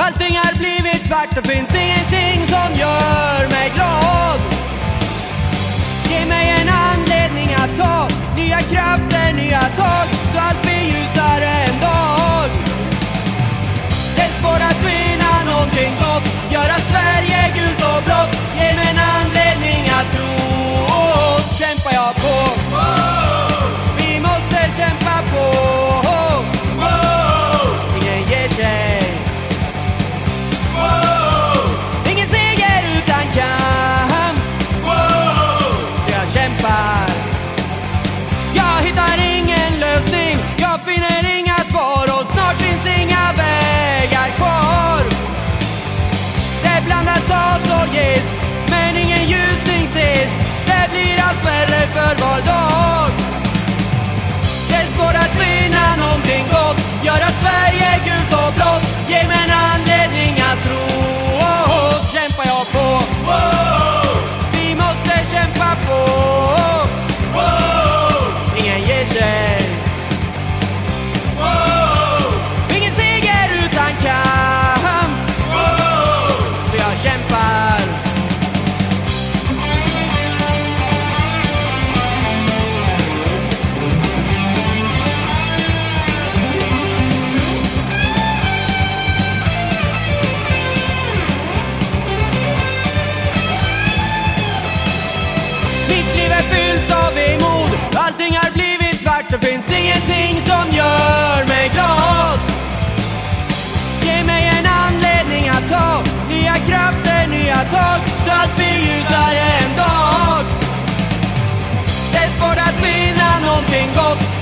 Allting har blivit svart och finns ingenting som gör mig glad. Ge mig en anledning att ta nya krafter, nya tag så allt blir ljusare en dag. Ett spår att vinna någonting gott, göra Sverige gult och blått. Ge mig en anledning att tro och kämpar jag på. dog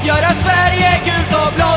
Göra Sverige gult och blått.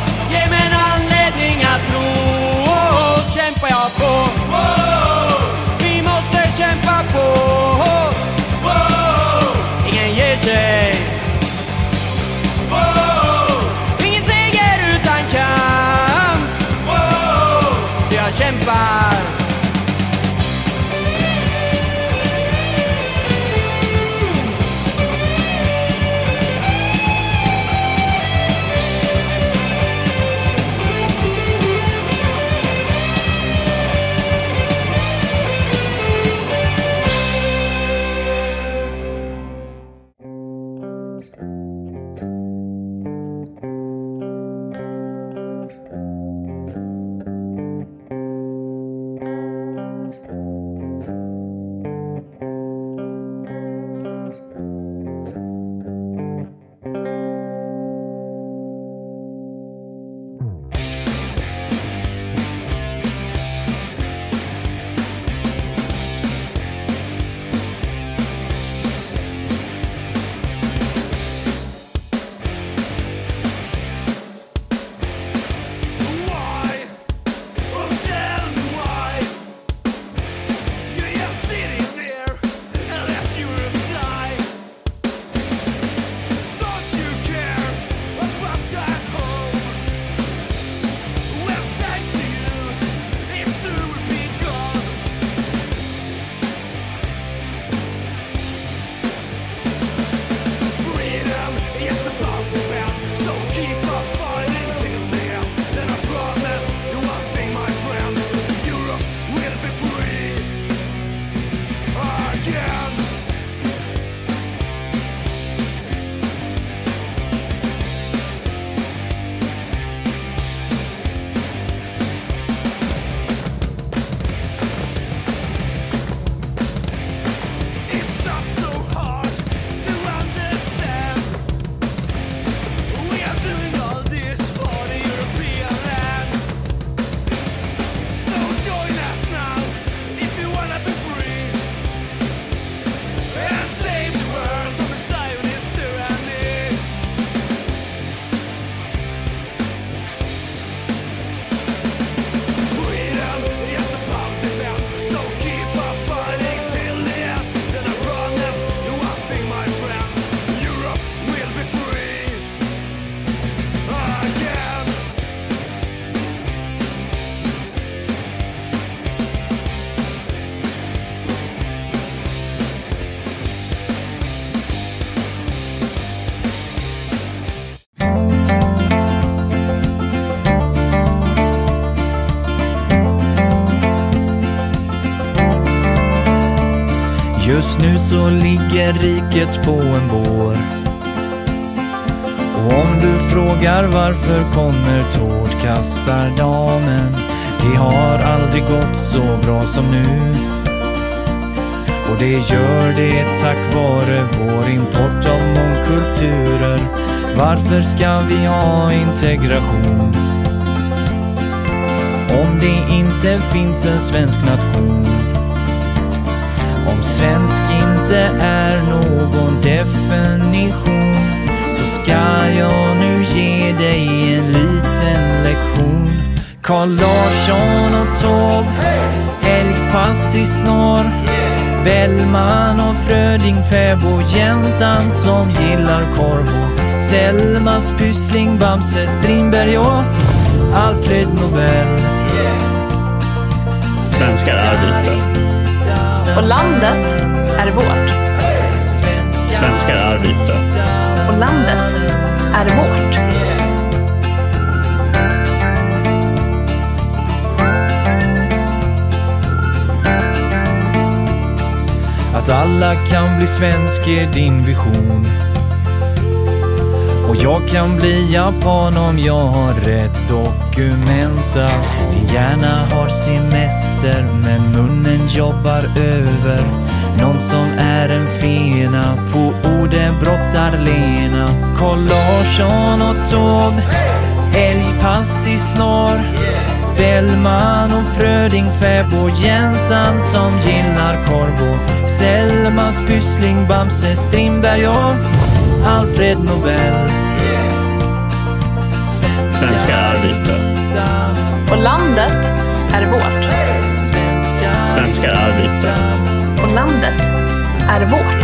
Så ligger riket på en bår. Och om du frågar varför kommer tårtkastardamen? Det har aldrig gått så bra som nu. Och det gör det tack vare vår import av mångkulturer. Varför ska vi ha integration? Om det inte finns en svensk nation. Om svensk inte är någon definition så ska jag nu ge dig en liten lektion. Carl Larsson och Taube, älgpass i snår. Bellman och Fröding, fäbodjäntan som gillar korv och Selmas Pyssling, Bamse, Strindberg och Alfred Nobel. Svenskar är vita. Och landet är vårt. Svenskar är vita. Och landet är vårt. Att alla kan bli svensk är din vision. Och jag kan bli japan om jag har rätt dokumenta. Din hjärna har semester men munnen jobbar över. Någon som är en fena på orden brottar Lena. Carl Larsson och Taube, älgpass i snar. Bellman och Fröding, fäbo, jäntan som gillar korv och Selmas Pyssling, Bamse, Strindberg och Alfred Nobel. Svenskar är vita. Och landet är vårt. Svenskar är vita. Och landet är vårt.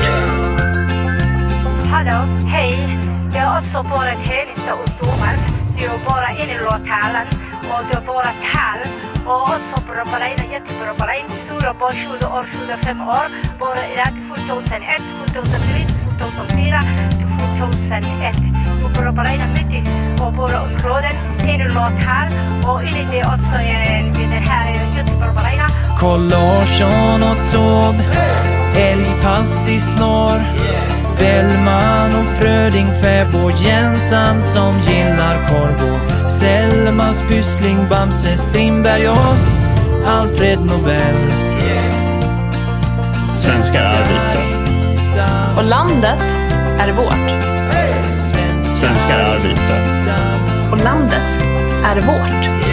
Hallå, hej. Det har också varit helsta ungdomar. Det är bara en i lokalen och det har varit halv. Och också bra en jättebra. Stora på 20 år, 25 år. Bara i det 2001, 2003, 2004, 2001. Mycket och våra områden. En i lokal och det också en det här är. Carl Larsson och Taube, älgpass i snår. Bellman och Fröding, fäbo, jäntan som gillar korv och Selmas Pyssling, Bamse, Strindberg och Alfred Nobel. Svenskar är vita. Och landet är vårt. Svenskar är vita. Och landet är vårt.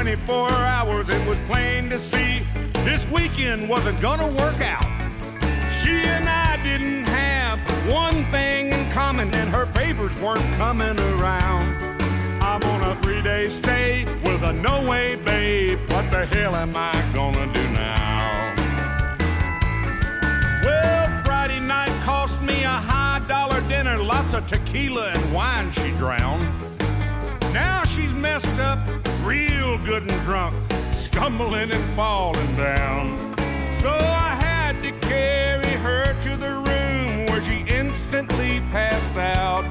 24 hours, it was plain to see this weekend wasn't gonna work out. She and I didn't have one thing in common, and her favors weren't coming around. I'm on a three day stay with a no way babe. What the hell am I gonna do now? Well, Friday night cost me a high dollar dinner, lots of tequila and wine she drowned. Real good and drunk, stumbling and falling down. So I had to carry her to the room where she instantly passed out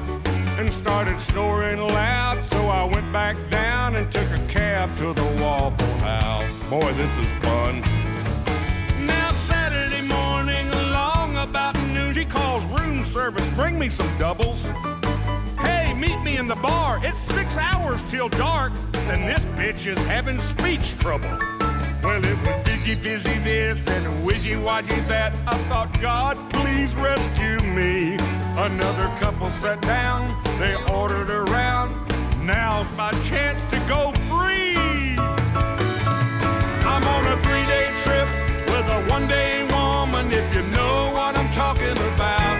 and started snoring loud. So I went back down and took a cab to the Waffle House. Boy, this is fun. Now Saturday morning, along about noon, she calls room service. Bring me some doubles. Hey, meet me in the bar. It's six hours till dark, and this bitch is having speech trouble. Well, it was busy, busy this and wishy washy that. I thought, God, please rescue me. Another couple sat down, they ordered around. Now's my chance to go free. I'm on a three day trip with a one day woman, if you know what I'm talking about.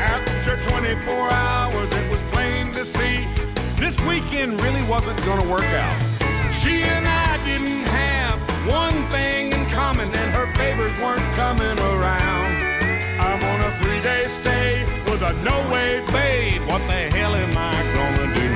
After 24 hours, it was weekend really wasn't gonna work out. She and I didn't have one thing in common, and her favors weren't coming around. I'm on a three day stay with a no way babe. What the hell am I gonna do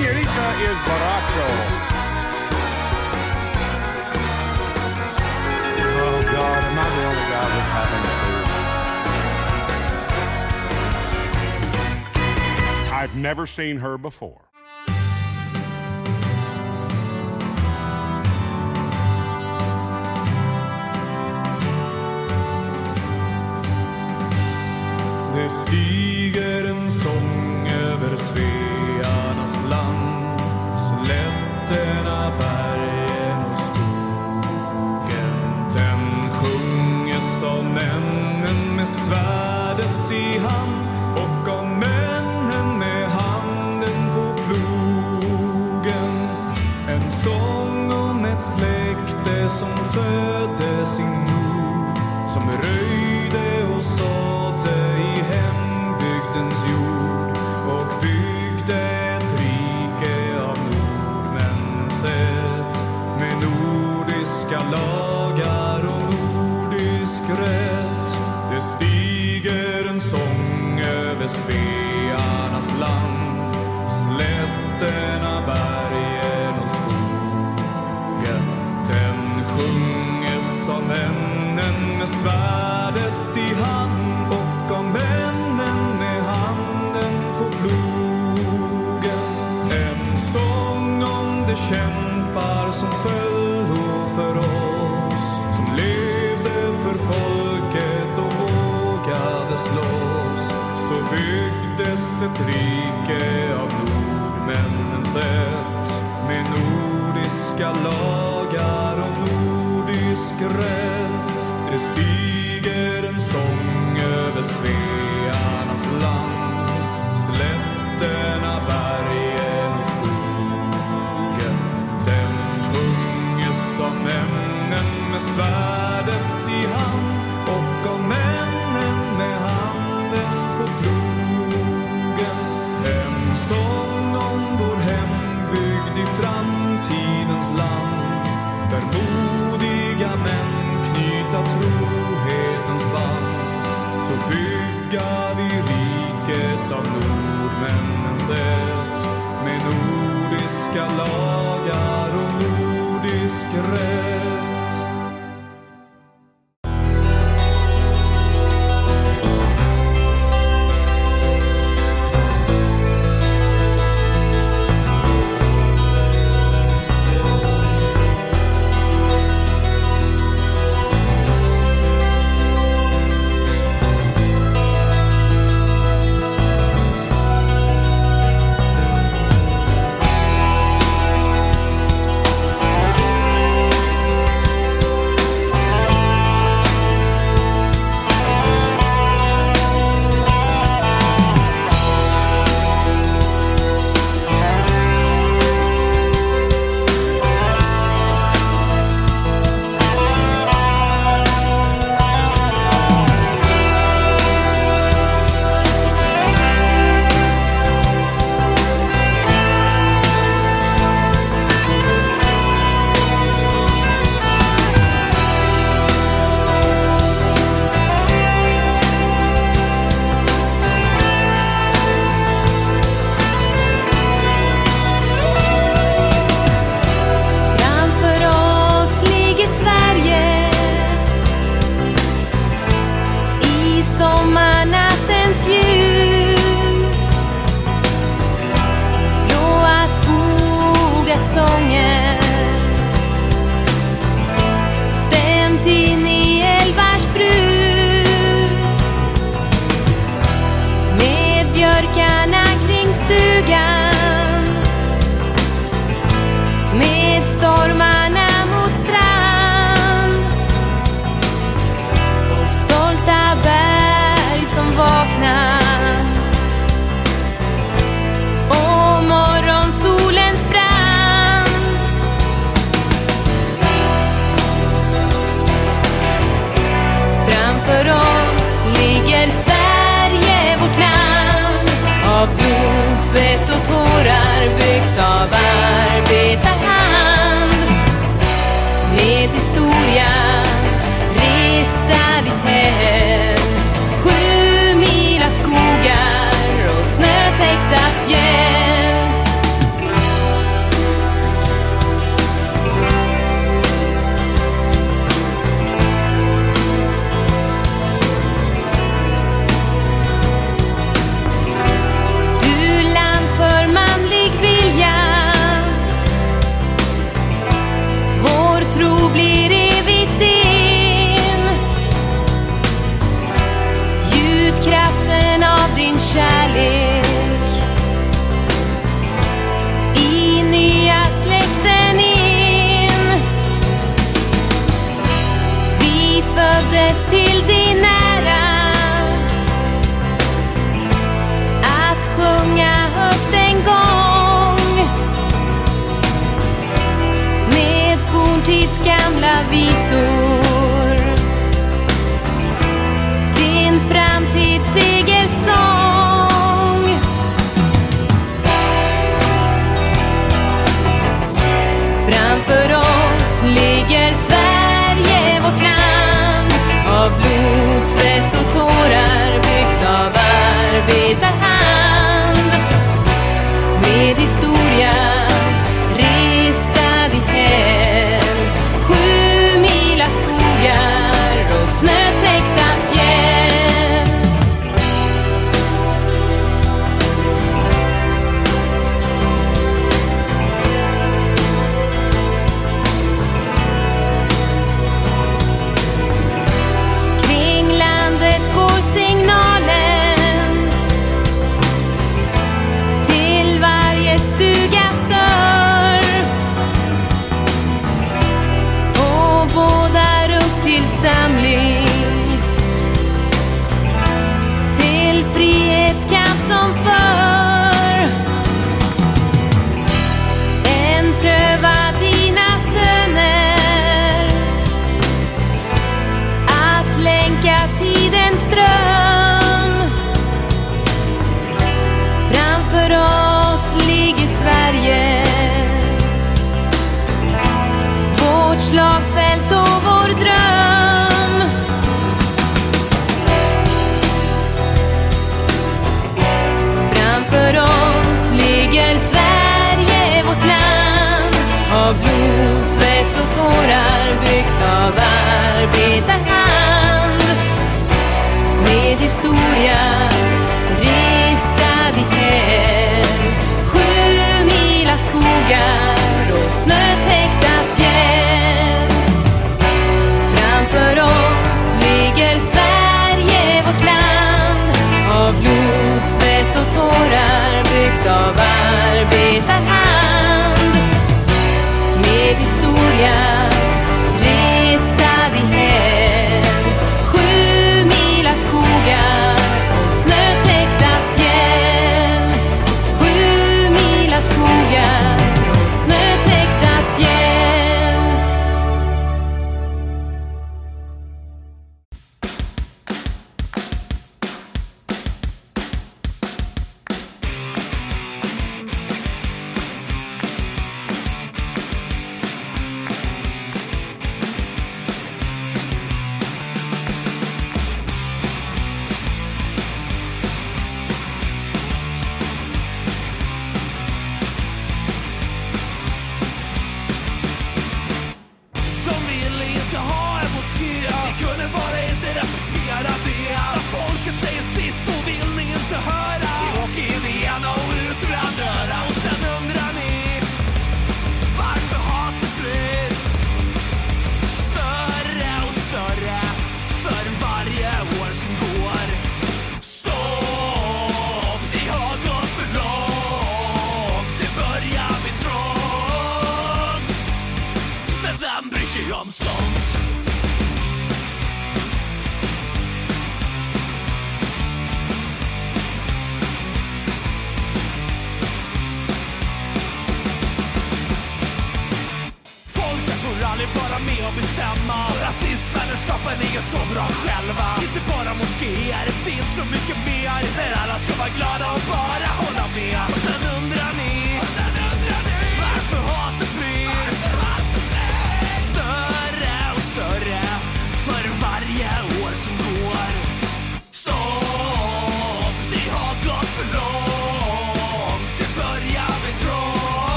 senorita is Baracho. Oh God, am I the only guy this happens to? I've never seen her before. Det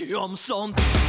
vem bryr sig om sånt?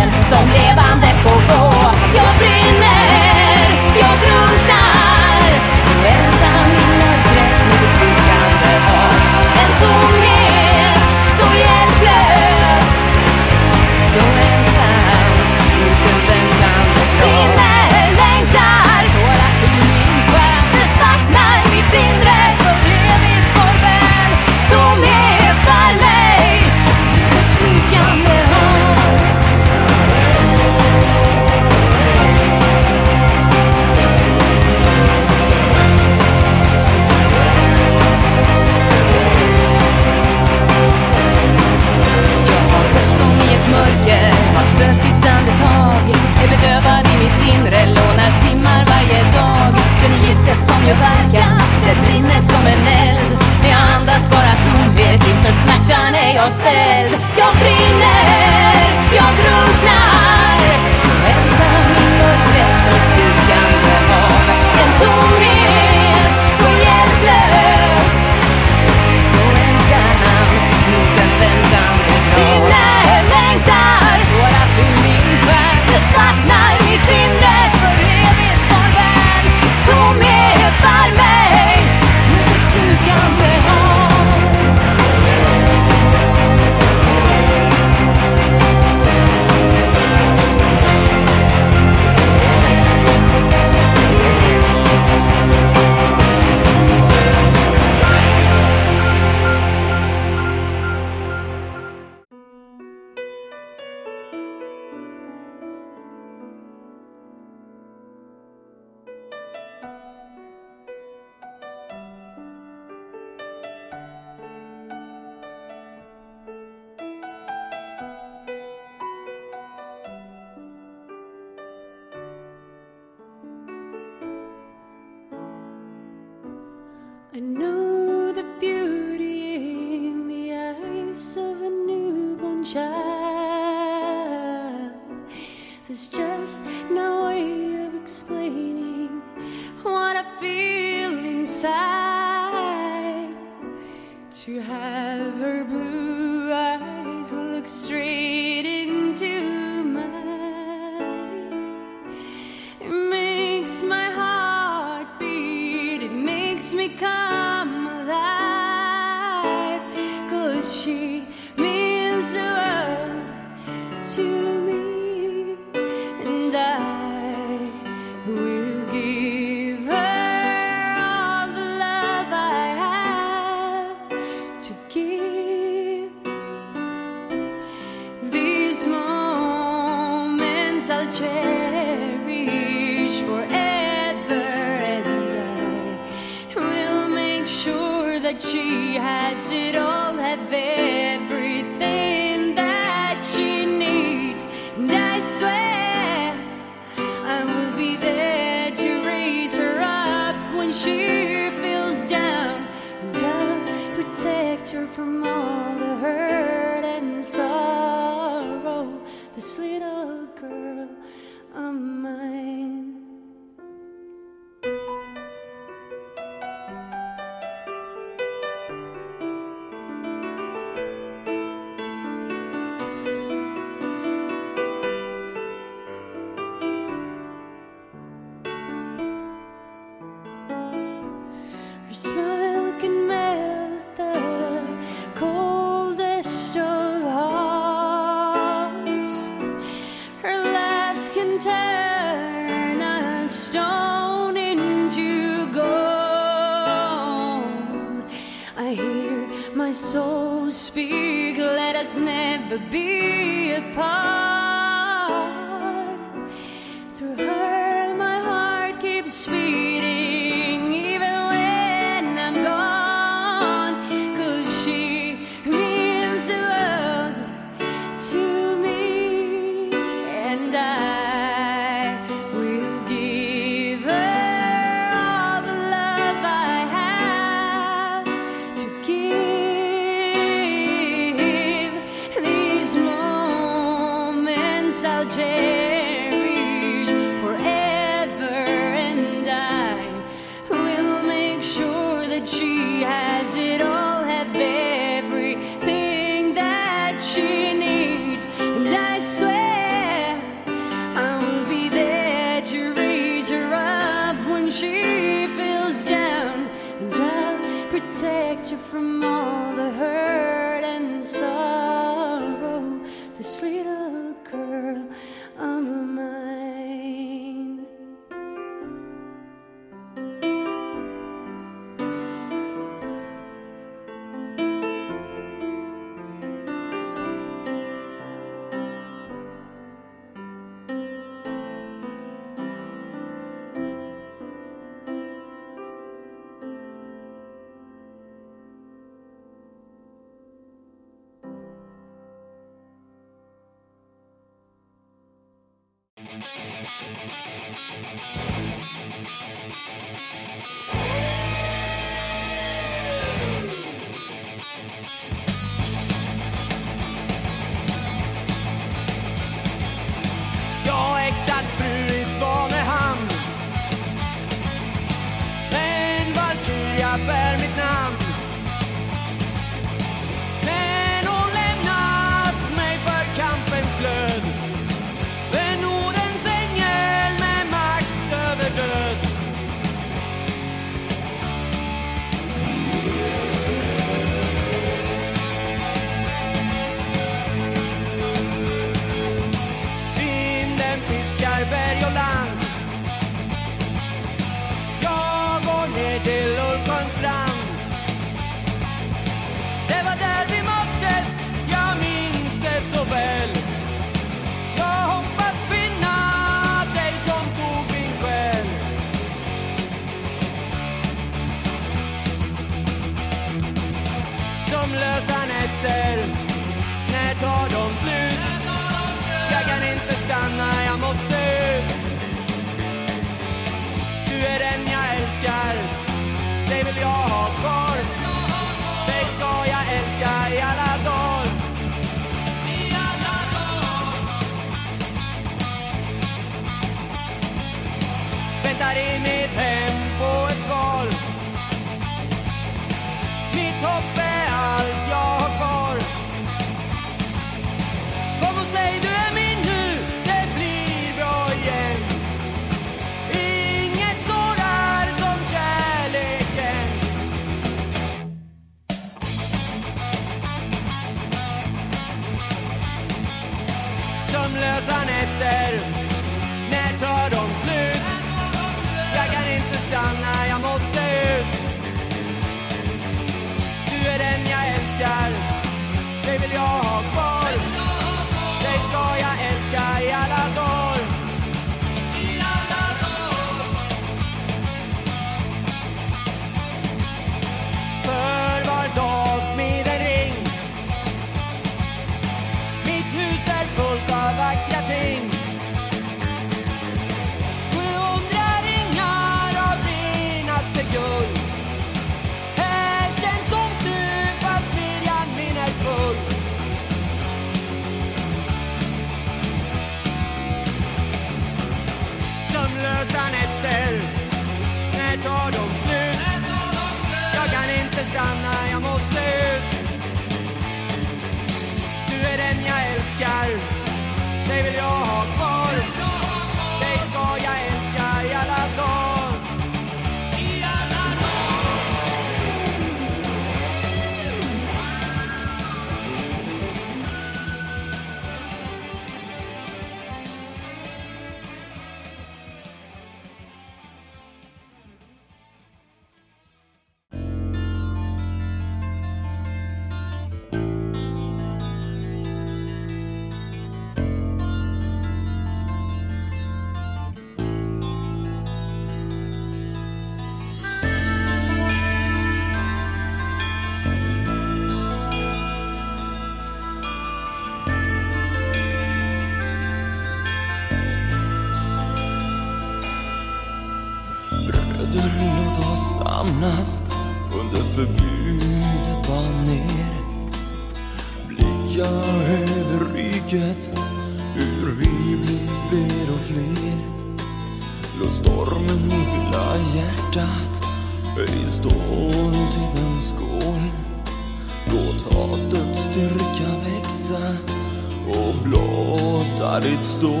but it's still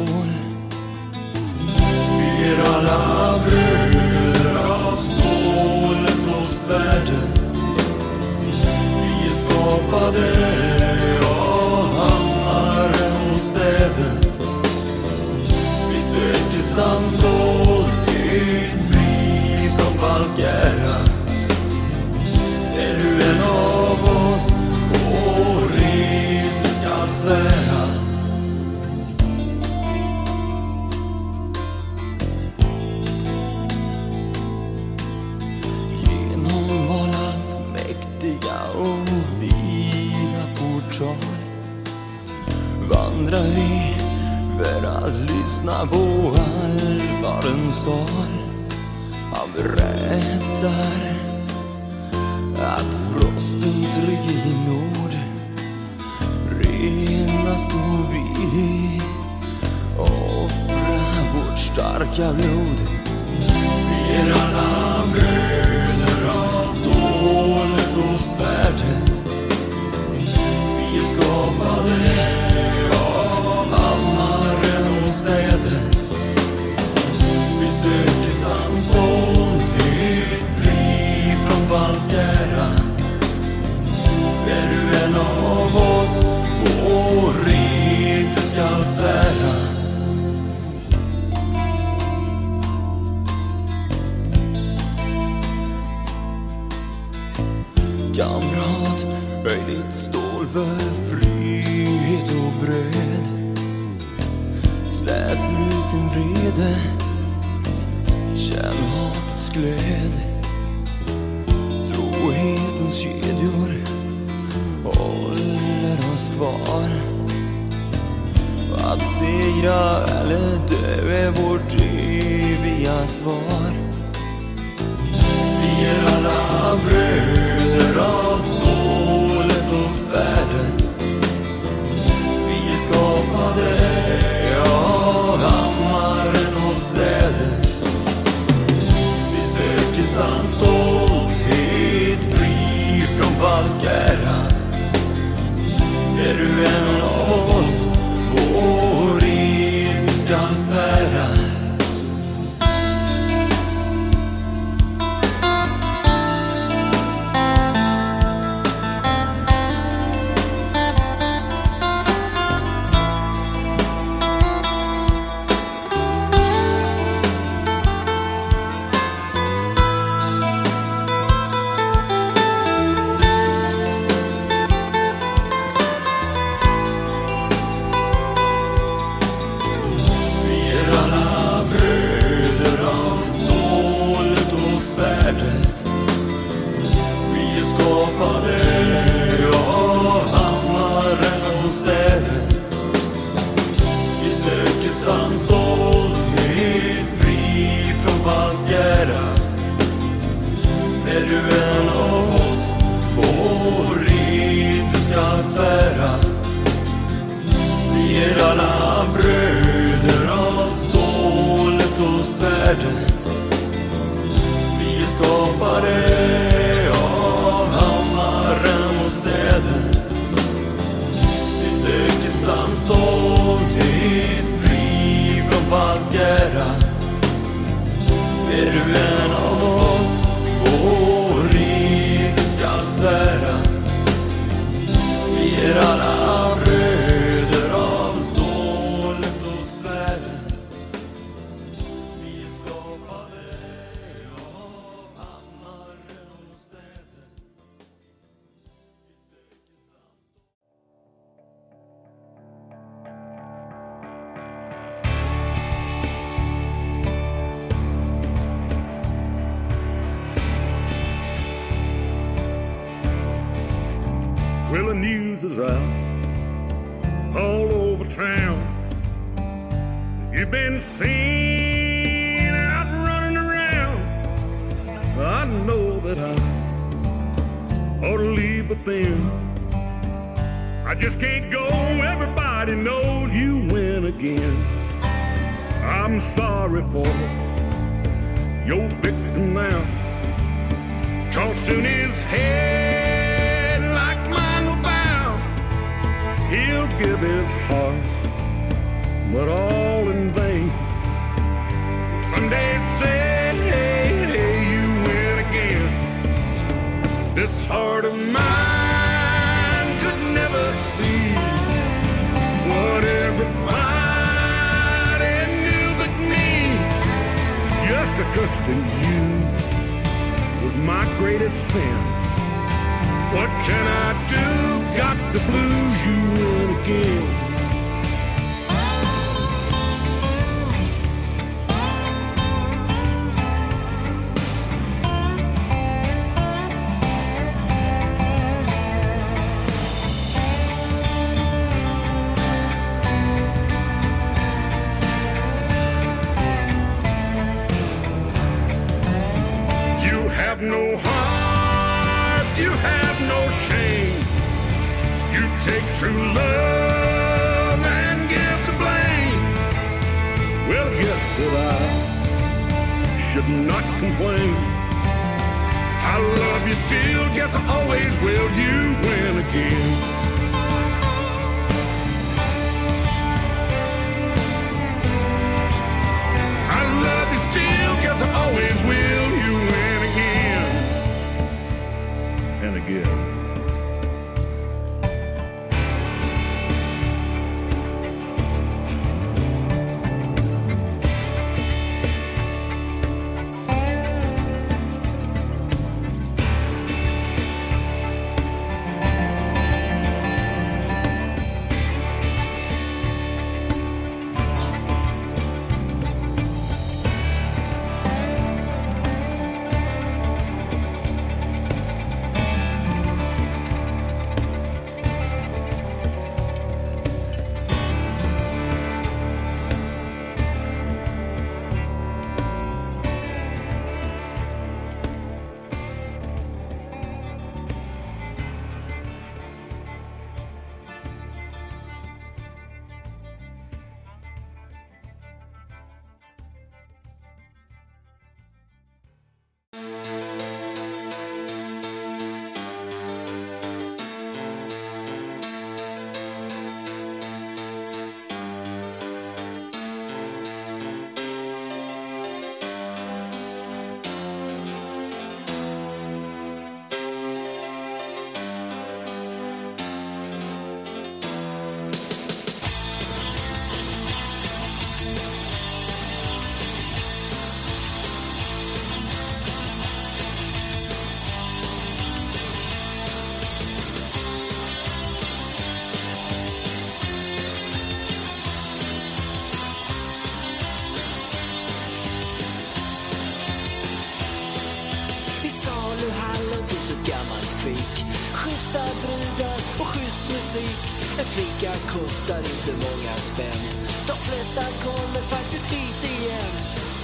många spänn. De flesta kommer faktiskt dit igen.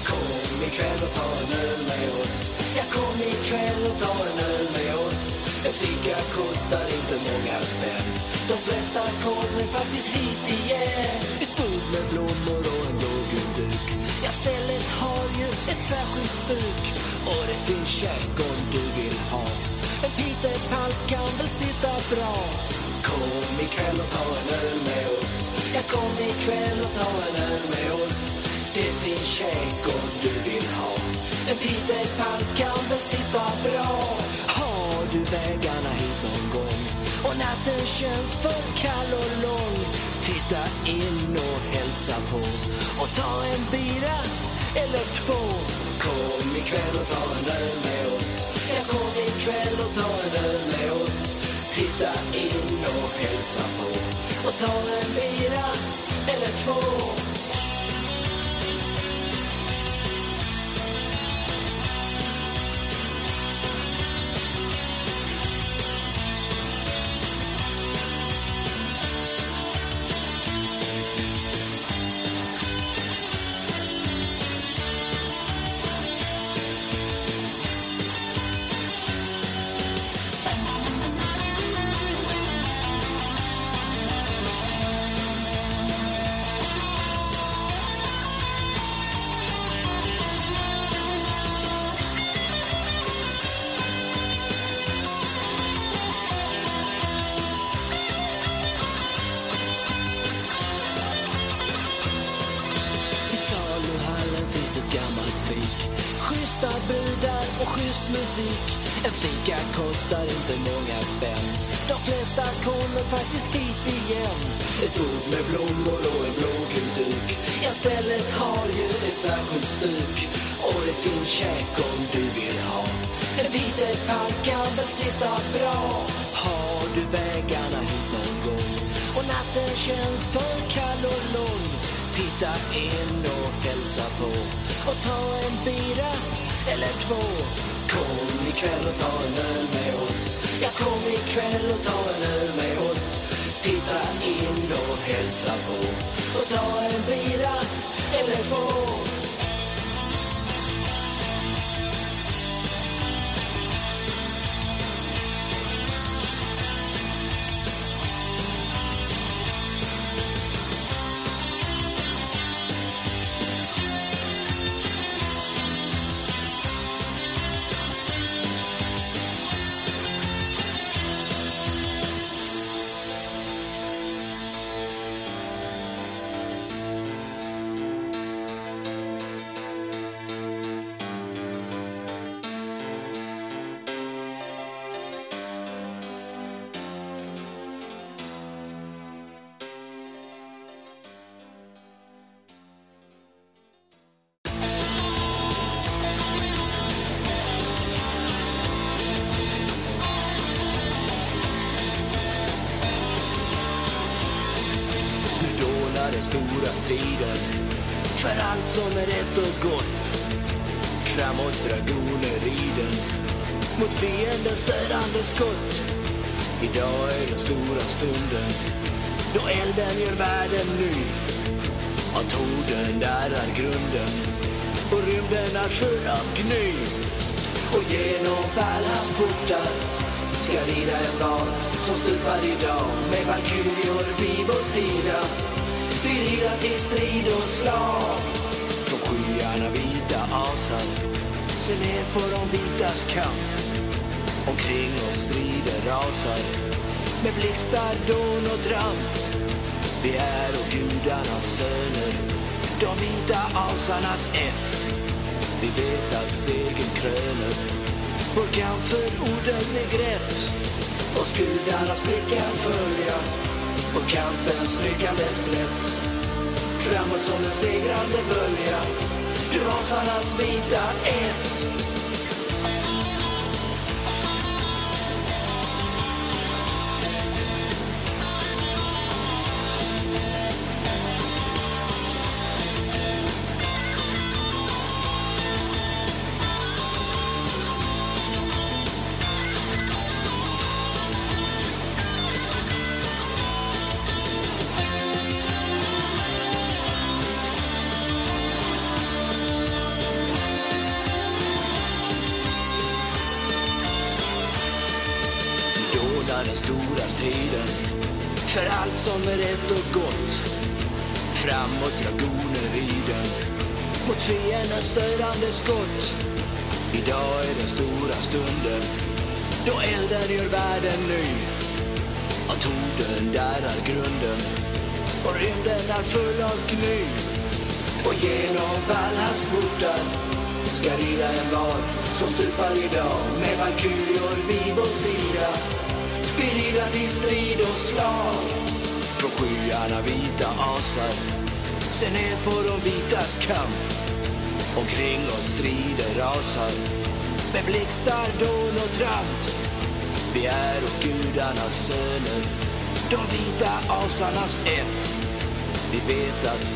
Kom ikväll och ta en öl med oss. Ja, kom ikväll och ta en öl med oss. En fika kostar inte många spänn. De flesta kommer faktiskt dit igen. Ett bord med blommor och en blågul duk Ja, stället har ju ett särskilt stuk. Och det finns käk om du vill ha. En Peter Palk kan väl sitta bra. Kom ikväll och ta kom ikväll och ta en öl med oss. Det finns käk om du vill ha. En Peter palt kan väl sitta bra. Har du vägarna hit någon gång? Och natten känns för kall och lång. Titta in och hälsa på. Och ta en bira eller två. Kom ikväll och ta en öl med oss. Ja, kom ikväll och ta en öl med oss. Titta in och hälsa på och ta en bira eller två. Bord med blommor och en blågul duk. Ja, stället har ju ett särskilt stuk. Och det finns käk om du vill ha. En Peter Palk kan väl sitta bra. Har du vägarna hit någon gång? Och natten känns för kall och lång. Titta in och hälsa på. Och ta en bira eller två. Kom ikväll och ta en öl med oss. Ja, kom ikväll och ta en öl med oss. Titta in och hälsa på. Och ta en bira eller två.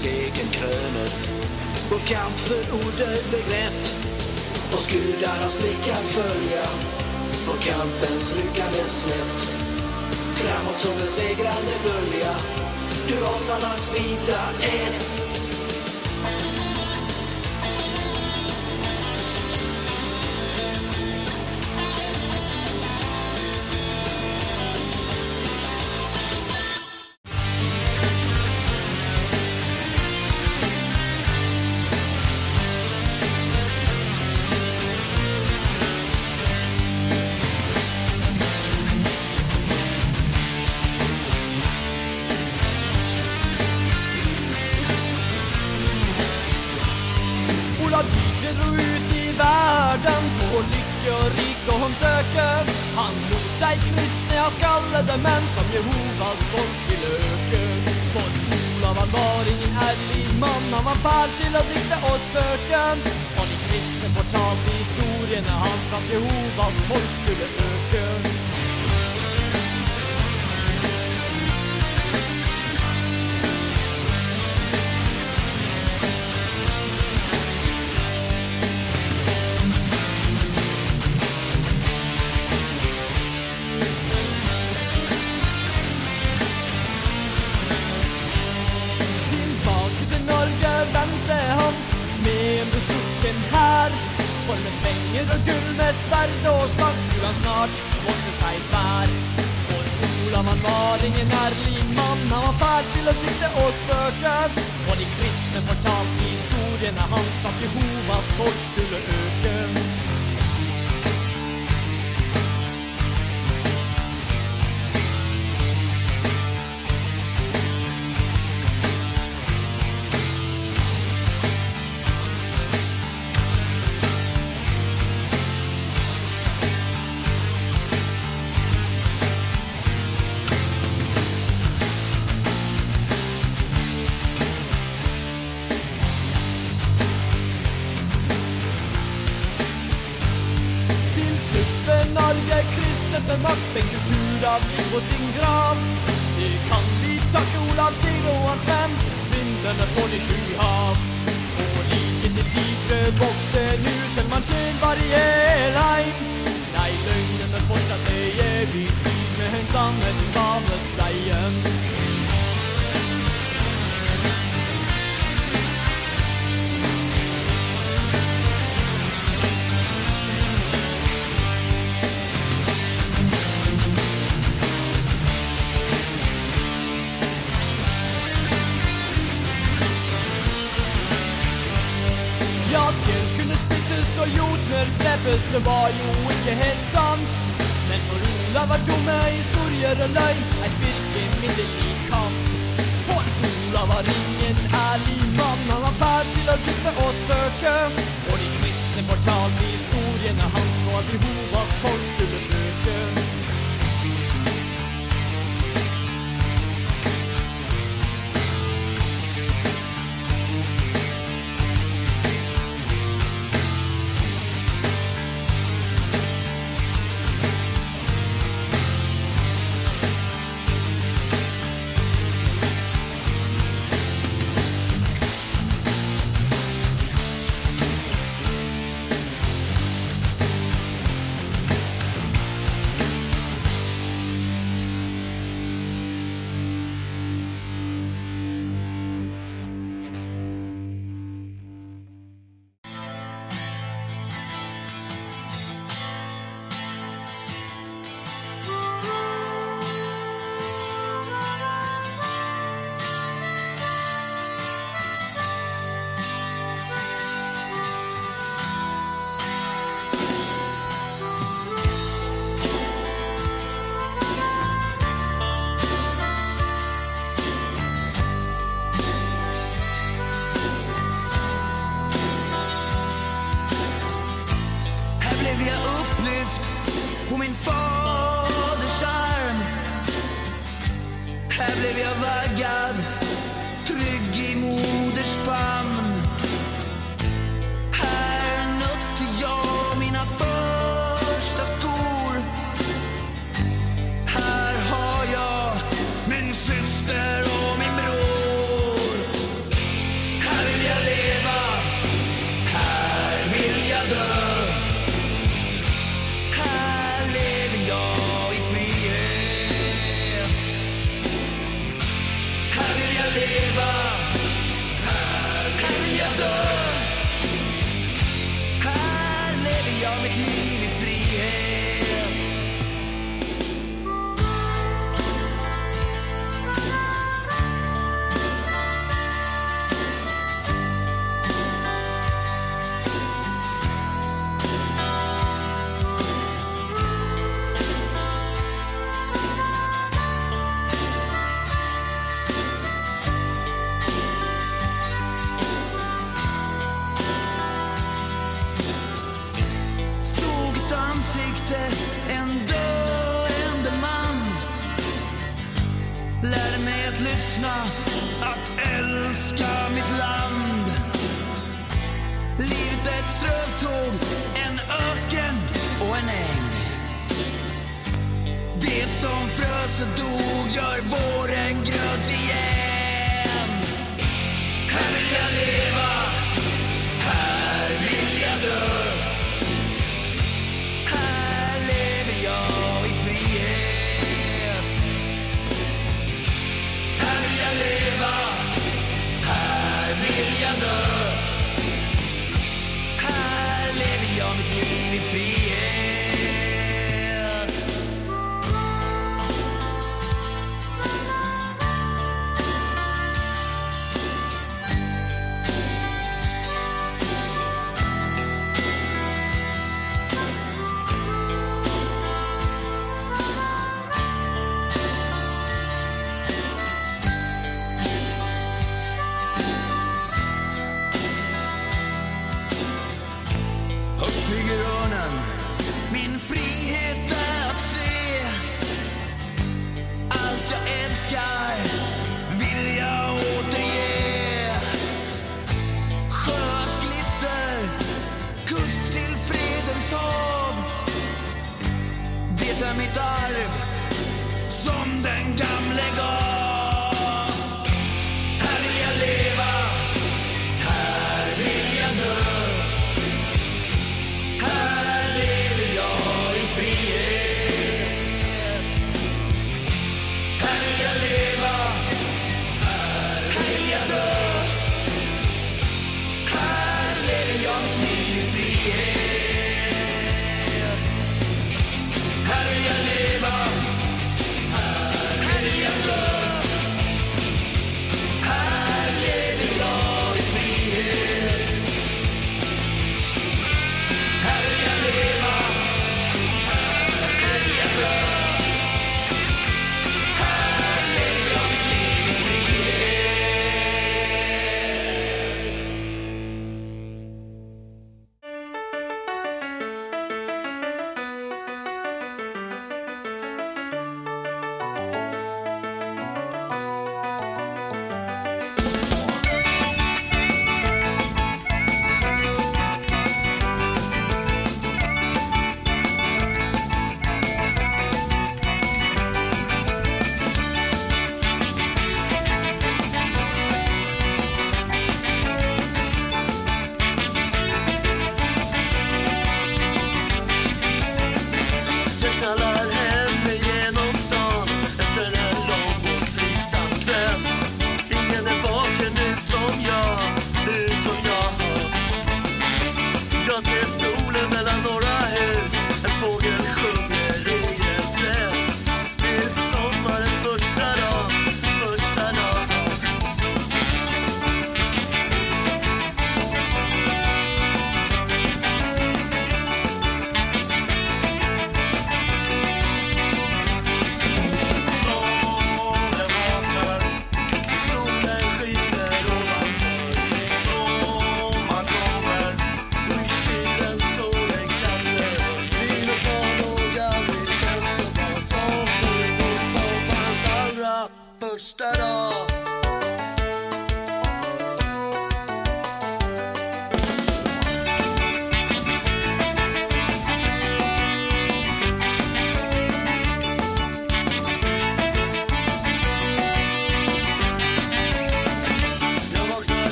Segern segerkrönor vår kamp för odödlig rätt. Och gudarnas blickar följa och kampens ryckande slätt. Framåt som en segrande bölja, du asarnas vita eld. mitt arv. Som den gamle gav.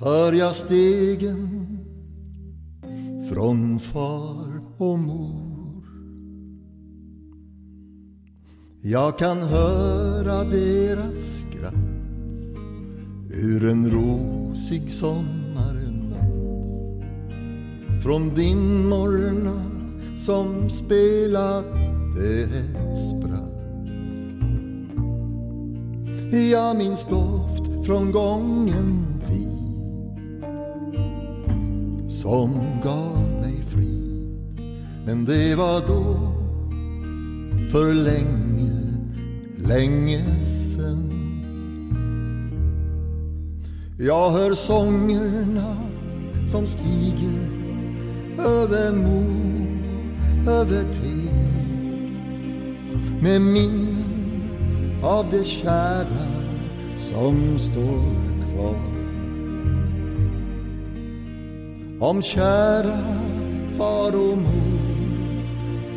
Hör jag stegen från far och mor. Jag kan höra deras skratt ur en rosig sommarnatt. Från dimmorna som spelade ett spratt. Jag minns doft från gången tid som gav mig frid. Men det var då för länge, länge sen. Jag hör sångerna som stiger över mo, över teg med minnen av det kära som står kvar. Om kära far och mor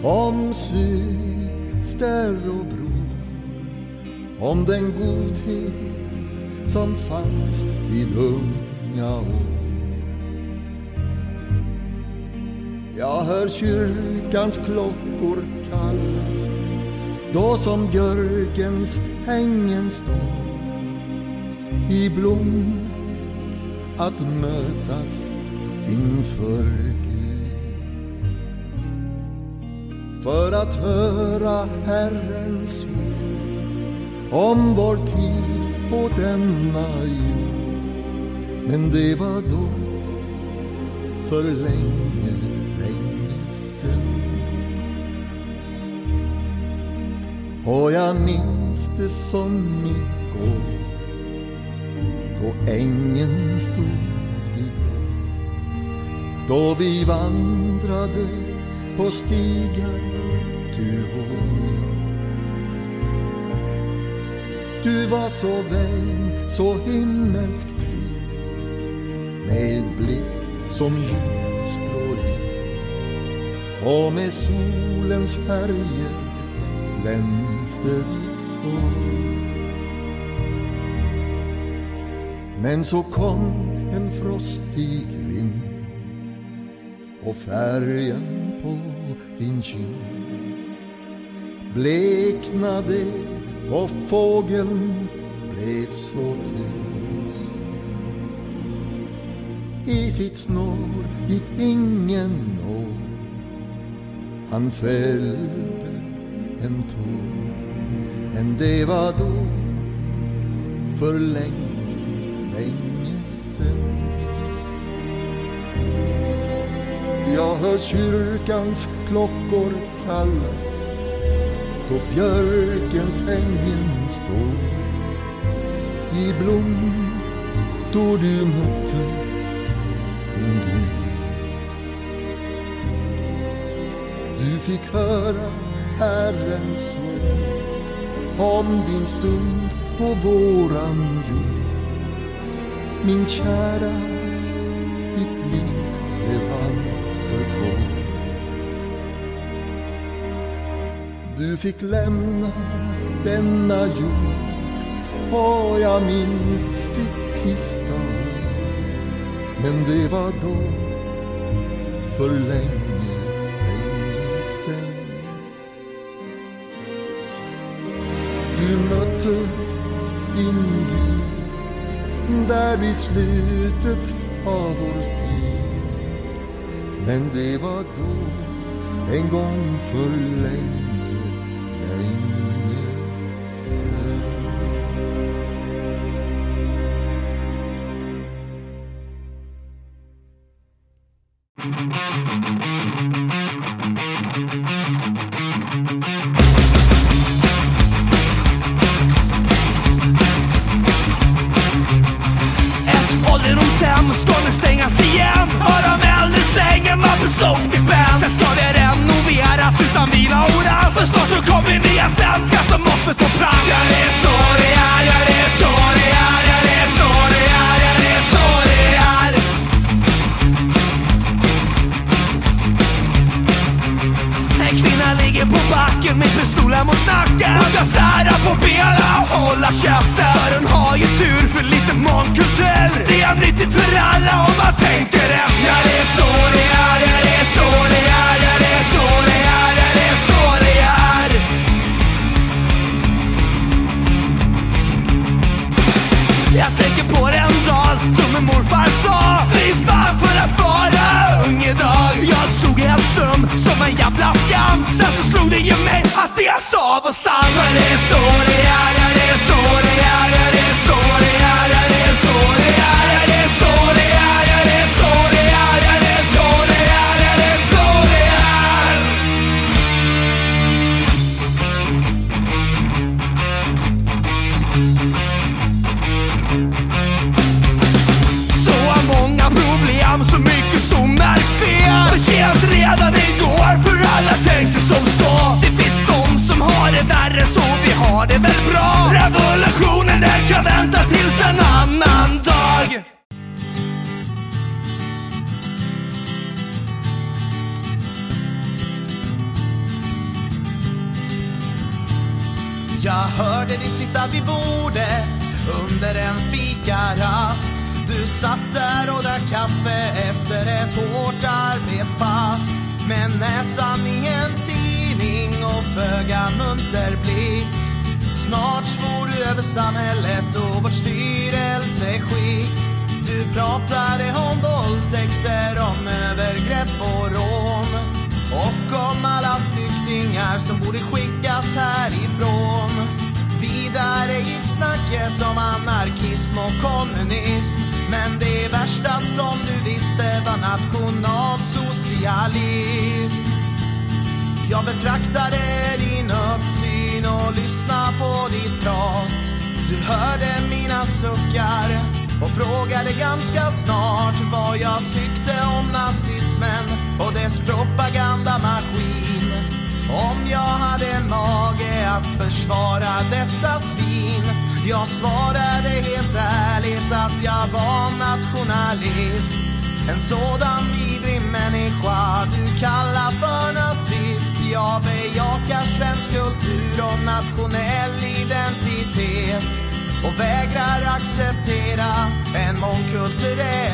Om syster och bror Om den godhet som fanns vid unga år. Jag hör kyrkans klockor kalla Då som björkens hängen står i blom att mötas inför Gud för att höra Herrens ord om vår tid på denna jord. Men det var då för länge, länge sen. Och jag minns det som igår då ängen stod då vi vandrade på stigar du och jag. Du var så vän, så himmelskt fin med blick som ljusblå och med solens färger glänste ditt hår. Men så kom en frostig och färgen på din kind. Bleknade och fågeln blev så tyst. I sitt snår dit ingen når han fällde en tår men det var då för länge, länge sen Jag hör kyrkans klockor kalla då björkens ängen står i blom då du mötte din Gud. Du fick höra Herrens ord om din stund på våran jord. Min kära fick lämna denna jord har jag minns ditt sista. Men det var då för länge, länge sen Du mötte din Gud där i slutet av vår tid. Men det var då en gång för länge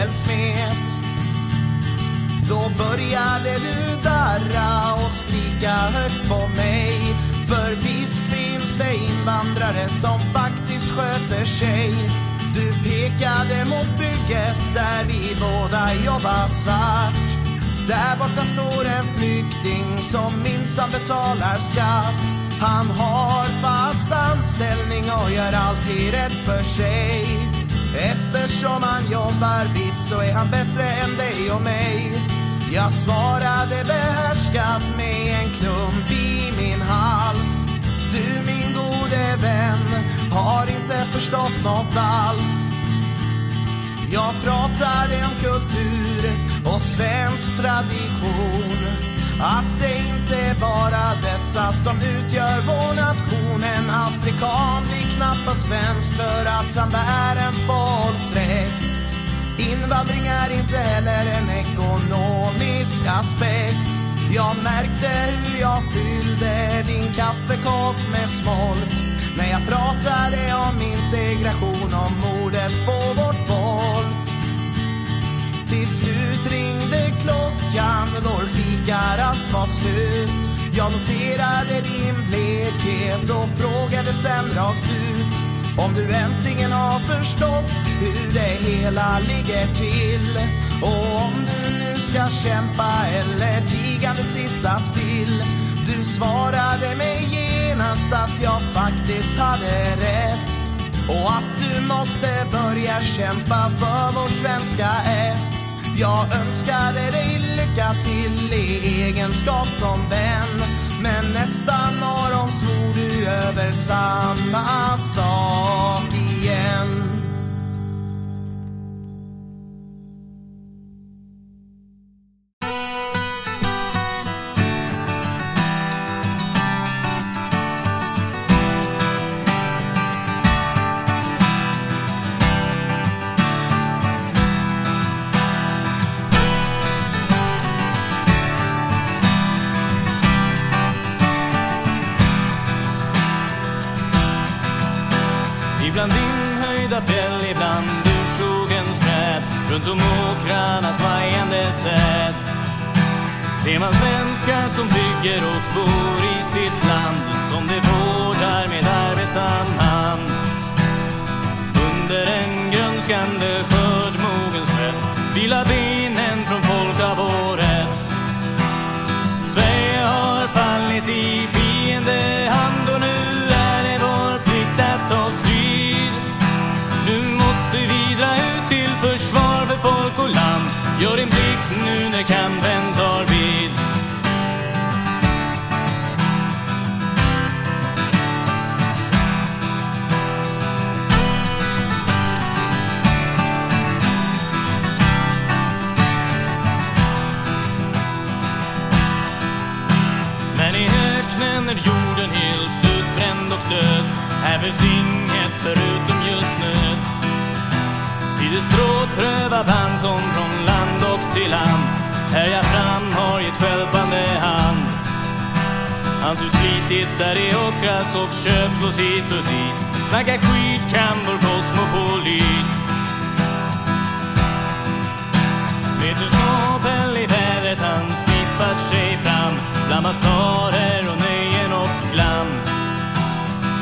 den smet Då började du darra och skrika högt på mig För visst finns det invandrare som faktiskt sköter sig Du pekade mot bygget där vi båda jobbar svart där borta står en flykting som minsann betalar skatt. Han har fast anställning och gör alltid rätt för sig. Eftersom han jobbar vitt så är han bättre än dig och mig. Jag svarade behärskat med en klump i min hals. Du min gode vän har inte förstått något alls. Jag pratar om kultur och svensk tradition. Att det inte är bara dessa som utgör vår nation. En afrikan blir knappast svensk för att han bär en folkdräkt. Invandring är inte heller en ekonomisk aspekt. Jag märkte hur jag fyllde din kaffekopp med smolk när jag pratade om integration, om mordet på. Till slut ringde klockan, vår fikarast var slut. Jag noterade din blekhet och frågade sen rakt ut om du äntligen har förstått hur det hela ligger till. Och om du nu ska kämpa eller tigande sitta still. Du svarade mig genast att jag faktiskt hade rätt. Och att du måste börja kämpa för vår svenska ett. Jag önskade dig lycka till i egenskap som vän. Men nästa morgon svor du över samma sak igen. Svenskar som förutom just nöd I det stråtröva band som från land och till land Härjar fram har gett stjälpande hand. Han som slitit där i åkras och köpslås hit och dit. Snackar skit kan vår kosmopolit Vet du snabel i vädret han sniffar sig fram. Bland massarer och nöjen och glam.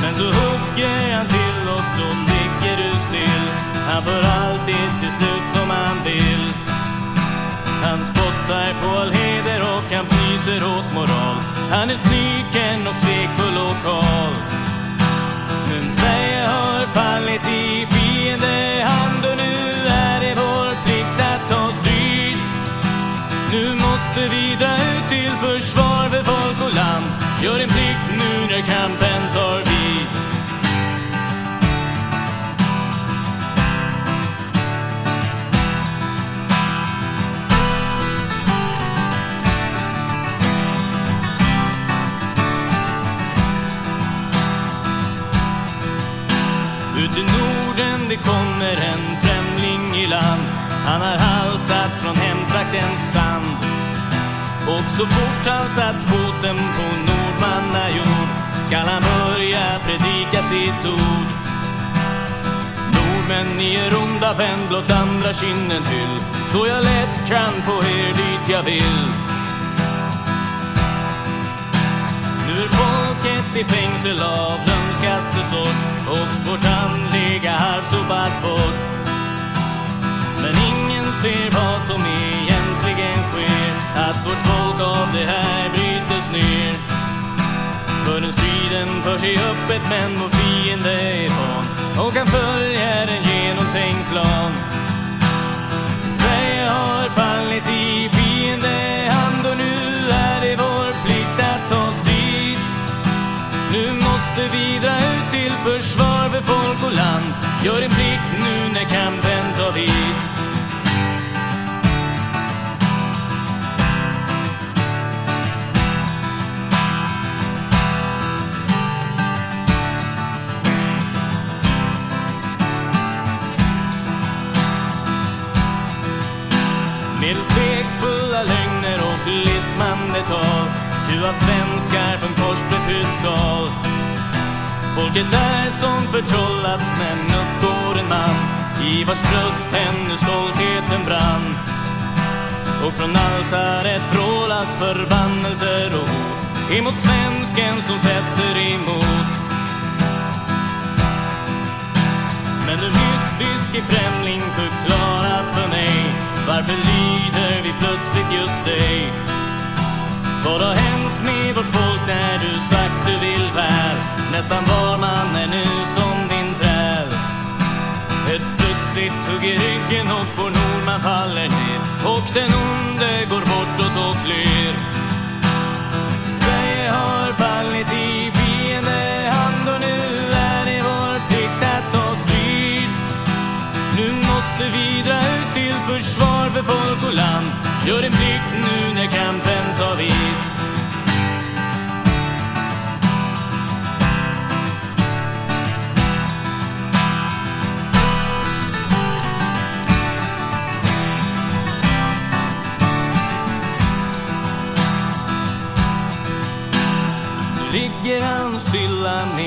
Men så hugger han till och då ligger du still. Han får alltid till slut som han vill. Han spottar på all heder och han fnyser åt moral. Han är snyken och svekfull och kal. Men Sverige har fallit i fiendehand och nu är det vår plikt att ta strid. Nu måste vi dra ut till försvar för folk och land. Gör din plikt nu när kampen tar det kommer en främling i land. Han har haltat från hemtraktens sand. Och så fort han satt foten på Nordmannajord Skall han börja predika sitt ord. Nordmän, ni är onda vän, blott andra kinden till. Så jag lätt kan få er dit jag vill. Nu är folket i fängsel av lömskaste sort och vårt andliga arv sopas bort. Men ingen ser vad som egentligen sker, att vårt folk av det här brytes ner. För den striden för sig öppet men vår fiende är van och kan följa den genomtänkt plan. Sverige har fallit i fiende du vidra ut till försvar för folk och land. Gör din plikt nu när kampen tar vid. Med svekfulla lögner och lismande tal Du har svenskar från Korsbäck hushåll Folket är som förtrollat men uppgår en man. I vars bröst ännu stoltheten brann. Och från altaret vrålas förbannelser och hot. Emot svensken som sätter emot. Men du mystiske främling förklara för mig Varför lyder vi plötsligt just dig? Vad har hänt med vårt folk när du sagt du vill väl? Nästan var man är nu som din träl Ett plötsligt hugg i ryggen och vår nordman faller ner. Och den onde går bortåt och flyr. Sverige har fallit i fiendehand och nu är det vår plikt att ta strid. Nu måste vi dra ut till försvar för folk och land. Gör din plikt nu när kampen tar vid.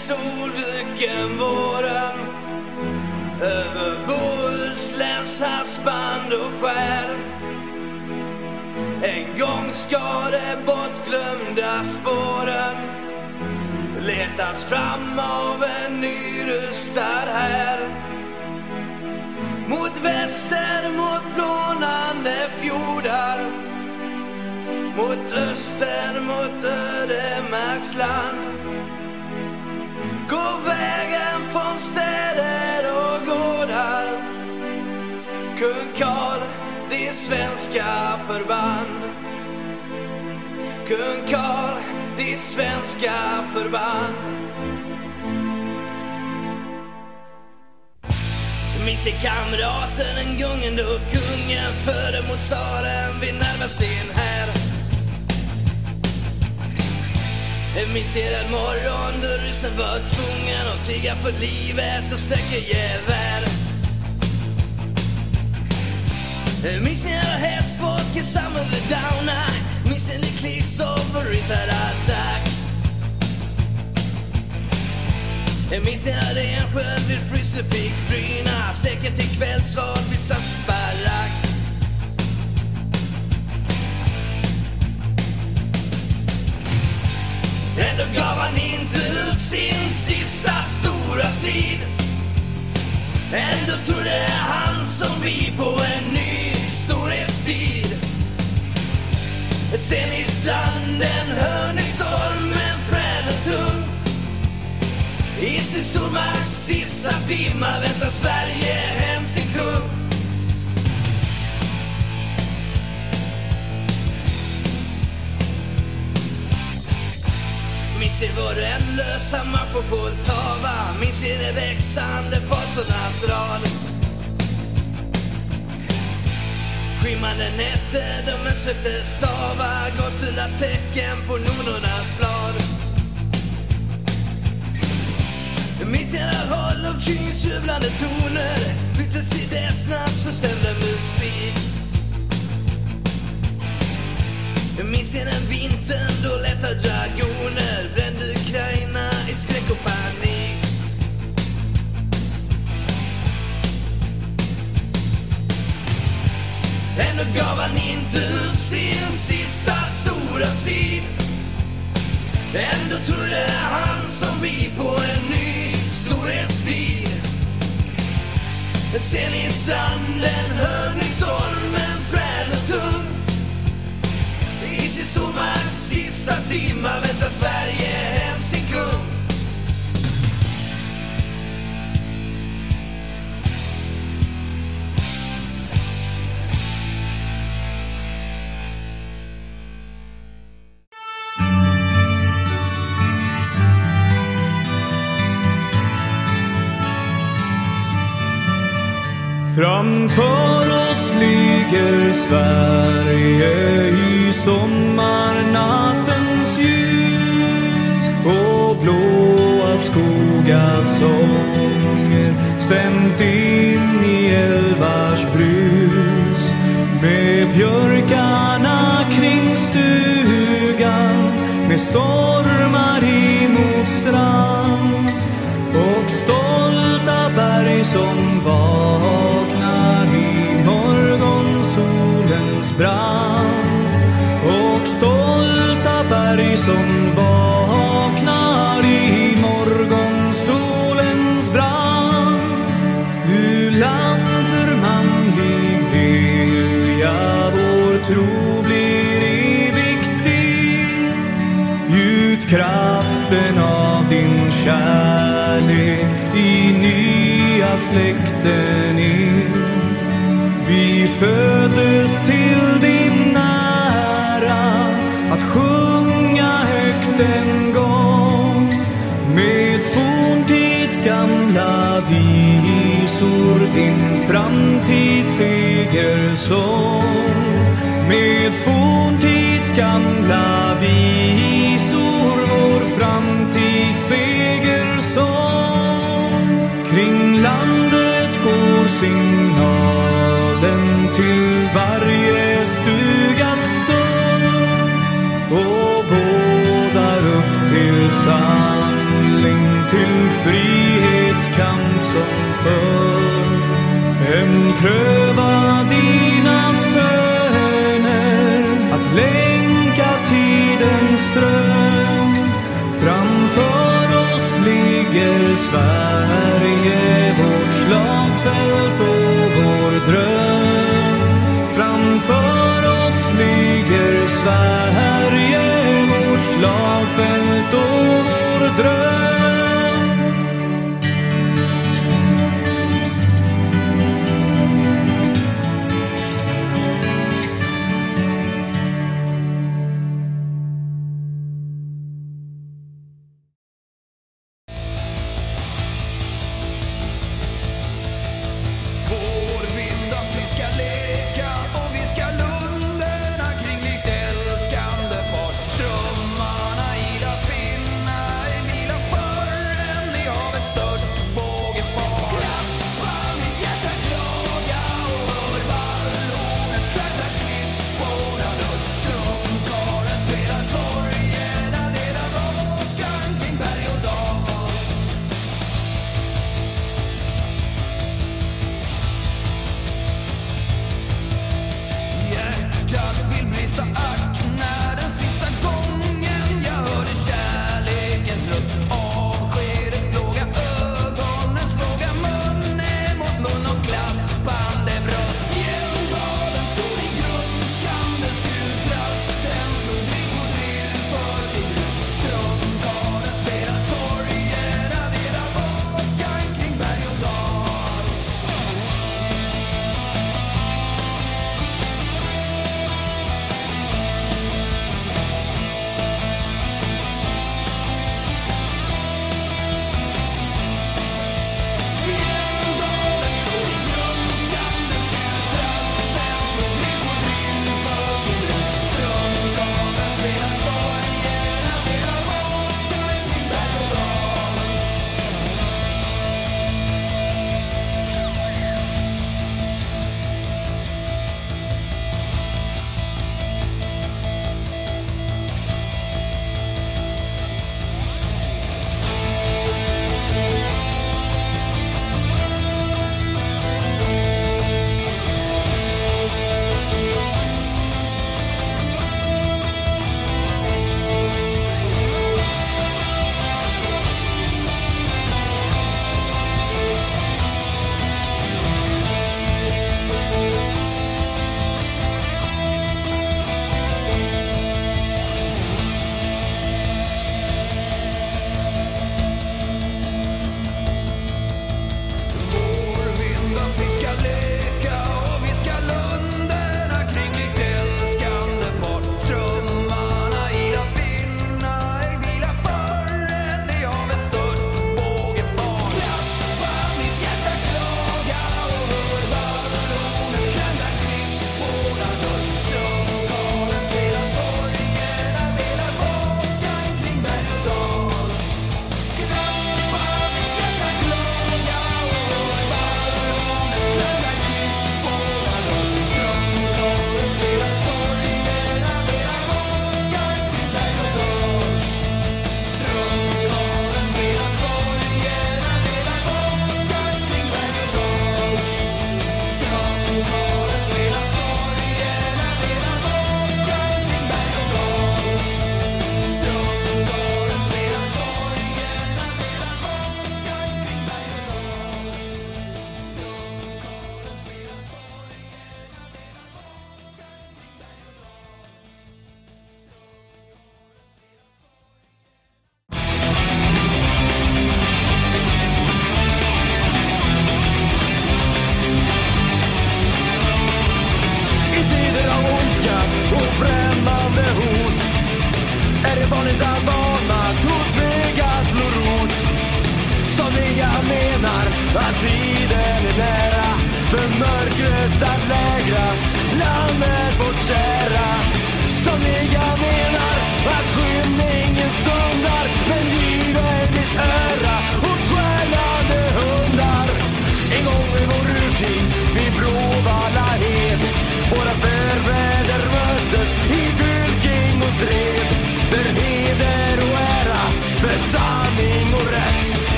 Solviken våren över Bohusläns havsband och skär. En gång ska de bortglömda spåren letas fram av en nyrustad här. Mot väster, mot blånande fjordar mot öster, mot ödemarksland Går vägen från städer och gårdar. Kung Karl, din svenska förband. Kung Karl, ditt svenska förband. Minns i kamraten en gången då kungen förde mot tsaren vid närmar sin här. Eh, jag minns jag morgon då ryssen var tvungen att tigga för livet och sträcka gevär. Jag minns när hästfolk hästfolket samma vid Downa Minns när det klicks over Reaper attack? Jag minns när en sköld vid frysen fick bryna? Steken till kvällsval vid Sassbarack? Ändå gav han inte upp sin sista stora strid. Ändå trodde han som vi på en ny storhetstid. Sen Islanden hör ni stormen frän och tung. I sin stormakts sista timma väntar Sverige hem sin kung. Minns vår ändlösa marsch på Poltava. Minns er de växande fasornas rad. Skymmande nätter de man sökte stava Gav fula tecken på nornornas blad. Minns era håll av Kyns jublande toner. Byttes i dessnas förstämda musik. Minns ni den vintern då lätta dragoner brände Ukraina i skräck och panik? Ändå gav han inte upp sin sista stora strid Ändå trodde han som vi på en ny storhetstid. Ser ni stranden, hör ni stormen frän och tung. I sin stormakts sista timmar väntar Sverige hem sin kung. Framför oss ligger Sverige i sommarnattens ljus. Och blåa skogasånger stämt in i älvars brus. Med björkarna kring stugan med stormar emot strand. Och stolta berg som som vaknar i morgonsolens brand Du land för manlig vilja vår tro blir evigt din Gjut kraften av din kärlek i nya släkten in. Vi föddes till din en gång. Med forntids gamla visor din framtids segersång med forntids gamla visor vår framtids segersång kring landet går sin Pröva dina söner. Att länka tidens ström Framför oss ligger Sverige, vårt slagfält och vår dröm. Framför oss ligger Sverige, vårt slagfält och vår dröm.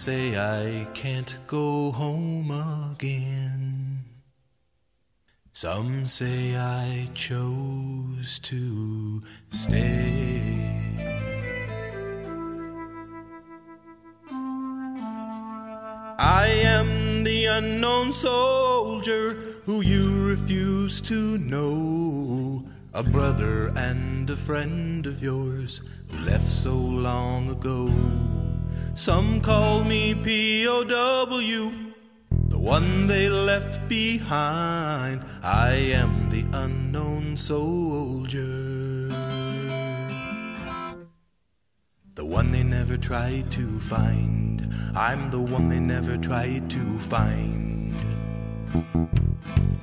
Say I can't go home again. Some say I chose to stay. I am the unknown soldier who you refuse to know. A brother and a friend of yours who left so long ago. Some call me POW, the one they left behind. I am the unknown soldier. The one they never tried to find. I'm the one they never tried to find.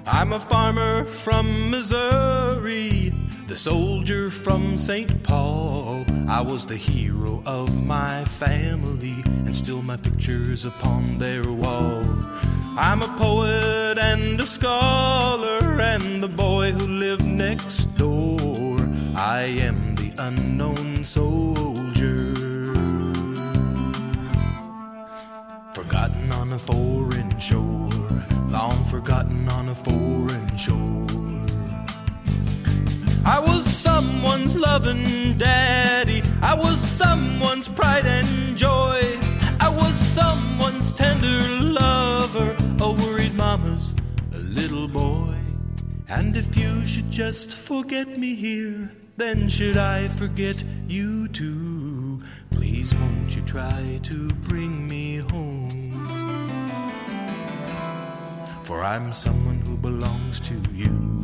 I'm a farmer from Missouri, the soldier from St. Paul. I was the hero of my family, and still my picture's upon their wall. I'm a poet and a scholar, and the boy who lived next door. I am the unknown soldier. Forgotten on a foreign shore, long forgotten on a foreign shore. I was someone's loving daddy, I was someone's pride and joy. I was someone's tender lover, a worried mama's little boy. And if you should just forget me here, then should I forget you too? Please won't you try to bring me home? For I'm someone who belongs to you.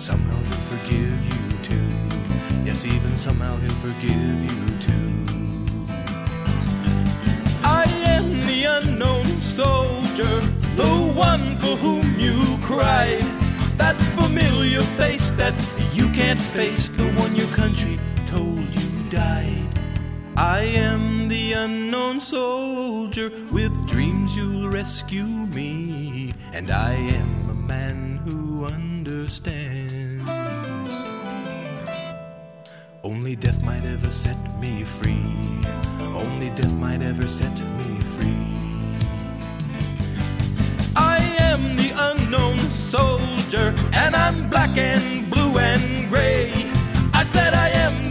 somehow He'll forgive you too. Yes, even somehow He'll forgive you too. I am the unknown soldier, the one for whom you cried. That familiar face that you can't face, the one your country told you died. I am the unknown soldier with dreams you'll rescue me, and I am a man who understands. Only death might ever set me free. Only death might ever set me free. I am the unknown soldier, and I'm black and blue and gray. I said I am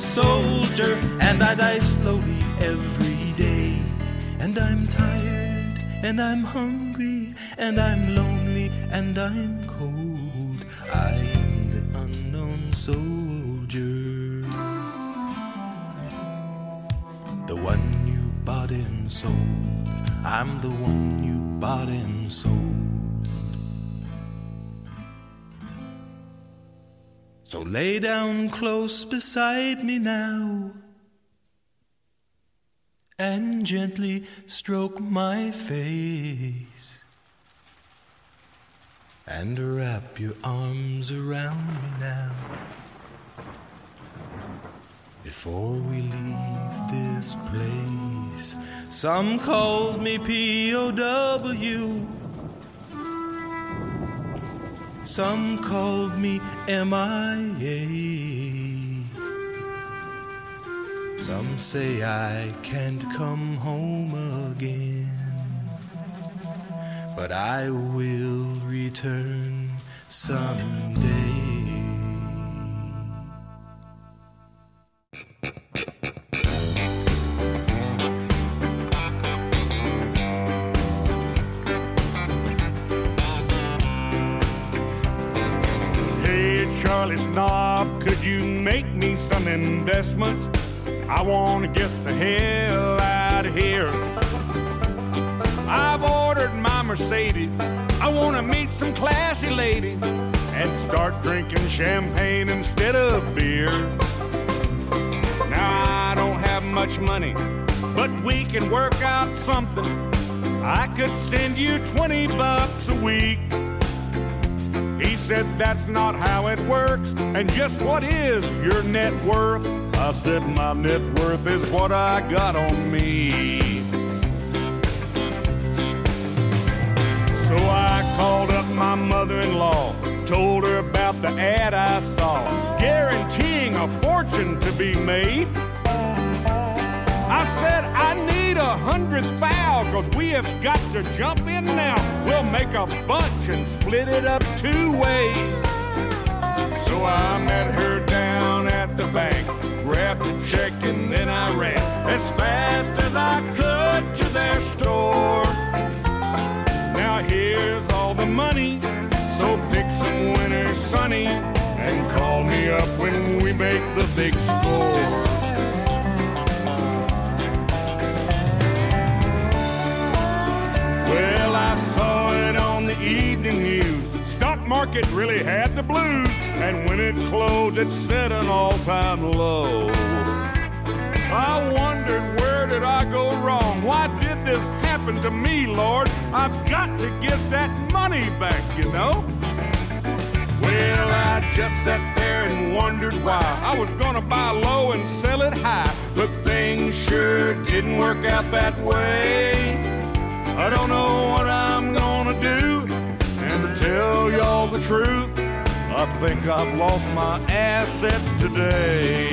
soldier, and I die slowly every day. And I'm tired, and I'm hungry, and I'm lonely, and I'm cold. I am the unknown soldier. The one you bought and sold. I'm the one you bought and sold. So lay down close beside me now and gently stroke my face and wrap your arms around me now before we leave this place. Some called me POW. Some called me MIA. Some say I can't come home again. But I will return someday. Charlie Snob, could you make me some investments? I want to get the hell out of here. I've ordered my Mercedes. I want to meet some classy ladies and start drinking champagne instead of beer. Now, I don't have much money, but we can work out something. I could send you 20 bucks a week. Said that's not how it works. And just what is your net worth? I said my net worth is what I got on me. So I called up my mother in law, told her about the ad I saw, guaranteeing a fortune to be made. I said I need a hundred thou, cause we have got to jump in now. We'll make a bunch and split it up two ways. So I met her down at the bank, grabbed a check and then I ran as fast as I could to their store. Now here's all the money, so pick some winners, Sonny, and call me up when we make the big score. Market really had the blues, and when it closed, it set an all-time low. I wondered where did I go wrong? Why did this happen to me, Lord? I've got to get that money back, you know. Well, I just sat there and wondered why I was gonna buy low and sell it high, but things sure didn't work out that way. I don't know what I'm to tell y'all the truth, I think I've lost my assets today.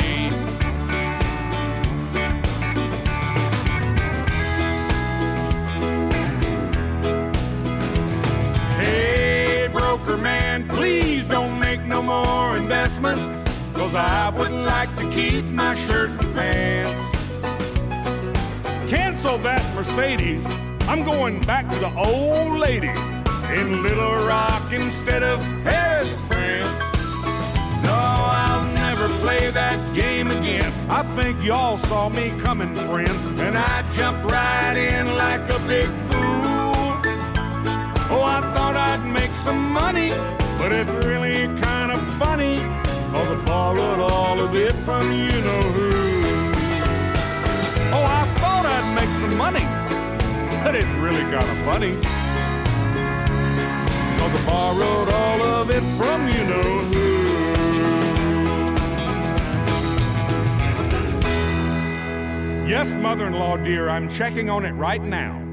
Hey, broker man, please don't make no more investments, cause I would like to keep my shirt and pants. Cancel that Mercedes. I'm going back to the old lady in Little Rock instead of Paris, France. No, I'll never play that game again. I think y'all saw me coming, friend, and I jumped right in like a big fool. Oh, I thought I'd make some money, but it's really kind of funny, cause I borrowed all of it from you know who. Oh, I thought I'd make some money, but it's really kind of funny. Cause I borrowed all of it from you know who. Yes, mother in law, dear, I'm checking on it right now.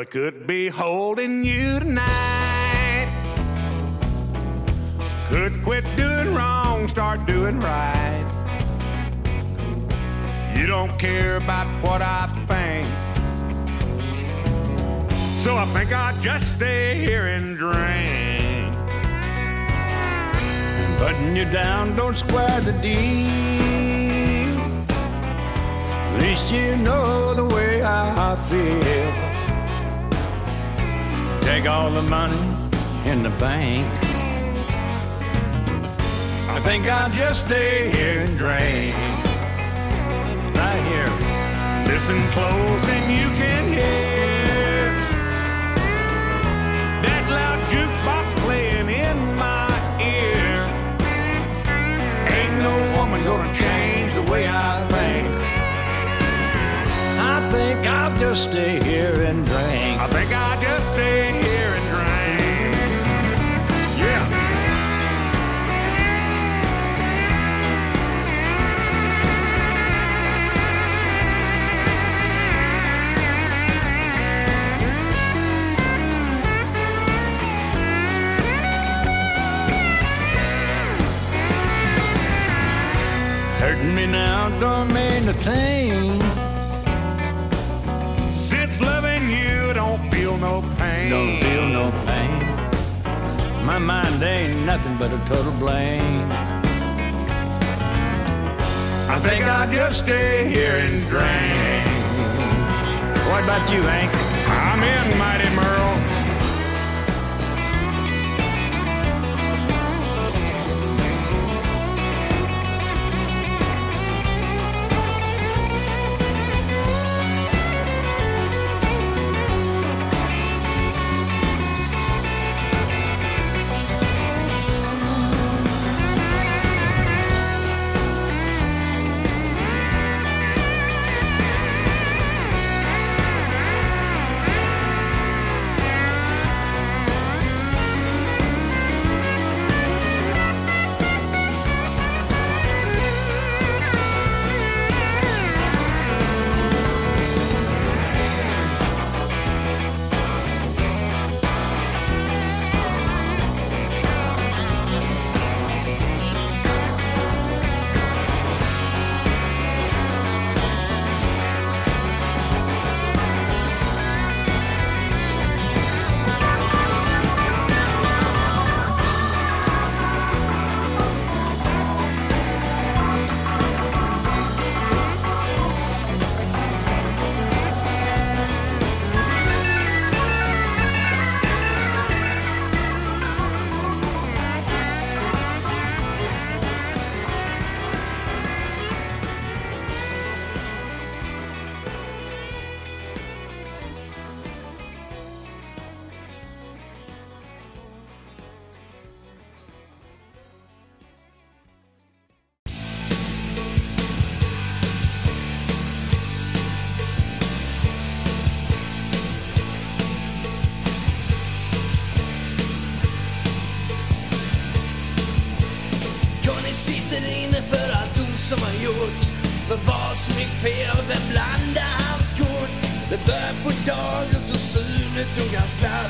I could be holding you tonight. Could quit doing wrong, start doing right. You don't care about what I think. So I think I'll just stay here and drink. Putting you down, don't square the deal. At least you know the way I feel. Take all the money in the bank. I think I'll just stay here and drink. Right here. Listen close and you can hear that loud jukebox playing in my ear. Ain't no woman gonna change the way I think. I think I'll just stay here and drink. I think I'll just stay don't a thing. Since loving you, don't feel no pain. Don't feel no pain. My mind ain't nothing but a total blank. I think I'll just stay here and drink. What about you, Hank? I'm in, Mighty Merle. Tog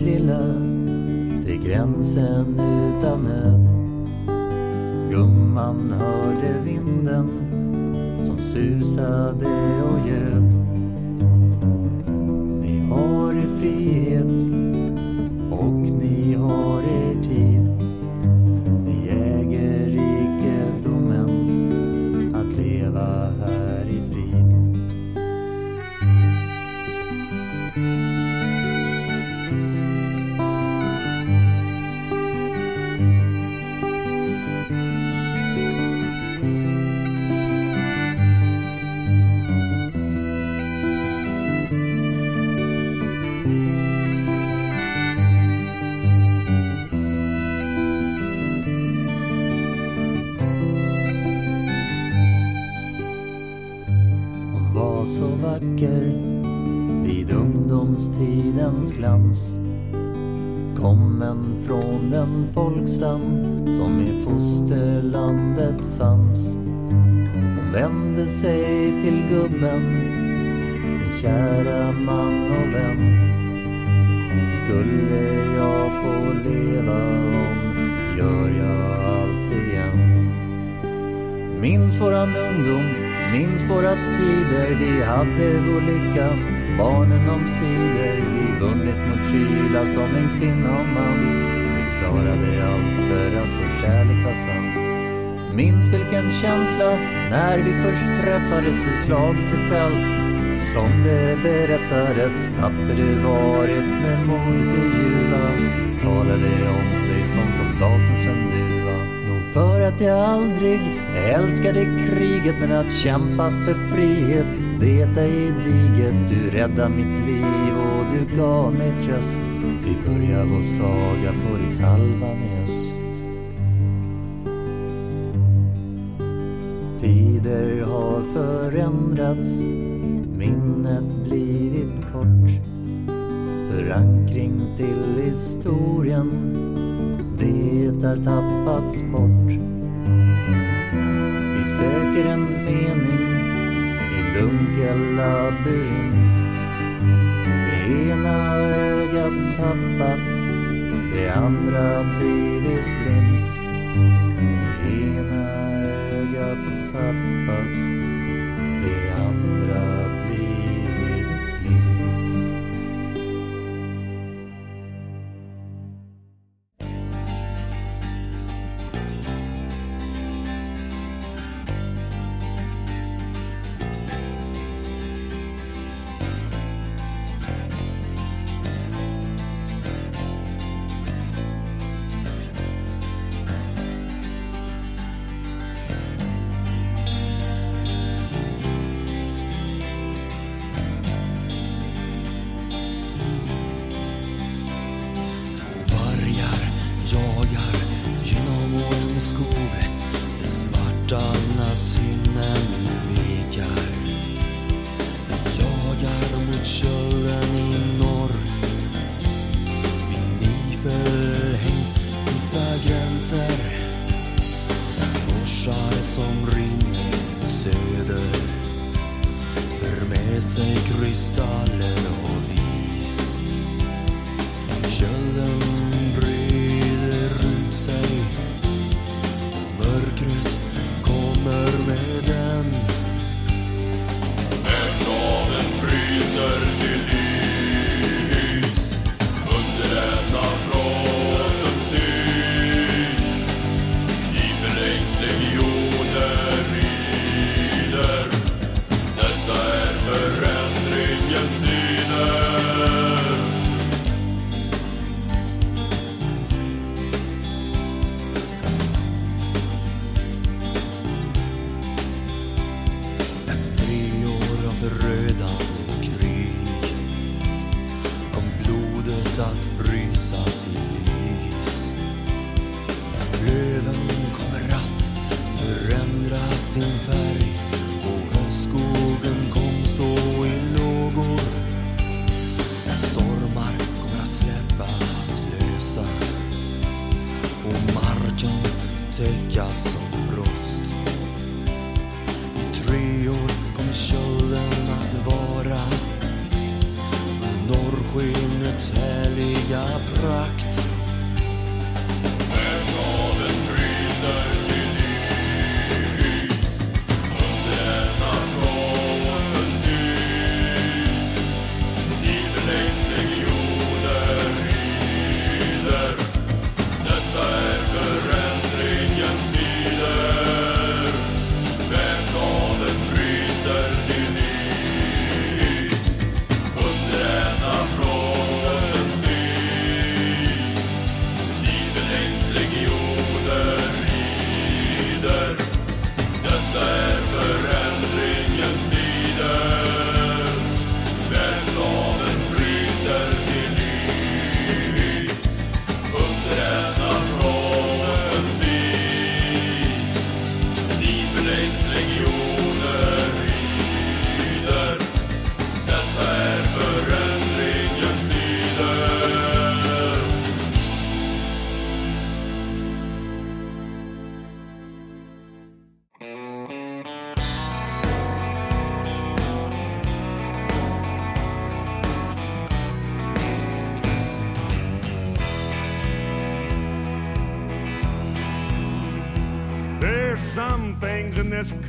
lilla till gränsen. Jesus slags i fält. Som det berättades tapper du varit med modet i ljuva. Talade om dig som soldaten soldatens enduva. Nog för att jag aldrig älskade kriget men att kämpa för frihet bet dig i diget. Du räddade mitt liv och du gav mig tröst. Vi börjar vår saga på rikshalvan i öst. small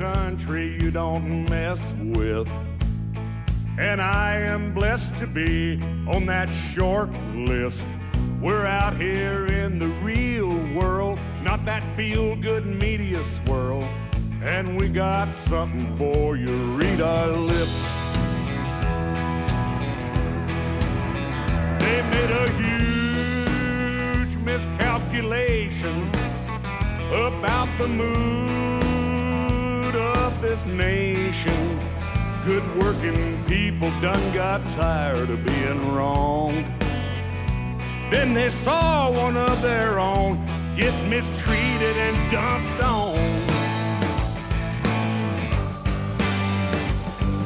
country you don't mess with. And I am blessed to be on that short list. We're out here in the real world, not that feel good media swirl. And we got something for you. Read our lips. They made a huge miscalculation about the moon nation. Good working people done got tired of being wronged. Then they saw one of their own get mistreated and dumped on.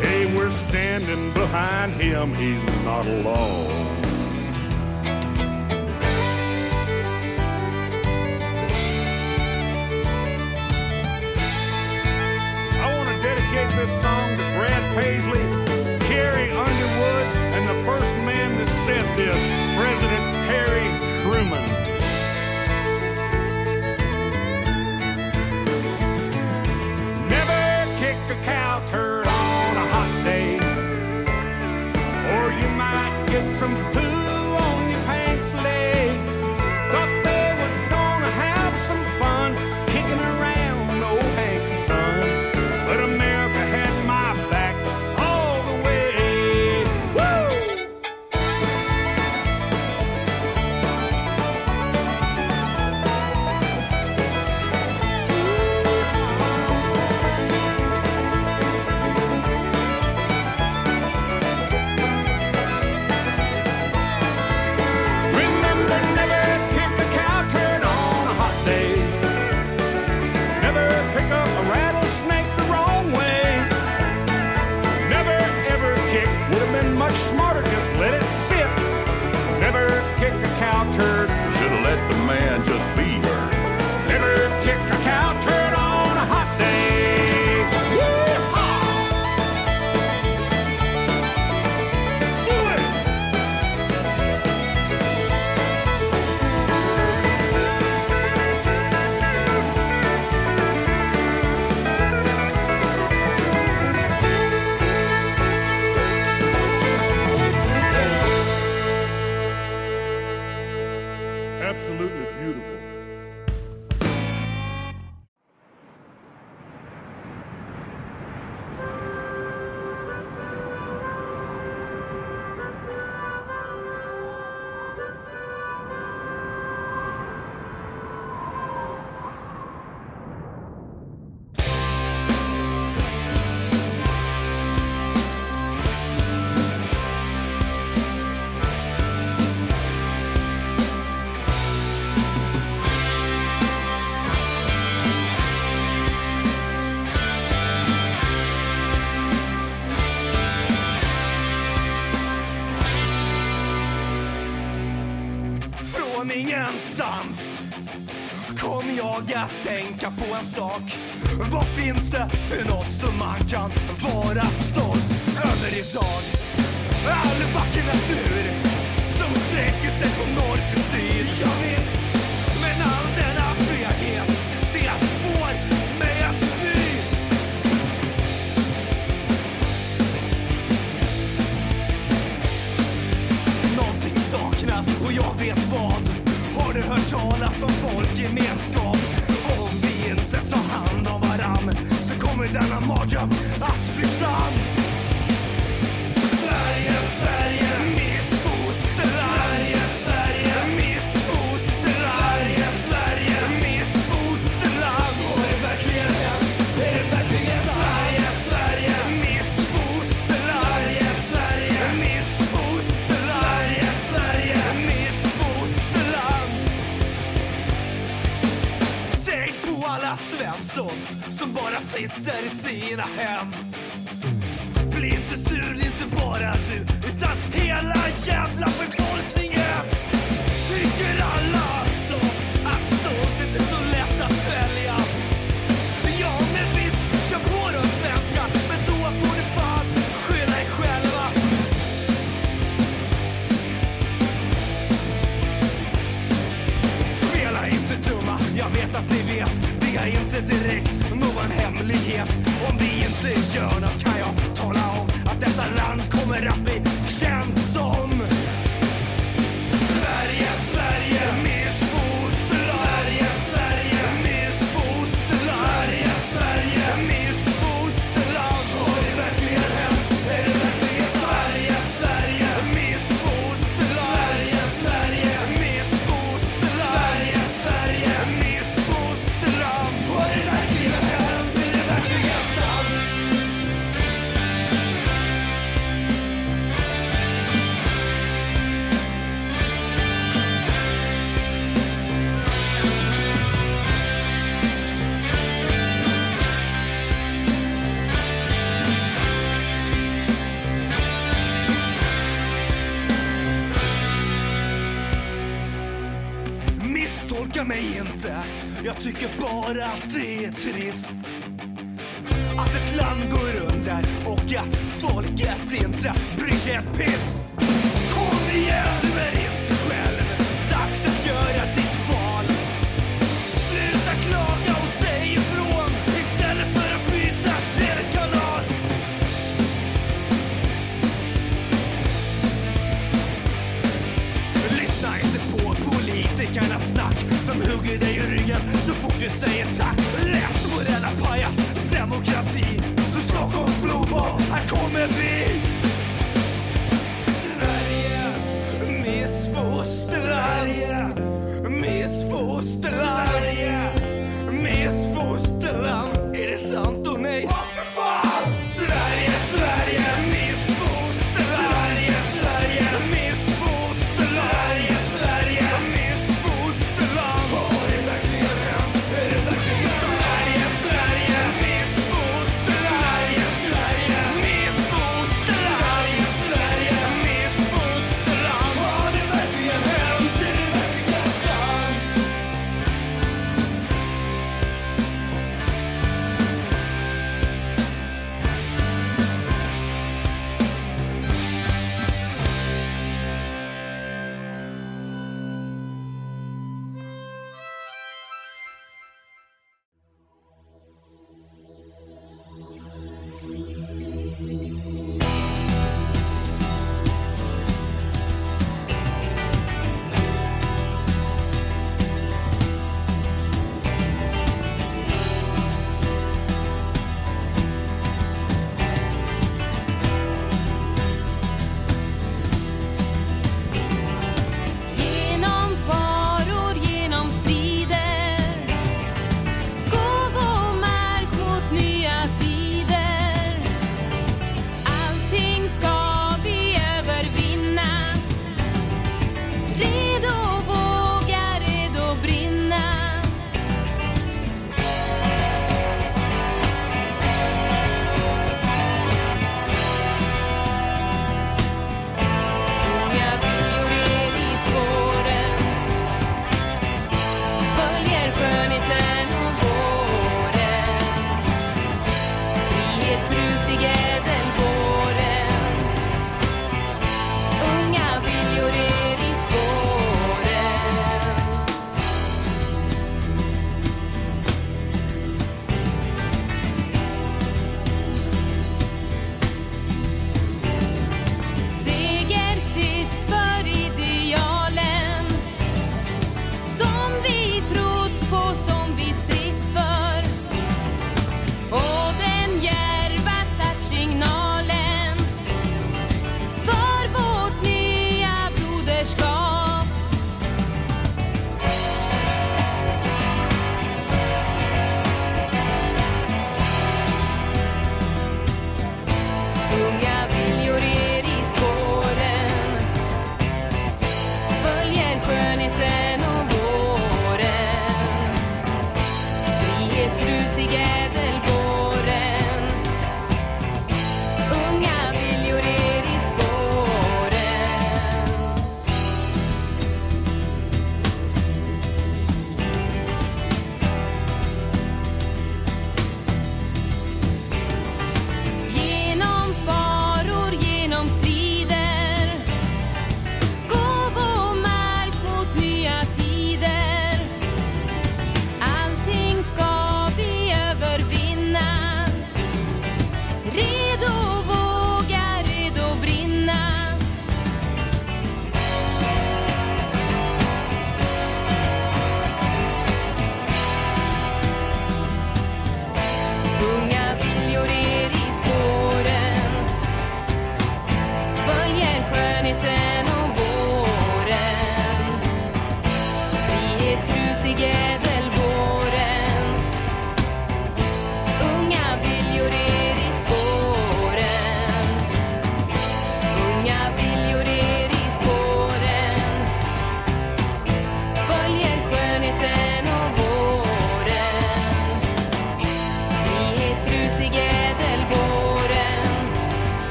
Hey, we're standing behind him, he's not alone. tänka på en sak. Vad finns det för nåt som man kan vara stolt över idag? All vacker natur ahora a.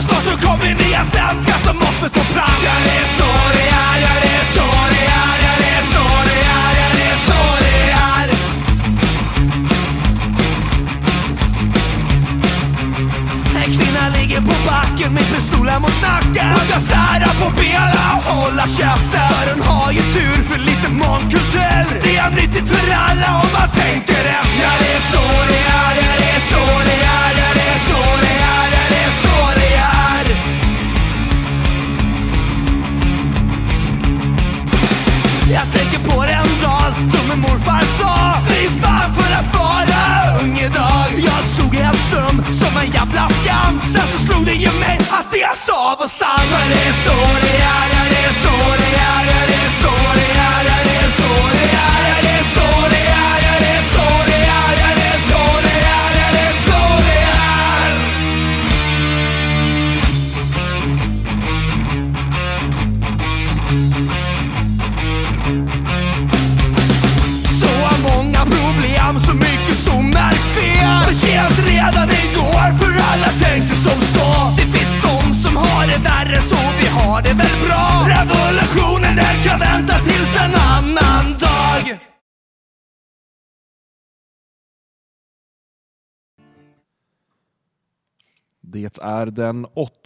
För snart så kommer nya svenskar som måste få plats. Ja det är så det är, ja det är så det är, ja det är så det är, ja det är så det är En kvinna ligger på backen med pistolen mot nacken. Hon ska sära på benen och hålla käften. För hon har ju tur för lite mångkultur. Det är nyttigt för alla om man tänker efter. Ja det är så det är, ja det är så det är, ja det är så det är, Jag en på som min morfar sa. Fy fan för att vara ung idag Jag stod en stum som en jävla fjam. Sen så slog det ju mig att det jag sa var sant. För det är så det är, ja det är så det är.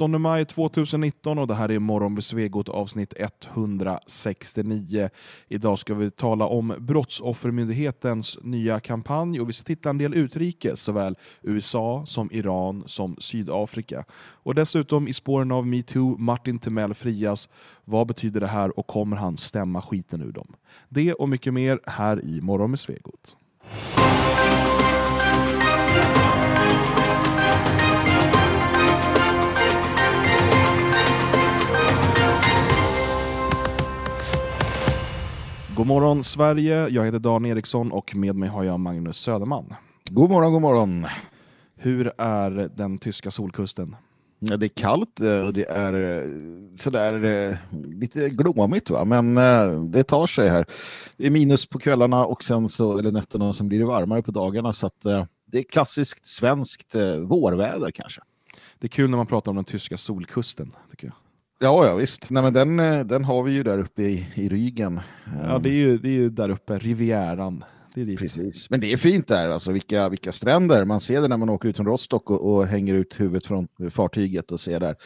8 maj 2019 och det här är Morgon med Svegot avsnitt 169. Idag ska vi tala om Brottsoffermyndighetens nya kampanj och vi ska titta en del utrikes, såväl USA som Iran som Sydafrika. Och dessutom i spåren av metoo, Martin Timell frias. Vad betyder det här och kommer han stämma skiten ur dem? Det och mycket mer här i Morgon med Svegot. God morgon Sverige, jag heter Dan Eriksson och med mig har jag Magnus Söderman. God morgon, god morgon. Hur är den tyska solkusten? Ja, det är kallt eh, och det är eh, sådär eh, lite glåmigt va, men det tar sig här. Det är minus på kvällarna och sen så, eller nätterna, sen blir det varmare på dagarna så att det är klassiskt svenskt vårväder kanske. Det är kul när man pratar om den tyska solkusten. Tycker jag. Ja, ja visst. Nej, men den, eh, den har vi ju där uppe i, i Rygen. Ja, det är, ju, det är ju där uppe, Rivieran. Det är dit. Precis. Men det är fint där, alltså vilka, vilka stränder. Man ser det när man åker ut från Rostock och, och hänger ut huvudet från fartyget och ser där.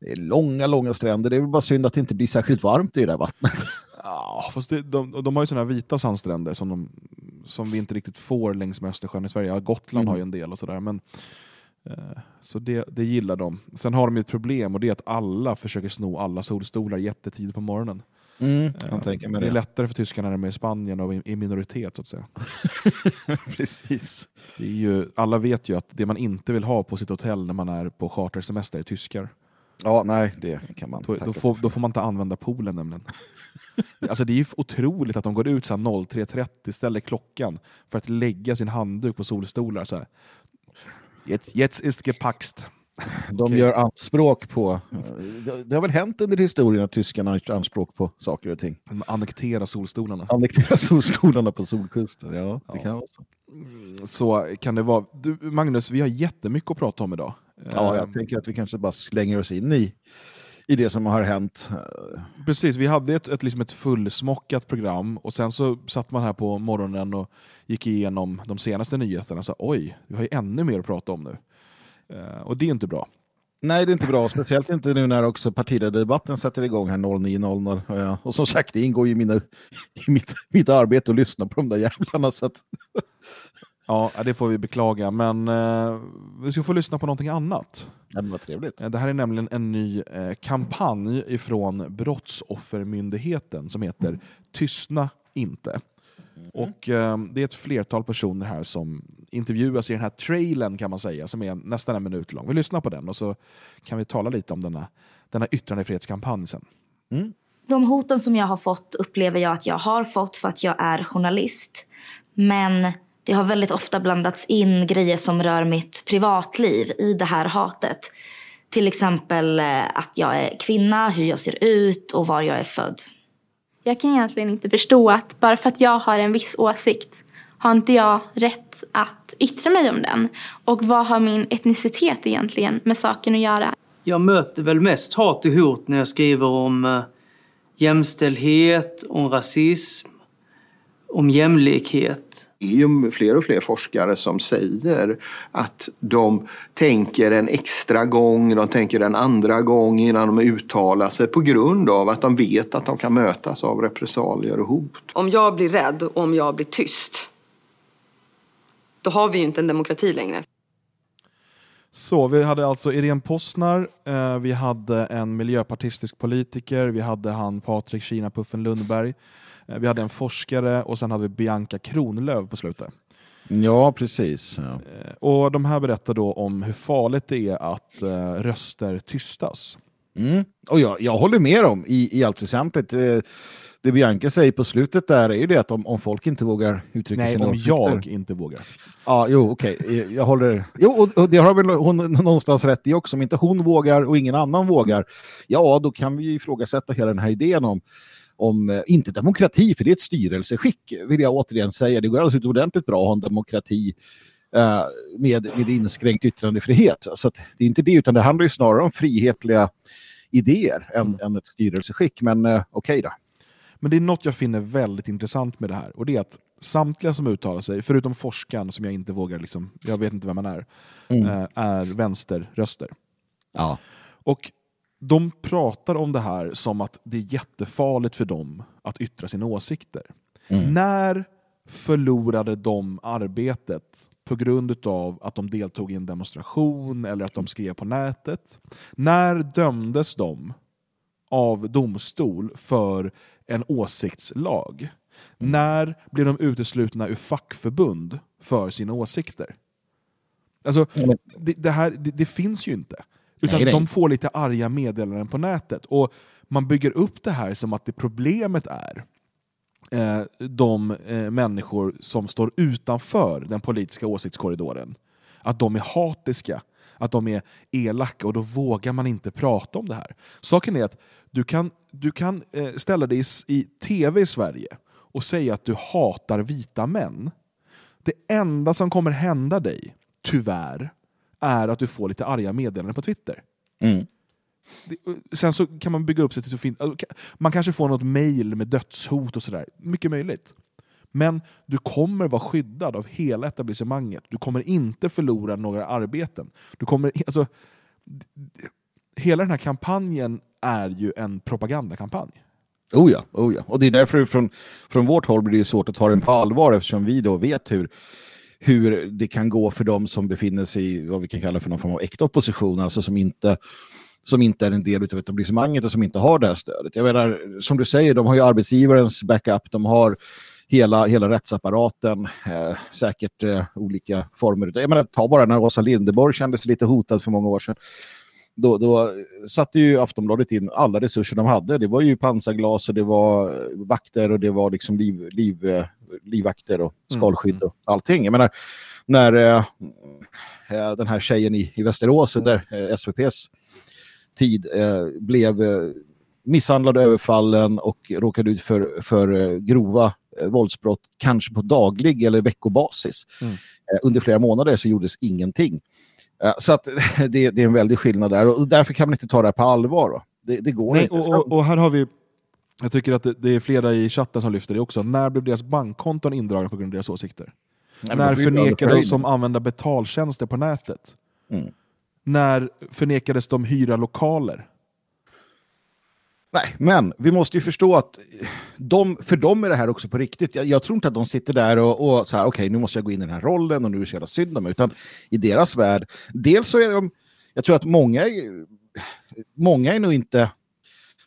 Det är långa, långa stränder. Det är väl bara synd att det inte blir särskilt varmt i det där vattnet. Ja, fast det, de, de har ju sådana här vita sandstränder som, de, som vi inte riktigt får längs med Östersjön i Sverige. Ja, Gotland Mm. har ju en del och sådär. Men, så det, det gillar de. Sen har de ett problem och det är att alla försöker sno alla solstolar jättetidigt på morgonen. Mm, Eh, tänker mig det är det. lättare för tyskarna när de är i Spanien och i, minoritet så att säga. Precis. Det är ju, alla vet ju att det man inte vill ha på sitt hotell när man är på chartersemester är tyskar. Ja, nej, det kan man Då, då, får, då får man inte använda poolen nämligen. Alltså det är ju otroligt att de går ut så här 03.30, ställer klockan för att lägga sin handduk på solstolar. Så här. Jetzt, jetzt ist gepaxt. De Okej. gör anspråk på... Det, det har väl hänt under historien att tyskarna har gjort anspråk på saker och ting. De annekterar solstolarna. Annektera solstolarna på solkusten. Ja, det kan vara så. Så kan det vara. Du, Magnus, vi har jättemycket att prata om idag. Ja, Eh, jag tänker att vi kanske bara slänger oss in i, i det som har hänt. Precis, vi hade ett, ett, liksom ett fullsmockat program och sen så satt man här på morgonen och gick igenom de senaste nyheterna. Så, Oj, vi har ju ännu mer att prata om nu. Eh, och det är inte bra. Nej, det är inte bra. Speciellt inte nu när också partiledardebatten sätter igång här 09.00. Ja, Och som sagt, det ingår ju i, mina, i mitt, mitt arbete att lyssna på de där jävlarna. Så att, Ja, det får vi beklaga, men eh, vi ska få lyssna på någonting annat. Ja, men vad trevligt. Eh, Det här är nämligen en ny eh, kampanj ifrån Brottsoffermyndigheten som heter Tystna inte. Och eh, Det är ett flertal personer här som intervjuas i den här trailern kan man säga, som är nästan en minut lång. Vi lyssnar på den och så kan vi tala lite om denna, denna yttrandefrihetskampanj sen. De hoten som jag har fått upplever jag att jag har fått för att jag är journalist. Men det har väldigt ofta blandats in grejer som rör mitt privatliv i det här hatet. Till exempel eh, att jag är kvinna, hur jag ser ut och var jag är född. Jag kan egentligen inte förstå att bara för att jag har en viss åsikt har inte jag rätt att yttra mig om den. Och vad har min etnicitet egentligen med saken att göra? Jag möter väl mest hat och hot när jag skriver om eh, jämställdhet, om rasism, om jämlikhet. Det är ju fler och fler forskare som säger att de tänker en extra gång, de tänker en andra gång innan de uttalar sig på grund av att de vet att de kan mötas av repressalier och hot. Om jag blir rädd och om jag blir tyst, då har vi ju inte en demokrati längre. Så vi hade alltså Irene Posnar, eh, vi hade en miljöpartistisk politiker, vi hade han Patrik Kina-Puffen Lundberg, eh, vi hade en forskare och sen hade vi Bianca Kronlöf på slutet. Ja, precis. Ja. Eh, Och de här berättar då om hur farligt det är att eh, röster tystas. Mm. Och jag, jag håller med dem i, i allt väsentligt. Eh, Det Bianca säger på slutet där är ju det att om, om folk inte vågar uttrycka Nej, sina om åsikter- jag inte vågar. Ja, jo, okej. Eh, Jag håller... Jo, och, och det har väl hon någonstans rätt i också. Om inte hon vågar och ingen annan vågar, ja, då kan vi ju ifrågasätta hela den här idén om om, eh, inte demokrati, för det är ett styrelseskick, vill jag återigen säga. Det går alldeles utomordentligt bra att ha en demokrati eh, med, med inskränkt yttrandefrihet. Så det är inte det, utan det handlar ju snarare om frihetliga idéer än, än ett styrelseskick. Men eh, okej då. Men det är något jag finner väldigt intressant med det här. Och det är att samtliga som uttalar sig, förutom forskaren som jag inte vågar, liksom, jag vet inte vem han är, Mm. eh, är vänsterröster. Ja. Och de pratar om det här som att det är jättefarligt för dem att yttra sina åsikter. Mm. När förlorade de arbetet på grund av att de deltog i en demonstration eller att de skrev på nätet? När dömdes de av domstol för en åsiktslag? När blev de uteslutna ur fackförbund för sina åsikter? Alltså, det, det, här, det, det finns ju inte. Utan Nej, de får lite arga meddelanden på nätet. Och man bygger upp det här som att det problemet är eh, de eh, människor som står utanför den politiska åsiktskorridoren. Att de är hatiska, att de är elaka och då vågar man inte prata om det här. Saken är att du kan, du kan eh, ställa dig i, i tv i Sverige och säga att du hatar vita män. Det enda som kommer hända dig, tyvärr, är att du får lite arga meddelanden på Twitter. Mm. Det- Sen så kan man bygga upp sig till så fint. alltså, Man kanske får något mail med dödshot och sådär. Mycket möjligt. Men du kommer vara skyddad av hela etablissemanget. Du kommer inte förlora några arbeten. Du kommer, alltså, hela den här kampanjen är ju en propagandakampanj. Oh ja, oh ja. Och det är därför från, från vårt håll blir det svårt att ta den på allvar eftersom vi då vet hur, hur det kan gå för dem som befinner sig i vad vi kan kalla för någon form av äkta opposition, alltså som inte, som inte är en del av etablissemanget och som inte har det här stödet. Jag menar, som du säger, de har ju arbetsgivarens backup, de har hela, hela rättsapparaten, eh, säkert eh, olika former. Jag menar, ta bara när Åsa Linderborg kände sig lite hotad för många år sedan då, då satte ju Aftonbladet in alla resurser de hade. Det var ju pansarglas och det var eh, vakter och det var liksom liv, liv, eh, livvakter och skalskydd och allting. Jag menar, när eh, den här tjejen i, i Västerås under eh, SVPs tid eh, blev misshandlad överfallen och råkade ut för, för grova våldsbrott, kanske på daglig eller veckobasis. Mm. Under flera månader så gjordes ingenting. Eh, Så att det, det är en väldig skillnad där och därför kan man inte ta det här på allvar. Då. Det, det går Nej, inte. och, och, här har vi, jag tycker att det, det är flera i chatten som lyfter det också. När blev deras bankkonton indragna på grund av deras åsikter? men När förnekades de som använda betaltjänster på nätet? Mm. När förnekades de hyra lokaler? Nej, men vi måste ju förstå att eh, de, för dem är det här också på riktigt. Jag, jag tror inte att de sitter där och, och så här, okej, nu måste jag gå in i den här rollen och nu är det så jävla synd om mig. Utan i deras värld, dels så är de, jag tror att många är, många är nog inte,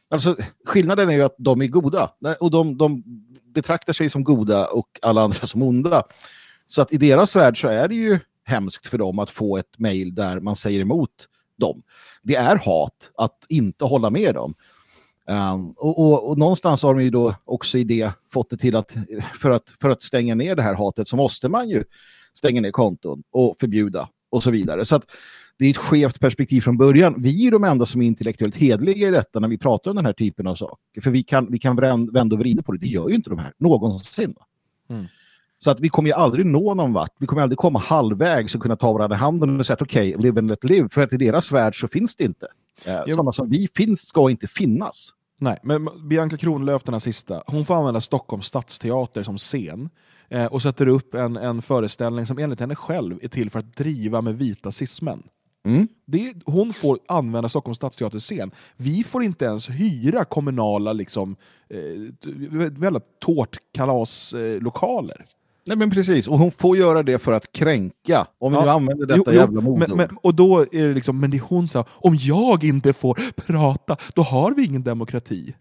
alltså skillnaden är ju att de är goda och de, de betraktar sig som goda och alla andra som onda. Så att i deras värld så är det ju hemskt för dem att få ett mejl där man säger emot dem. Det är hat att inte hålla med dem. Um, och, och, och någonstans har de ju då också i det fått det till att för, att för att stänga ner det här hatet så måste man ju stänga ner konton och förbjuda och så vidare. Så att det är ett skevt perspektiv från början. Vi är de enda som är intellektuellt hedliga i detta när vi pratar om den här typen av saker. För vi kan, vi kan vända och vrida på det. Det gör ju inte de här någonsin. Mm. Så att vi kommer ju aldrig nå någon vart. Vi kommer aldrig komma halvvägs och kunna ta varandra i handen och säga att okej, live and let live. För att i deras värld så finns det inte. Eh, Sådana som vi finns ska inte finnas. Nej, men Bianca Kronlöf, den här sista, hon får använda Stockholms stadsteater som scen eh, och sätter upp en, en föreställning som enligt henne själv är till för att driva med vita cismen. Mm. Det, hon får använda Stockholms stadsteaters scen. Vi får inte ens hyra kommunala liksom, eh, väldigt tårtkalaslokaler. Nej men precis, och hon får göra det för att kränka. Om vi nu använder detta Jo, jävla men, Och då är det liksom, men det är hon sa, om jag inte får prata, då har vi ingen demokrati.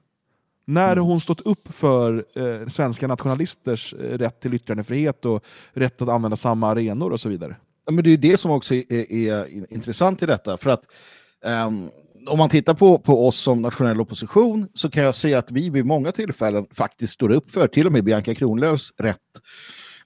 När Mm. hon stått upp för eh, svenska nationalisters eh, rätt till yttrandefrihet och rätt att använda samma arenor och så vidare? Ja, men det är det som också är, är intressant i detta. För att ehm, om man tittar på, på oss som nationell opposition så kan jag se att vi vid många tillfällen faktiskt står upp för till och med Bianca Kronlöfs rätt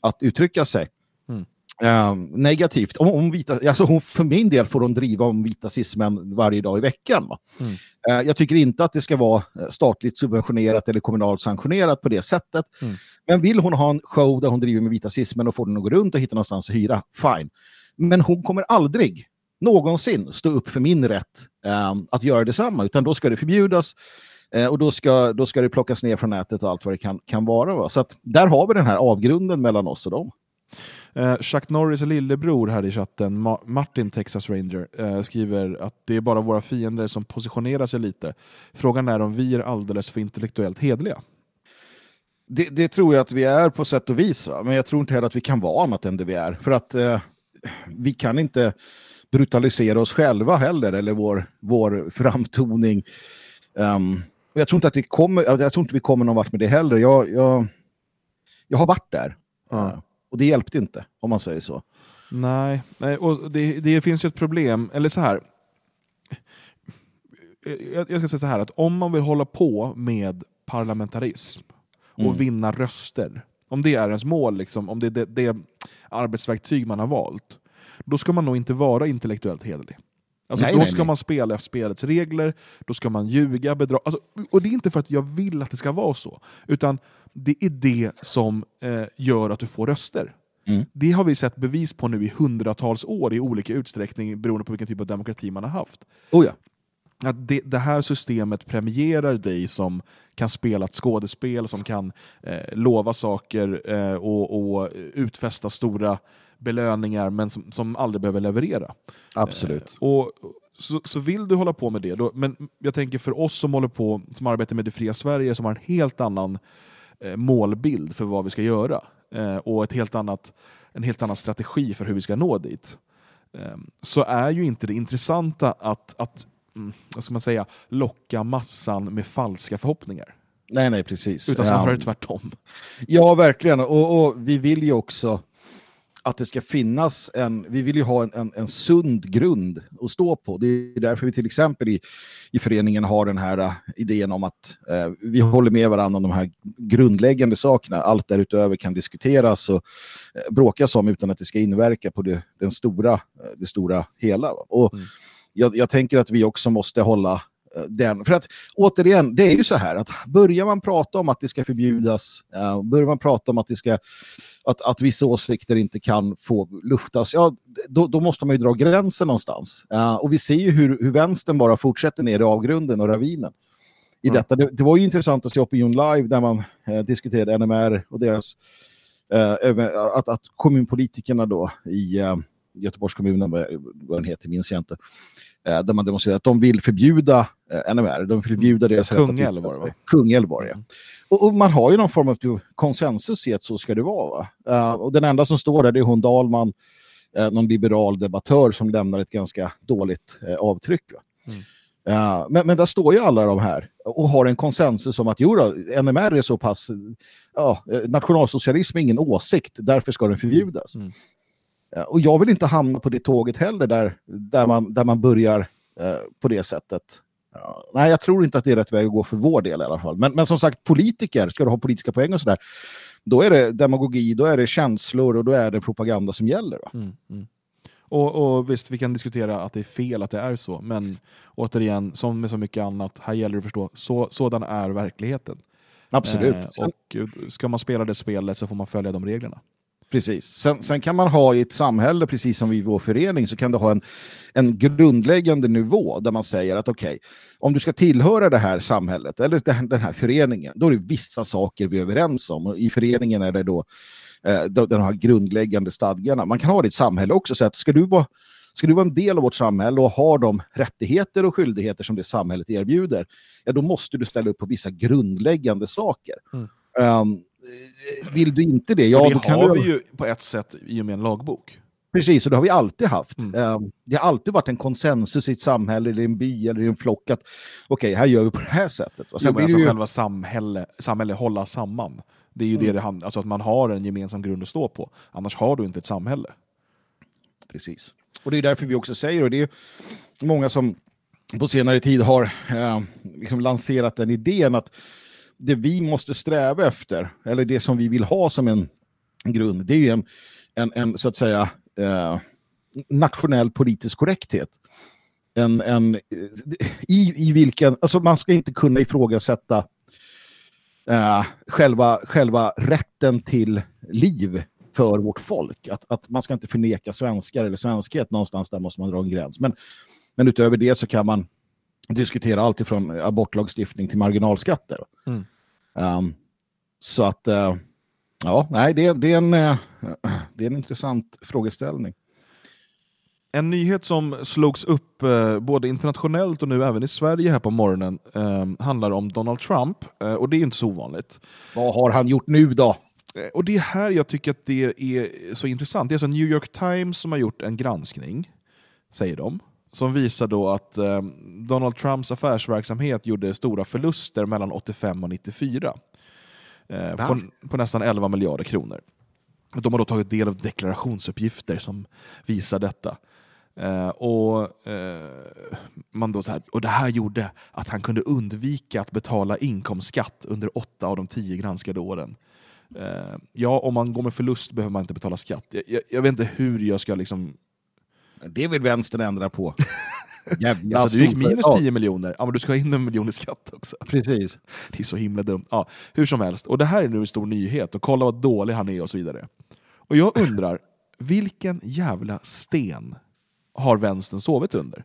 att uttrycka sig. Mm. Ehm, negativt. Om, om vita, alltså hon, för min del får hon driva om vita cismen varje dag i veckan. Va? Mm. Eh, jag tycker inte att det ska vara eh, statligt subventionerat eller kommunalt sanktionerat på det sättet. Mm. Men vill hon ha en show där hon driver med vita cismen och får den att gå runt och hitta någonstans att hyra, fine. Men hon kommer aldrig någonsin stå upp för min rätt eh, att göra detsamma, utan då ska det förbjudas eh, och då ska, då ska det plockas ner från nätet och allt vad det kan, kan vara. Va? Så att där har vi den här avgrunden mellan oss och dem. Eh, Chuck Norris lillebror här i chatten, Ma- Martin Texas Ranger, eh, skriver att det är bara våra fiender som positionerar sig lite. Frågan är om vi är alldeles för intellektuellt hedliga. Det, det tror jag att vi är på sätt och vis, va? men jag tror inte heller att vi kan vara annat än det vi är. För att eh, vi kan inte brutalisera oss själva heller, eller vår, vår framtoning. Ehm, och jag tror inte att vi kommer, jag tror inte vi kommer någon vart med det heller. Jag, jag, jag har varit där. Eh, och det hjälpte inte, om man säger så. Nej, nej och det, det finns ju ett problem, eller så här. Jag, jag ska säga så här, att om man vill hålla på med parlamentarism och Mm. vinna röster, om det är ens mål, liksom, om det är det, det arbetsverktyg man har valt, då ska man nog inte vara intellektuellt hederlig. Alltså, Nej, då nej, ska nej. man spela efter spelets regler, då ska man ljuga, bedra. Alltså, och det är inte för att jag vill att det ska vara så, utan det är det som eh, gör att du får röster. Mm. Det har vi sett bevis på nu i hundratals år i olika utsträckning beroende på vilken typ av demokrati man har haft. Oh ja. Att det, det här systemet premierar dig som kan spela ett skådespel, som kan eh, lova saker eh, och, och utfästa stora belöningar men som, som aldrig behöver leverera. Absolut. Eh, och, så, så vill du hålla på med det, då, men jag tänker för oss som håller på, som arbetar med det fria Sverige, som har en helt annan eh, målbild för vad vi ska göra eh, och ett helt annat, en helt annan strategi för hur vi ska nå dit. Eh, så är ju inte det intressanta att, att mm, vad ska man säga, locka massan med falska förhoppningar. Nej, nej, precis. Utan Ja. snarare tvärtom. Ja, verkligen. Och, och vi vill ju också att det ska finnas en, vi vill ju ha en, en, en sund grund att stå på. Det är därför vi till exempel i, i föreningen har den här uh, idén om att eh, vi håller med varandra om de här grundläggande sakerna. Allt därutöver kan diskuteras och eh, bråkas om utan att det ska inverka på det, den stora, det stora hela. Och jag, jag tänker att vi också måste hålla den. För att återigen, det är ju så här att börjar man prata om att det ska förbjudas, uh, börjar man prata om att, det ska, att, att vissa åsikter inte kan få luftas, ja, då, då måste man ju dra gränsen någonstans. Uh, och vi ser ju hur, hur vänstern bara fortsätter ner i avgrunden och ravinen. I detta. Det, det var ju intressant att se Opinion Live där man eh, diskuterade NMR och deras eh, att, att kommunpolitikerna då i eh, Göteborgs kommun, vad den heter minns jag inte, eh, där man demonstrerar att de vill förbjuda eh, NMR, de vill förbjuda deras Kungälv var det, va? Kungälv var det. Och, och man har ju någon form av konsensus i att så ska det vara. Va? Eh, och den enda som står där det är hon Dahlman, någon liberal debattör som lämnar ett ganska dåligt avtryck. Ja, men, men där står ju alla de här och har en konsensus om att jo då, NMR är så pass, ja, nationalsocialism är ingen åsikt, därför ska den förbjudas. Ja, och jag vill inte hamna på det tåget heller där, där, man, där man börjar eh, på det sättet. Ja, nej, jag tror inte att det är rätt väg att gå för vår del i alla fall. Men, men som sagt, politiker, ska du ha politiska poäng och sådär, då är det demagogi, då är det känslor och då är det propaganda som gäller. Mm, mm. Och, och visst, vi kan diskutera att det är fel att det är så, men återigen, som med så mycket annat, här gäller det att förstå, så, sådan är verkligheten. Absolut. Eh, och eh, ska man spela det spelet så får man följa de reglerna. Precis. Sen, sen kan man ha i ett samhälle, precis som vi i vår förening, så kan du ha en, en grundläggande nivå där man säger att okej, om du ska tillhöra det här samhället eller den här föreningen, då är det vissa saker vi är överens om. Och I föreningen är det då eh, de, de här grundläggande stadgarna. Man kan ha det i ett samhälle också, så att ska du vara Ska du vara en del av vårt samhälle och ha de rättigheter och skyldigheter som det samhället erbjuder, ja, då måste du ställa upp på vissa grundläggande saker. Mm. Um, vill du inte det, ja, det då kan har du... vi ju på ett sätt i och med en lagbok. Precis, och det har vi alltid haft. Mm. Eh, det har alltid varit en konsensus i ett samhälle, eller i en by eller i en flock att okej, här gör vi på det här sättet. Och Jo, men alltså det ju- själva samhälle, samhälle hålla samman. Det är ju det Mm. det handlar alltså att man har en gemensam grund att stå på. Annars har du inte ett samhälle. Precis. Och det är därför vi också säger, och det är många som på senare tid har eh, liksom lanserat den idén att det vi måste sträva efter, eller det som vi vill ha som en grund, det är ju en, en, en så att säga eh, nationell politisk korrekthet. En, en, i, I vilken, alltså man ska inte kunna ifrågasätta eh, själva, själva rätten till liv för vårt folk. Att, att man ska inte förneka svenskar eller svenskhet någonstans, där måste man dra en gräns. Men, men utöver det så kan man diskutera allt ifrån abortlagstiftning till marginalskatter. Mm. Um, så att, eh, ja, nej, det, det, är en, eh, det är en intressant frågeställning. En nyhet som slogs upp eh, både internationellt och nu även i Sverige här på morgonen eh, handlar om Donald Trump. Eh, och det är inte så ovanligt. Vad har han gjort nu då? Eh, Och det är här jag tycker att det är så intressant. Det är alltså New York Times som har gjort en granskning, säger de, som visar då att eh, Donald Trumps affärsverksamhet gjorde stora förluster mellan 85 och 94. Eh, på, på nästan 11 miljarder kronor. De har då tagit del av deklarationsuppgifter som visar detta. Eh, och, eh, man då så här, och det här gjorde att han kunde undvika att betala inkomstskatt under åtta av de tio granskade åren. Eh, ja, om man går med förlust behöver man inte betala skatt. Jag, jag, jag vet inte hur jag ska liksom... Det vill vänstern ändra på. Jävla Alltså, du gick minus storföretag. 10 miljoner, ja, men du ska ha in en miljon i skatt också. Precis. Det är så himla dumt. Ja, hur som helst, och det här är nu en stor nyhet, och kolla vad dålig han är och så vidare. Och jag undrar, vilken jävla sten har vänstern sovit under?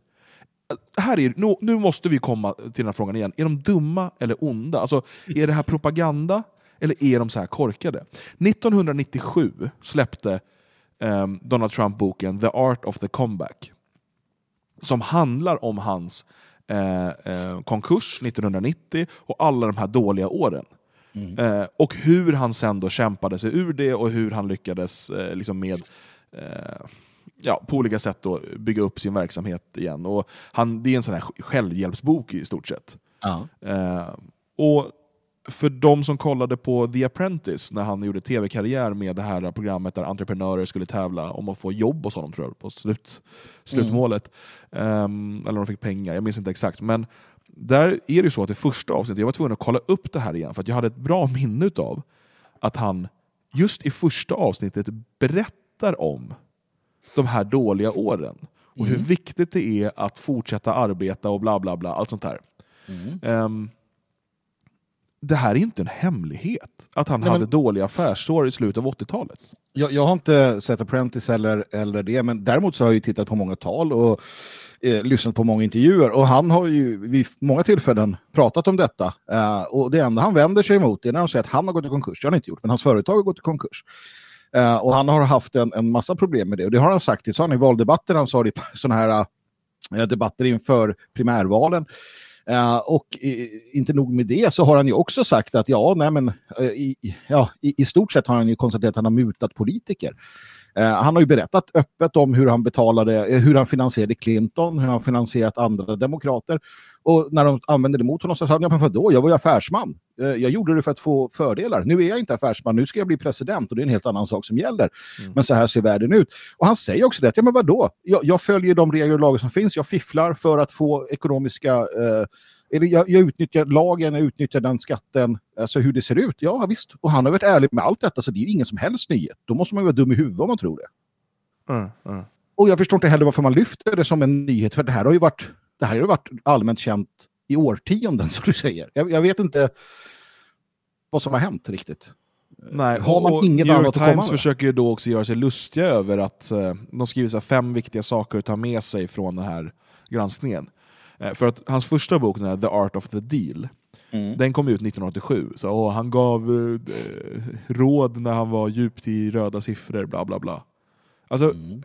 Här är, nu, nu måste vi komma till den här frågan igen. Är de dumma eller onda? Alltså, är det här propaganda eller är de så här korkade? 1997 släppte ehm, Donald Trump boken The Art of the Comeback som handlar om hans eh, eh, konkurs 1990 och alla de här dåliga åren. Eh, och hur han sen då kämpade sig ur det och hur han lyckades eh, liksom med eh, ja, på olika sätt då bygga upp sin verksamhet igen. Och han, det är en sån här självhjälpsbok i stort sett. Eh, och för de som kollade på The Apprentice när han gjorde tv-karriär med det här programmet där entreprenörer skulle tävla om att få jobb hos honom tror jag, på slut, slutmålet. Ehm, eller om de fick pengar, jag minns inte exakt. Men där är det så att i första avsnittet, jag var tvungen att kolla upp det här igen för att jag hade ett bra minne av att han just i första avsnittet berättar om de här dåliga åren. Och hur viktigt det är att fortsätta arbeta och bla bla bla, allt sånt här. Ehm, det här är inte en hemlighet, att han Nej, men- hade dåliga affärsår i slutet av 80-talet. Jag, jag har inte sett Apprentice eller, eller det, men däremot så har jag ju tittat på många tal och eh, lyssnat på många intervjuer. Och han har ju vid många tillfällen pratat om detta. Eh, och det enda han vänder sig emot är när de säger att han har gått i konkurs. Det har han inte gjort, men hans företag har gått i konkurs. Eh, och han har haft en, en massa problem med det. Och det har han sagt, det sa han i valdebatter, han sa det i sådana här eh, debatter inför primärvalen. Eh, och i, inte nog med det så har han ju också sagt att ja, nej men, eh, i- ja, i, i stort sett har han ju konstaterat att han har mutat politiker. Eh, han har ju berättat öppet om hur han betalade, eh, hur han finansierade Clinton, hur han finansierat andra demokrater. Och när de använde det mot honom så sa han, ja men vadå, jag var ju affärsman. Eh, jag gjorde det för att få fördelar. Nu är jag inte affärsman, nu ska jag bli president och det är en helt annan sak som gäller. Men så här ser världen ut. Och han säger också det, ja men vadå, jag, jag följer de regler och lagar som finns, jag fifflar för att få ekonomiska eh, eller jag, jag utnyttjar lagen, jag utnyttjar den skatten, alltså hur det ser ut. Ja visst, och han har varit ärlig med allt detta så det är ju ingen som helst nyhet. Då måste man ju vara dum i huvudet om man tror det. Mm, mm. och jag förstår inte heller varför man lyfter det som en nyhet, för det här har ju varit, det här har ju varit allmänt känt i årtionden, som du säger. Jag, jag vet inte vad som har hänt riktigt. Nej, Har man inget New York Times försöker ju då också göra sig lustiga över att eh, de skriver så fem viktiga saker att ta med sig från den här granskningen. Eh, för att hans första bok, den här The Art of the Deal, Mm. den kom ut 1987. Så, åh, han gav eh, råd när han var djupt i röda siffror, bla bla bla. Alltså, Mm.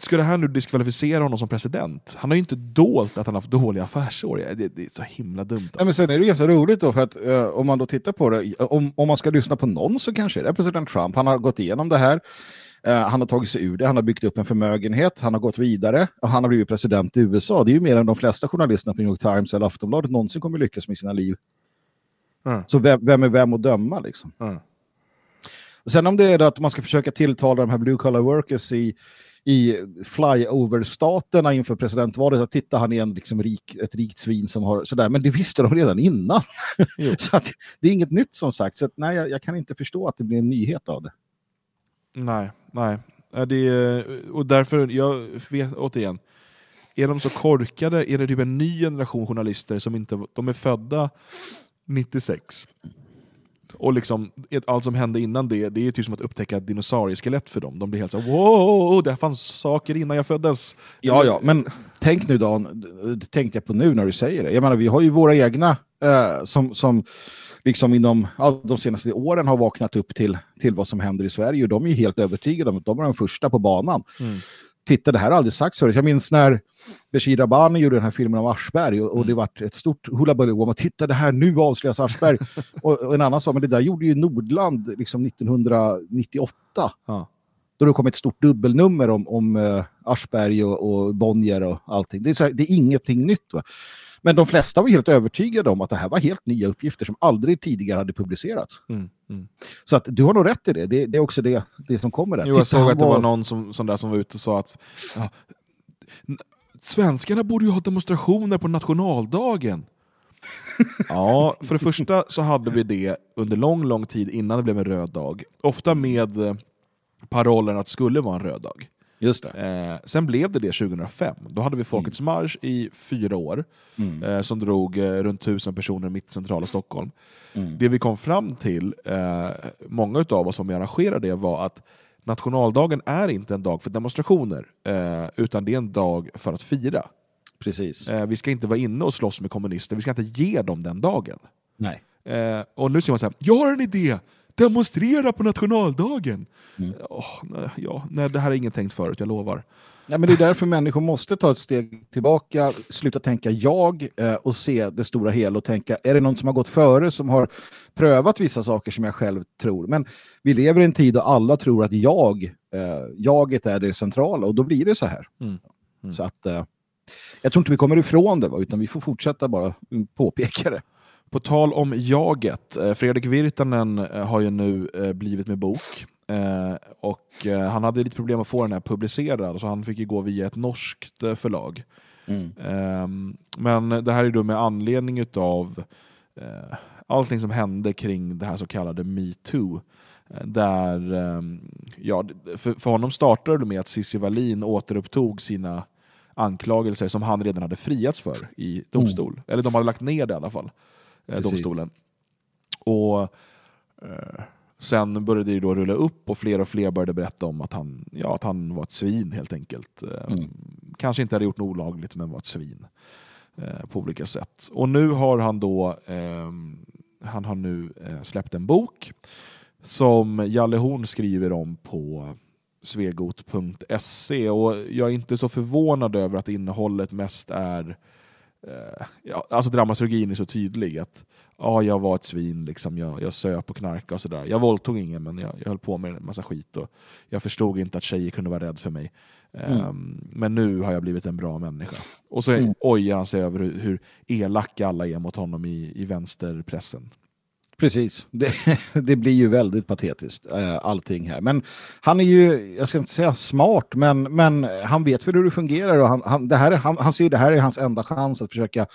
Ska det här nu diskvalificera honom som president? Han har ju inte dolt att han har haft dåliga affärsår. Det, det är så himla dumt. Nej, Alltså. men sen är det ganska roligt då, för att eh, om man då tittar på det, om, om man ska lyssna på någon så kanske det är president Trump. Han har gått igenom det här, han har tagit sig ur det, han har byggt upp en förmögenhet, han har gått vidare och han har blivit president i USA. Det är ju mer än de flesta journalisterna på New York Times eller Aftonbladet någonsin kommer lyckas med sina liv. Mm. Så vem, vem är vem att döma liksom? Mm. Och sen om det är att man ska försöka tilltala de här blue collar workers i, i flyover-staterna inför presidentvalet, att titta han är en liksom rik, ett rikt svin som har sådär, men det visste de redan innan. så att, det är inget nytt som sagt, så att, nej, jag, jag kan inte förstå att det blir en nyhet av det. Nej, nej. Det är, och därför, jag vet återigen, är de så korkade, är det typ en ny generation journalister som inte, de är födda 96. Och liksom, allt som hände innan det, det är typ som att upptäcka ett dinosaurieskelett för dem. De blir helt så här, wow, det fanns saker innan jag föddes. Ja, ja, men tänk nu Dan, det tänkte jag på nu när du säger det. Jag menar, vi har ju våra egna eh, som, som liksom inom ja, de senaste åren har vaknat upp till, till vad som händer i Sverige och de är ju helt övertygade om att de är de första på banan. Mm. Titta, det här har aldrig sagts förut. Jag minns när Bashir Rabbani gjorde den här filmen om Aschberg och, och Mm. det var ett stort hullabaloo om att titta det här, nu avslöjas Aschberg. och, och en annan sa, men det där gjorde ju Nordland liksom 1998 Ja. då det kom ett stort dubbelnummer om, om uh, Aschberg och, och Bonnier och allting. Det är, så här, det är ingenting nytt. Va? Men de flesta var helt övertygade om att det här var helt nya uppgifter som aldrig tidigare hade publicerats. Mm, mm. Så att du har nog rätt i det. Det, det är också det, det som kommer där. Jo, jag såg att det var någon som, som, där som var ute och sa att ja, svenskarna borde ju ha demonstrationer på nationaldagen. Ja, för det första så hade vi det under lång, lång tid innan det blev en röd dag. Ofta med eh, parollen att det skulle vara en röd dag. Just det. Eh, sen blev det det 2005. Då hade vi Folkets marsch i fyra år, Mm. eh, som drog eh, runt tusen personer mitt i centrala Stockholm. Mm. Det vi kom fram till, många av oss som arrangerade det, var att nationaldagen är inte en dag för demonstrationer, utan det är en dag för att fira. Precis. Vi ska inte vara inne och slåss med kommunister, vi ska inte ge dem den dagen. Nej. Och nu säger man så här, jag har en idé! Demonstrera på nationaldagen! Mm. Åh, nej, ja, nej, det här är inget tänkt förut, jag lovar. Ja, men det är därför människor måste ta ett steg tillbaka, sluta tänka jag eh, och se det stora hela och tänka, är det någon som har gått före som har prövat vissa saker som jag själv tror? Men vi lever i en tid då alla tror att jag, eh, jaget är det centrala och då blir det så här. Mm. Så att eh, jag tror inte vi kommer ifrån det, utan vi får fortsätta bara mm, påpeka det. På tal om jaget, eh, Fredrik Virtanen eh, har ju nu eh, blivit med bok. Och han hade lite problem att få den här publicerad, så han fick ju gå via ett norskt förlag. Mm. Ehm, men det här är då med anledning utav eh, allting som hände kring det här så kallade metoo. Där, ehm, ja, för, honom startade det med att Cissi Wallin återupptog sina anklagelser som han redan hade friats för i domstol. Eller de hade lagt ner det i alla fall, Precis. domstolen. Och eh, Sen började det då rulla upp och fler och fler började berätta om att han, ja, att han var ett svin helt enkelt. Eh, Mm. Kanske inte hade gjort något olagligt men var ett svin eh, på olika sätt. Och nu har han då ehm, han har nu eh, släppt en bok som Jalle Horn skriver om på svegot.se och jag är inte så förvånad över att innehållet mest är eh, ja, alltså dramaturgin är så tydlig att ja, jag var ett svin, liksom, jag, jag söp och knarkade och sådär. Jag våldtog ingen men jag, jag höll på med en massa skit och jag förstod inte att tjejer kunde vara rädd för mig. Mm. Ehm, men nu har jag blivit en bra människa. Och så Mm. ojar han sig över hur, hur elaka alla är mot honom i, i vänsterpressen. Precis, det, det blir ju väldigt patetiskt eh, allting här. Men han är ju, jag ska inte säga smart, men, men han vet väl hur det fungerar och han, han, det här är, han, han ser ju det här är hans enda chans att försöka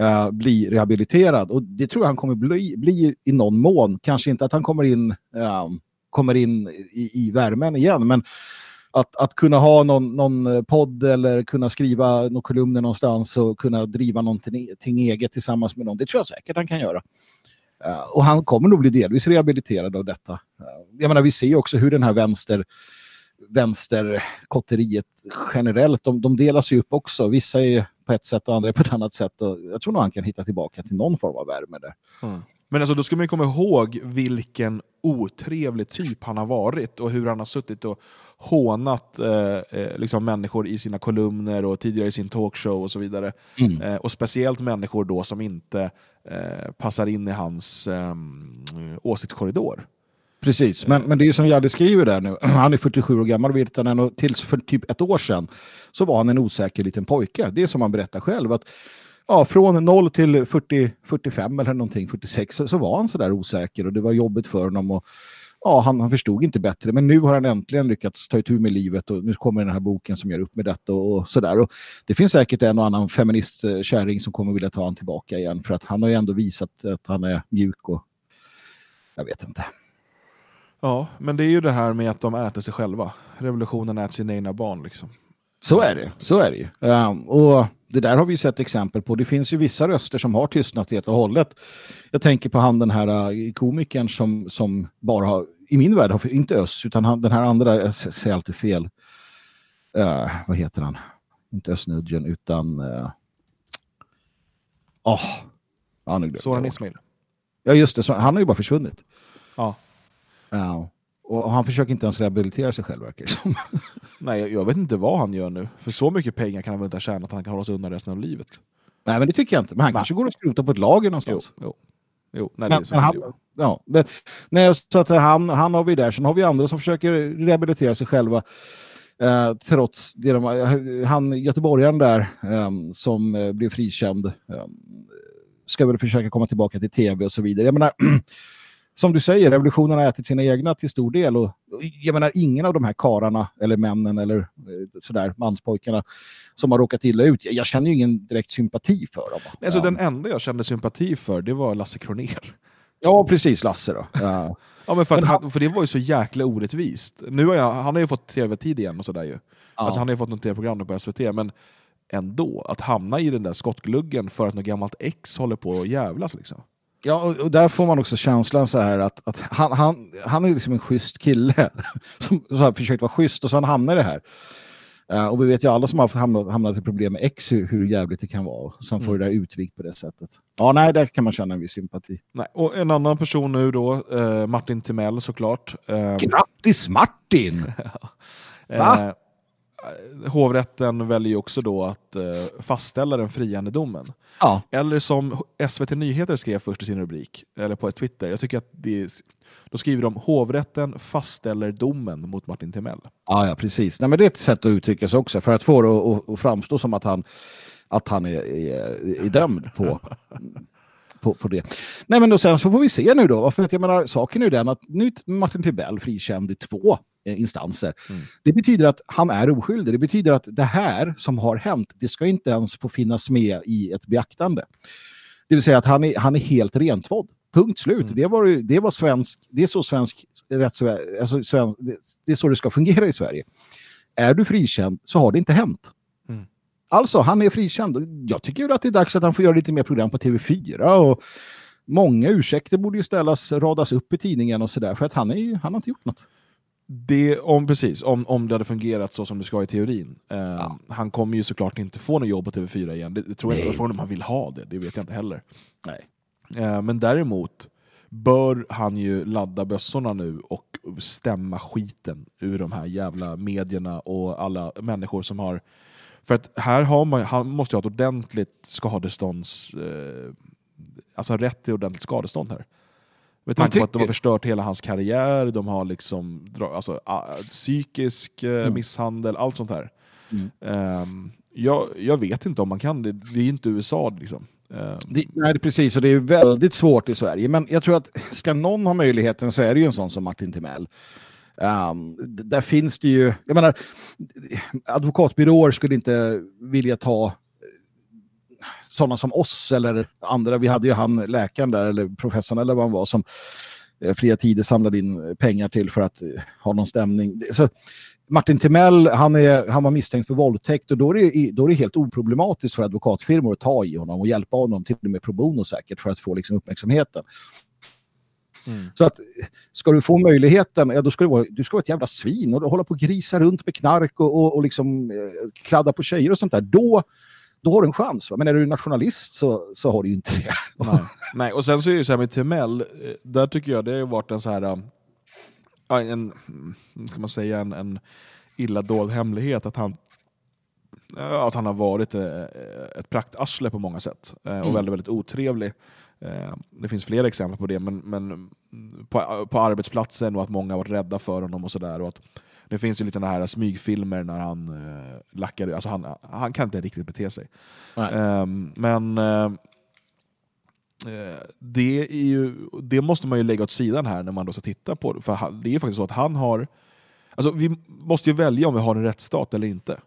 uh, bli rehabiliterad och det tror jag han kommer bli, bli i någon mån. Kanske inte att han kommer in uh, kommer in i, i värmen igen. Men att, att kunna ha någon, någon podd eller kunna skriva några kolumner någonstans och kunna driva någonting eget tillsammans med någon, det tror jag säkert han kan göra. Eh, och han kommer nog bli delvis rehabiliterad av detta. Eh, jag menar, vi ser också hur den här vänster vänsterkotteriet generellt, de, de delas ju upp också. Vissa är på ett sätt och andra är på ett annat sätt. Och jag tror nog han kan hitta tillbaka till någon form av värme där. Mm. Men alltså, då ska man ju komma ihåg vilken otrevlig typ han har varit och hur han har suttit och hånat eh, eh, liksom människor i sina kolumner och tidigare i sin talkshow och så vidare. Mm. Eh, och speciellt människor då som inte eh, passar in i hans eh, åsiktskorridor. Precis, men, men det är ju som Jadde skriver där nu. Han är 47 år gammal, Virtanen, och tills för typ ett år sedan så var han en osäker liten pojke. Det är som han berättar själv. att ja, Från 0 till 40, 45 eller någonting, 46, så, så var han sådär osäker och det var jobbigt för honom. Och, ja, han, han förstod inte bättre, men nu har han äntligen lyckats ta itu med livet och nu kommer den här boken som gör upp med detta och, och sådär. Och det finns säkert en och annan feministkärring som kommer vilja ta honom tillbaka igen för att han har ju ändå visat att han är mjuk och jag vet inte. Ja, men det är ju det här med att de äter sig själva. Revolutionen äter sina egna barn. Liksom. Så är det, så är det ju. Um, och det där har vi sett exempel på. Det finns ju vissa röster som har tystnat helt och hållet. Jag tänker på han den här uh, komikern som, som bara har, i min värld, har, inte Öss, utan han, den här andra, jag säger alltid fel. Uh, vad heter han? Inte Össnudgen, utan... Uh, oh, han är Soran Ismail. Ja, just det. Så, han har ju bara försvunnit. Ja. Ja. Och han försöker inte ens rehabilitera sig själv, verkar som. Nej, jag, vet inte vad han gör nu. För så mycket pengar kan han väl inte ha tjänat att han kan hålla sig undan resten av livet. Nej, men det tycker jag inte. Men han kanske går och skrotar på ett lager någonstans. Jo, jo. jo nej, det är Men, så men han, ja, men, nej, så att han, han har vi där. Sen har vi andra som försöker rehabilitera sig själva. Eh, trots det de, han göteborgaren där eh, som eh, blev frikänd eh, ska väl försöka komma tillbaka till tv och så vidare. Jag menar, som du säger, revolutionen har ätit sina egna till stor del. Och, jag menar, ingen av de här kararna eller männen eller eh, sådär, manspojkarna som har råkat illa ut. Jag, jag känner ju ingen direkt sympati för dem. Nej, så Den enda jag kände sympati för, det var Lasse Kronér. Ja, precis, Lasse då. Ja. Ja, men för, att han, för det var ju så jäkla orättvist. Nu har jag, han har ju fått tv-tid igen och sådär ju. Alltså, han har ju fått något tv-program på SVT, men ändå, att hamna i den där skottgluggen för att något gammalt ex håller på att jävlas liksom. Ja, och, och där får man också känslan så här att, att han, han, han är liksom en schysst kille som så har försökt vara schysst och han hamnar det här. Eh, och vi vet ju alla som har hamnat, hamnat i problem med ex hur, hur jävligt det kan vara. Och sen får det där utvikt på det sättet. Ja, nej, där kan man känna en viss sympati. Nej, och en annan person nu då, eh, Martin Timell såklart. Eh, Grattis Martin! Va? Eh, hovrätten väljer ju också då att eh, fastställa den friande domen. Ja. Eller som SVT Nyheter skrev först i sin rubrik, eller på Twitter, jag tycker att det är, då skriver de hovrätten fastställer domen mot Martin Timell. Ja, ja, precis. Nej, men det är ett sätt att uttrycka sig också för att få det att, att framstå som att han, att han är, är, är dömd på, på, på det. Nej, men då sen så får vi se nu då. För att jag menar, saken är ju den att nu Martin Timell frikänd i två eh, instanser. Det betyder att han är oskyldig. Det betyder att det här som har hänt, det ska inte ens få finnas med i ett beaktande. Det vill säga att han är, han är helt rentvådd. Punkt slut. Det, var, det var svensk, det är så svensk rätts, alltså svensk, det, det är så det ska fungera i Sverige. Är du frikänd så har det inte hänt. Alltså, han är frikänd. Jag tycker ju att det är dags att han får göra lite mer program på TV4 och många ursäkter borde ju ställas, radas upp i tidningen och sådär för att han, är ju, han har inte gjort något. Det, om, precis, om, om det hade fungerat så som det ska i teorin. Eh, Han kommer ju såklart inte få något jobb på TV4 igen. Det, det tror jag inte. Frågan om han vill ha det, det vet jag inte heller. Nej. Eh, men däremot bör han ju ladda bössorna nu och stämma skiten ur de här jävla medierna och alla människor som har... För att här har man, han måste ju ha ett ordentligt skadestånds... Eh, alltså rätt till ordentligt skadestånd här. Med tanke på att de har förstört hela hans karriär, de har liksom alltså, psykisk eh, Mm. misshandel, allt sånt här. Mm. Ehm, jag, jag vet inte om man kan det, det är inte USA liksom. Ehm, Det, nej, precis, och det är väldigt svårt i Sverige. Men jag tror att ska någon ha möjligheten så är det ju en sån som Martin Timell. Um, där finns det ju, jag menar, advokatbyråer skulle inte vilja ta eh, sådana som oss eller andra. Vi hade ju han läkaren där, eller professorn eller vad han var, som eh, Fria Tider samlade in pengar till för att eh, ha någon stämning. Så, Martin Timell, han, är, han var misstänkt för våldtäkt och då är, det, då är det helt oproblematiskt för advokatfirmor att ta i honom och hjälpa honom till och med pro bono säkert för att få liksom, uppmärksamheten. Så att ska du få möjligheten, ja, då ska du, vara, du ska vara ett jävla svin och hålla på och grisa runt med knark och, och, och liksom, eh, kladda på tjejer och sånt där. Då, då har du en chans. Va? Men är du nationalist så, så har du ju inte det. Nej. Nej, och sen så är det så här med Timell, eh, där tycker jag det har varit en så här, ja, en, mm, ska man säga, en, en illa dold hemlighet att han, att han har varit eh, ett praktarsle på många sätt eh, och Mm. väldigt, väldigt otrevlig. Eh, Det finns flera exempel på det, men, men på, på arbetsplatsen och att många har varit rädda för honom och sådär. Det finns ju lite sådana här smygfilmer när han eh, lackar alltså han, han kan inte riktigt bete sig. Ehm, men eh, det, är ju, det måste man ju lägga åt sidan här när man då ska titta på det. För han, det är ju faktiskt så att han har... Alltså vi måste ju välja om vi har en rättsstat eller inte.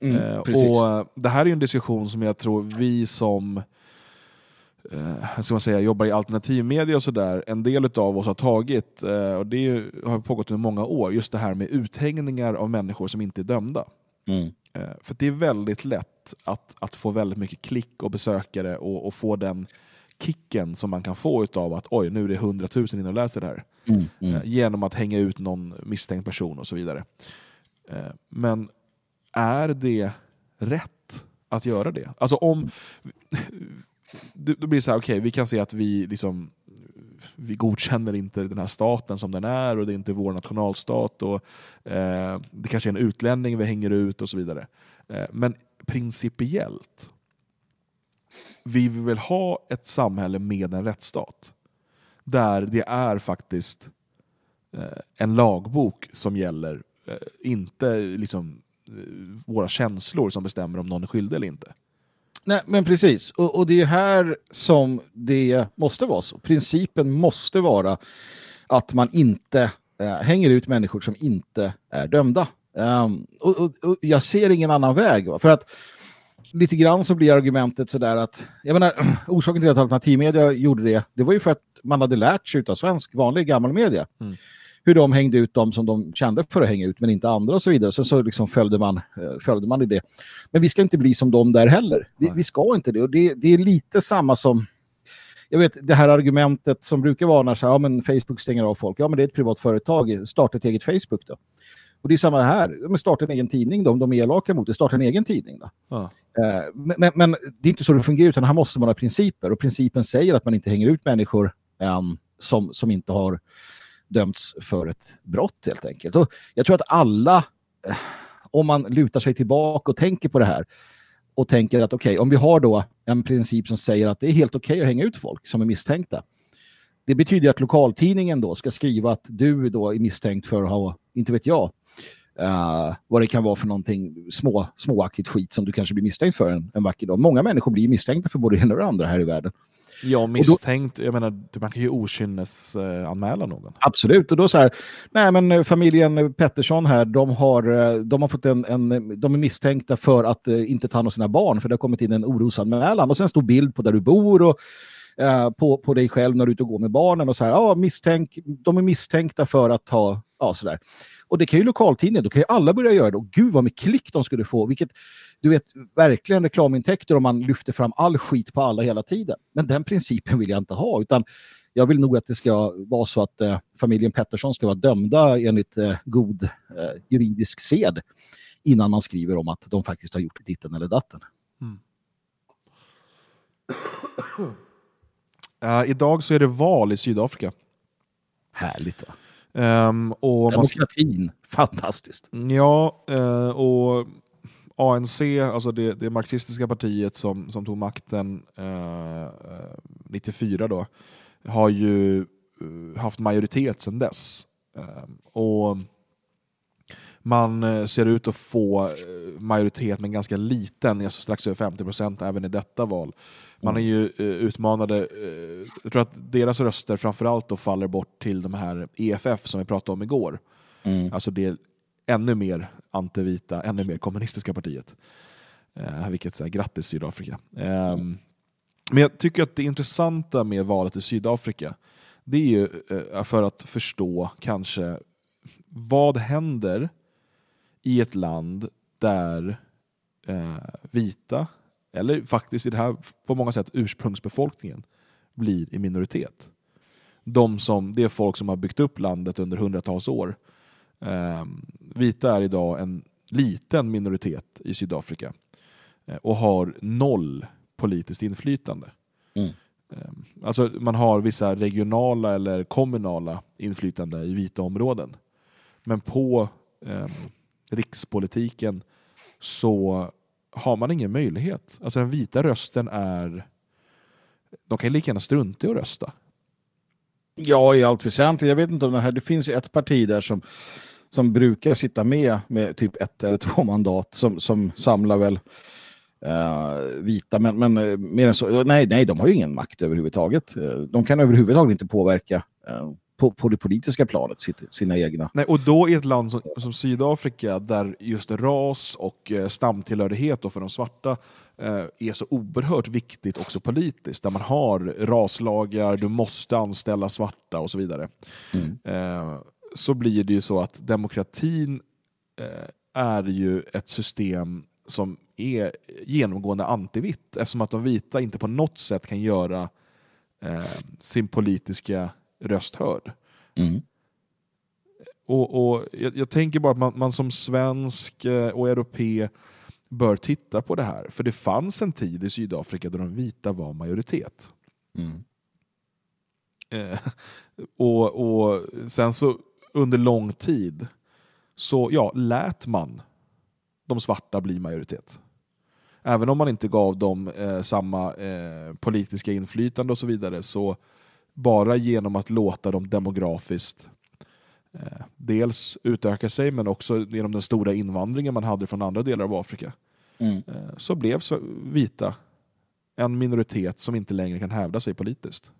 Mm, precis. och Det här är ju en diskussion som jag tror vi som eh, ska man säga, jobbar i alternativmedia och sådär, en del av oss har tagit, eh, och det ju, har pågått under många år, just det här med uthängningar av människor som inte är dömda. Mm. Eh, För det är väldigt lätt att, att få väldigt mycket klick och besökare och, och få den kicken som man kan få av att oj, nu är det 100 000 inne och läser det här. Mm, mm. Eh, Genom att hänga ut någon misstänkt person och så vidare. Eh, Men är det rätt att göra det? Alltså om... Då blir det så här, okej, vi kan se att vi liksom vi godkänner inte den här staten som den är och det är inte vår nationalstat och eh, det kanske är en utlänning vi hänger ut och så vidare. Eh, men principiellt, vi vill ha ett samhälle med en rättsstat där det är faktiskt eh, en lagbok som gäller, eh, inte liksom eh, våra känslor som bestämmer om någon är skyldig eller inte. Nej, men precis. Och, och det är här som det måste vara så. Principen måste vara att man inte eh, hänger ut människor som inte är dömda. Um, och, och, och jag ser ingen annan väg. Va? För att lite grann så blir argumentet sådär att, jag menar, orsaken till att alternativmedia gjorde det, det var ju för att man hade lärt sig av svensk vanlig gammal media. Mm. Hur de hängde ut dem som de kände för att hänga ut, men inte andra och så vidare. Sen så liksom följde man, eh, följde man i det. Men vi ska inte bli som dem där heller. Vi, vi ska inte det. Och det, det är lite samma som, jag vet det här argumentet som brukar vara när så här, ja, men Facebook stänger av folk. Ja, men det är ett privat företag. Starta ett eget Facebook då. Och det är samma här. Men starta en egen tidning då, om de är elaka mot det. Starta en egen tidning då. Ja. Eh, Men, men, men det är inte så det fungerar, utan här måste man ha principer. Och principen säger att man inte hänger ut människor ehm, som, som inte har dömts för ett brott helt enkelt. Och jag tror att alla, eh, om man lutar sig tillbaka och tänker på det här och tänker att okej, om vi har då en princip som säger att det är helt okej att hänga ut folk som är misstänkta. Det betyder att lokaltidningen då ska skriva att du då är misstänkt för att ha, inte vet jag, uh, vad det kan vara för någonting små, småaktigt skit som du kanske blir misstänkt för en, en vacker dag. Många människor blir misstänkta för både det ena och det andra här i världen. Ja, misstänkt. Jag menar, man kan ju okynnesanmäla någon. Absolut, och då så här, nej men eh, familjen Pettersson här, de har, eh, de har fått en, en, de är misstänkta för att eh, inte ta hand om sina barn, för det har kommit in en orosanmälan och sen står bild på där du bor och eh, på, på dig själv när du är ute och går med barnen och så här, ja, misstänk, de är misstänkta för att ha, ja sådär. Och det kan ju lokaltidningen, då kan ju alla börja göra det. Och gud vad mycket klick de skulle få, vilket, du vet, verkligen reklamintäkter om man lyfter fram all skit på alla hela tiden. Men den principen vill jag inte ha, utan jag vill nog att det ska vara så att eh, familjen Pettersson ska vara dömda enligt eh, god eh, juridisk sed innan man skriver om att de faktiskt har gjort ditten eller datten. Eh, idag så är det val i Sydafrika. Härligt va? Ehm, och man Demokratin, fantastiskt. Ja, eh, och ANC, alltså det, det marxistiska partiet som, som tog makten eh, eh, 94 då, har ju eh, haft majoritet sedan dess. Eh, och man eh, ser ut att få eh, majoritet med en ganska liten, alltså strax över 50 procent även i detta val. Man är ju eh, utmanade, eh, jag tror att deras röster framförallt då faller bort till de här EFF som vi pratade om igår. Mm. Alltså det ännu mer antivita, ännu mer kommunistiska partiet. Eh, vilket så här, grattis Sydafrika. Ehm, men jag tycker att det intressanta med valet i Sydafrika, det är ju eh, för att förstå kanske vad händer i ett land där eh, vita, eller faktiskt i det här på många sätt ursprungsbefolkningen, blir i minoritet. De som, det är folk som har byggt upp landet under hundratals år. Eh, vita är idag en liten minoritet i Sydafrika eh, och har noll politiskt inflytande. Mm. Ehm, Alltså man har vissa regionala eller kommunala inflytande i vita områden. Men på eh, rikspolitiken så har man ingen möjlighet. Alltså den vita rösten är... De kan ju lika gärna strunta i att rösta. Ja, i allt väsentligt. Jag vet inte om det här, det finns ju ett parti där som, som brukar sitta med med typ ett eller två mandat som, som samlar väl uh, vita, men, men eh, mer än så, nej, nej, de har ju ingen makt överhuvudtaget. Eh, de kan överhuvudtaget inte påverka uh, på, på det politiska planet sitt, sina egna. Nej, och då i ett land som, som Sydafrika där just ras och eh, stamtillhörighet för de svarta eh, är så oerhört viktigt också politiskt. Där man har raslagar, du måste anställa svarta och så vidare. Eh, så blir det ju så att demokratin eh, är ju ett system som är genomgående antivitt eftersom att de vita inte på något sätt kan göra eh, sin politiska röst hörd. Och, och jag, jag tänker bara att man, man som svensk eh, och europe bör titta på det här. För det fanns en tid i Sydafrika då de vita var majoritet. Eh, och, och sen så under lång tid så ja, lät man de svarta bli majoritet. Även om man inte gav dem eh, samma eh, politiska inflytande och så vidare så bara genom att låta dem demografiskt eh, dels utöka sig men också genom den stora invandringen man hade från andra delar av Afrika Mm. eh, så blev vita en minoritet som inte längre kan hävda sig politiskt.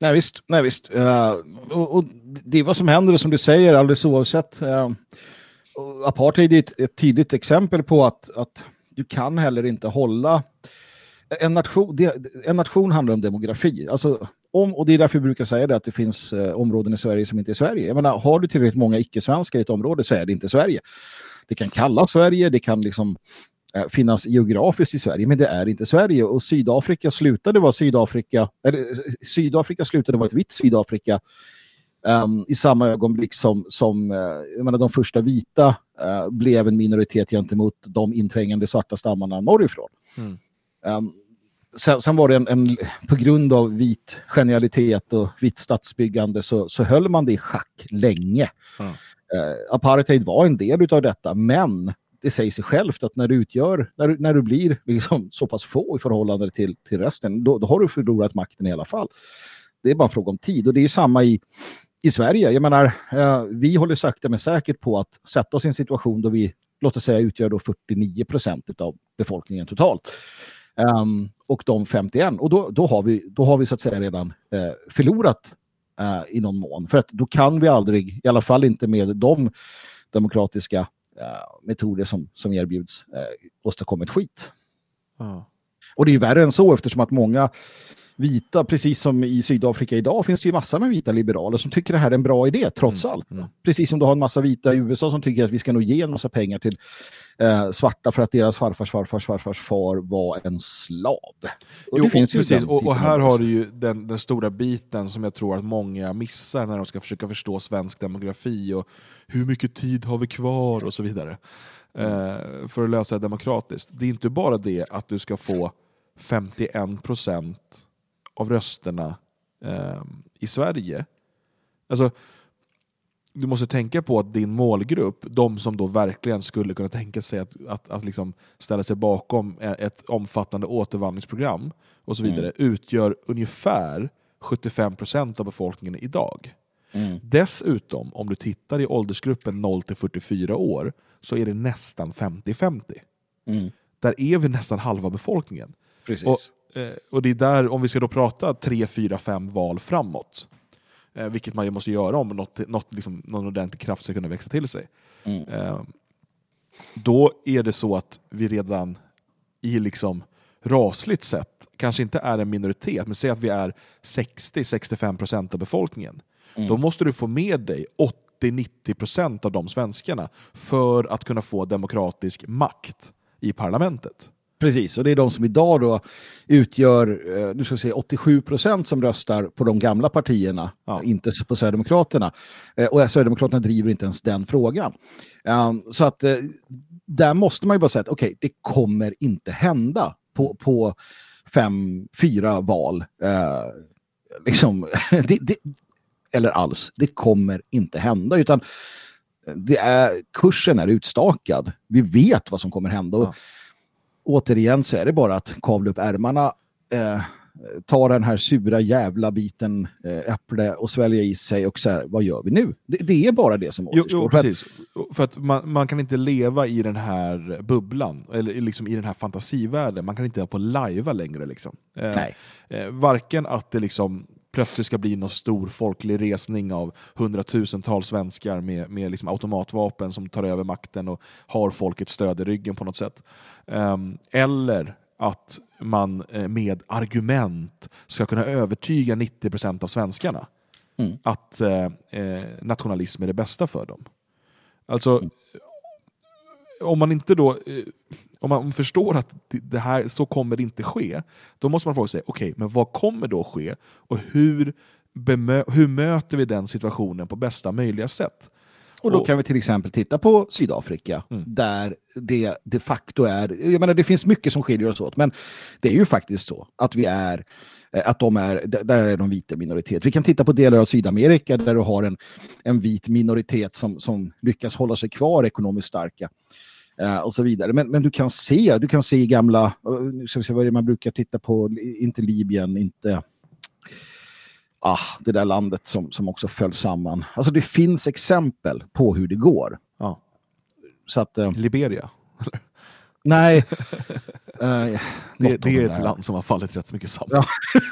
Nej visst, nej, visst. Eh, och, och det är vad som händer som du säger alldeles oavsett. Uh, apartheid är ett, ett tydligt exempel på att, att du kan heller inte hålla en nation, en nation handlar om demografi. Alltså, om, och det är därför vi brukar säga det att det finns eh, områden i Sverige som inte är Sverige. Jag menar, har du tillräckligt många icke-svenskar i ett område så är det inte Sverige. Det kan kallas Sverige, det kan liksom eh, finnas geografiskt i Sverige, men det är inte Sverige. Och Sydafrika slutade vara Sydafrika, eller eh, Sydafrika slutade vara ett vitt Sydafrika Um, i samma ögonblick som, som eh, jag menar, de första vita eh, blev en minoritet gentemot de inträngande svarta stammarna norrifrån. Mm. Ehm, sen, sen var det en, en, på grund av vit genialitet och vitt stadsbyggande så, så höll man det i schack länge. Eh, apartheid var en del av detta, men det säger sig självt att när du utgör, när du, när du blir liksom så pass få i förhållande till, till resten, då, då har du förlorat makten i alla fall. Det är bara en fråga om tid och det är samma i, i Sverige. Jag menar, eh, vi håller sakta men säkert på att sätta oss i en situation då vi, låt oss säga, utgör då 49 procent av befolkningen totalt. Ehm, och de 51. Och då, då, har vi, då har vi så att säga redan eh, förlorat eh, i någon mån. För att då kan vi aldrig, i alla fall inte med de demokratiska eh, metoder som, som erbjuds, eh, åstadkomma ett skit. Och det är ju värre än så eftersom att många vita, precis som i Sydafrika idag, finns det ju massor med vita liberaler som tycker det här är en bra idé, trots allt. Precis som du har en massa vita i USA som tycker att vi ska nog ge en massa pengar till eh, svarta för att deras farfars farfars farfars far var en slav. Och Jo, precis. Och, och här har du ju den, den stora biten som jag tror att många missar när de ska försöka förstå svensk demografi och hur mycket tid har vi kvar och så vidare. Eh, för att lösa det demokratiskt. Det är inte bara det att du ska få 51% av rösterna eh, i Sverige. Alltså, du måste tänka på att din målgrupp, de som då verkligen skulle kunna tänka sig att, att, att liksom ställa sig bakom ett omfattande återvandringsprogram och så vidare, utgör ungefär 75% av befolkningen idag. Dessutom, om du tittar i åldersgruppen 0 till 44 år, så är det nästan 50-50. Mm. Där är vi nästan halva befolkningen. Precis. Och, eh, och det är där, om vi ska då prata 3, 4, 5 val framåt, eh, vilket man ju måste göra om något, något, liksom, någon ordentlig kraft ska kunna växa till sig. Mm. Eh, då är det så att vi redan i liksom rasligt sett kanske inte är en minoritet, men säg att vi är 60-65% av befolkningen. Mm. Då måste du få med dig 80-90% av de svenskarna för att kunna få demokratisk makt i parlamentet. Precis, och det är de som idag då utgör eh, nu ska vi se, 87 procent som röstar på de gamla partierna, inte på Sverigedemokraterna. Eh, Och Sverigedemokraterna driver inte ens den frågan. Eh, Så att där måste man ju bara säga att okej, det kommer inte hända på, på fem, fyra val. Liksom, det, det, eller alls. Det kommer inte hända, utan det är, kursen är utstakad. Vi vet vad som kommer hända. Och återigen så är det bara att kavla upp ärmarna, eh, ta den här sura jävla biten eh, äpple och svälja i sig och så här, vad gör vi nu? Det, det är bara det som återstår. jo precis. För att man, man kan inte leva i den här bubblan, eller liksom i den här fantasivärlden. Man kan inte på lajva längre. Liksom. Eh. Eh, varken att det liksom plötsligt ska bli någon stor folklig resning av hundratusentals svenskar med, med liksom automatvapen som tar över makten och har folkets stöd i ryggen på något sätt. Ehm, eller att man eh, med argument ska kunna övertyga 90% av svenskarna Mm. att eh, eh, nationalism är det bästa för dem. Alltså, om man inte då eh, om man förstår att det- här, så kommer det inte ske, då måste man fråga sig, okej, men vad kommer då ske? Och hur, bemö- hur möter vi den situationen på bästa möjliga sätt? Och då kan vi till exempel titta på Sydafrika, Mm. där det de facto är, jag menar det finns mycket som skiljer oss åt, men det är ju faktiskt så att vi är, eh, att de är, där är de vita minoritet. Vi kan titta på delar av Sydamerika där du har en, en vit minoritet som, som lyckas hålla sig kvar ekonomiskt starka. Eh, och så vidare. Men, men du kan se, du kan se i gamla, eh, ska vi se vad det är man brukar titta på, inte Libyen, inte ah, det där landet som, som också föll samman. Alltså det finns exempel på hur det går. Ja. Så att, eh, Liberia? nej. Eh, Det, det är de ett där. land som har fallit rätt så mycket samman. Ja.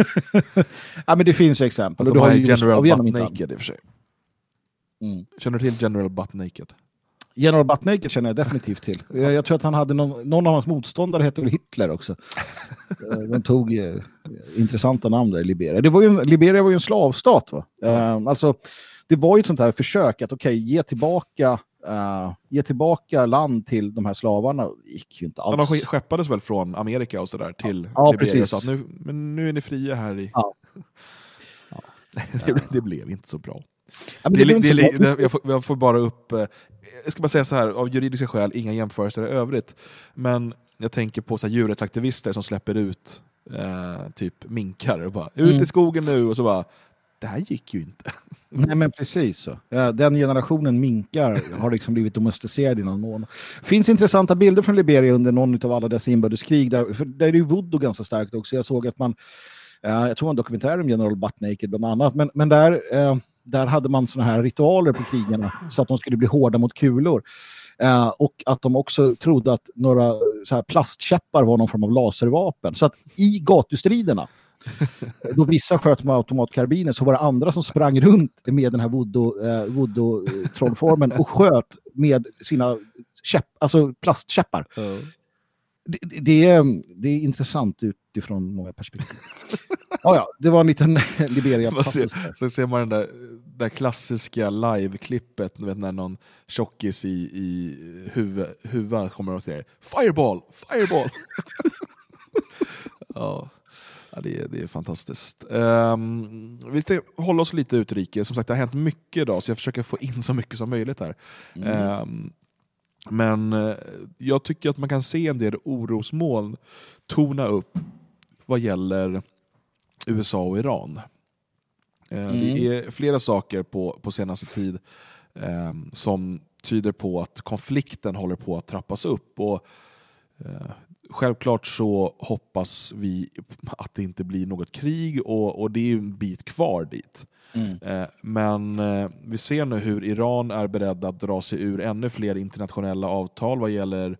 ja, men det finns ju exempel. De Och du har har ju General Butt. Naked i och för sig. Mm. Känner du till General Butt Naked? General Butt Naked känner jag definitivt till. Jag, jag tror att han hade någon, någon av hans motståndare hette väl Hitler också. Eh, De tog eh, intressanta namn där i Liberia. Det var ju en, Liberia var ju en slavstat. Va? Eh, alltså, det var ju ett sånt här försök att okej, ge tillbaka eh, ge tillbaka land till de här slavarna. Det gick ju inte Ja, alls. de skeppades väl från Amerika och sådär till Ja, Liberia precis. sa att nu, men nu är ni fria här i... Ja. Ja. Det, det blev inte så bra. Ja, det, det det, jag, får, jag får bara upp, eh, jag ska bara säga så här, av juridiska skäl, inga jämförelser i övrigt, men jag tänker på så här, djurrättsaktivister som släpper ut eh, typ minkar och bara ut Mm. i skogen nu och så bara, det här gick ju inte. Nej men precis så. Den generationen minkar har liksom blivit domesticerad i någon mån. finns intressanta bilder från Liberia under någon av alla dessa inbördeskrig. Där, för där är ju voodoo ganska starkt också. Jag såg att man, eh, jag tror en dokumentär om General Butt Naked bland annat, men, men där, eh, där hade man såna här ritualer på krigarna så att de skulle bli hårda mot kulor. Eh, och att de också trodde att några så här plastkäppar var någon form av laservapen. Så att i gatustriderna då vissa sköt med automatkarbiner så var det andra som sprang runt med den här eh, voodoo-trollformen och sköt med sina käpp, alltså plastkäppar. Det, det, det, är, det är intressant utifrån många perspektiv. Ja, ja, det var en liten liberia Man ser, så ser man den där, där klassiska live-klippet, vet när någon tjockis i, i huvud, huvudet kommer och säger Fireball! Fireball! ja. Ja, det, är, det är fantastiskt. Um, vi ska hålla oss lite utrikes. Som sagt, det har hänt mycket idag, så jag försöker få in så mycket som möjligt här. Mm. Ehm, men eh, jag tycker att man kan se en del orosmoln torna upp vad gäller USA och Iran. Eh, Mm. Det är flera saker på, på senaste tid eh, som tyder på att konflikten håller på att trappas upp. Och, eh, självklart så hoppas vi att det inte blir något krig och, och det är en bit kvar dit. Mm. Eh, men eh, vi ser nu hur Iran är beredda att dra sig ur ännu fler internationella avtal vad gäller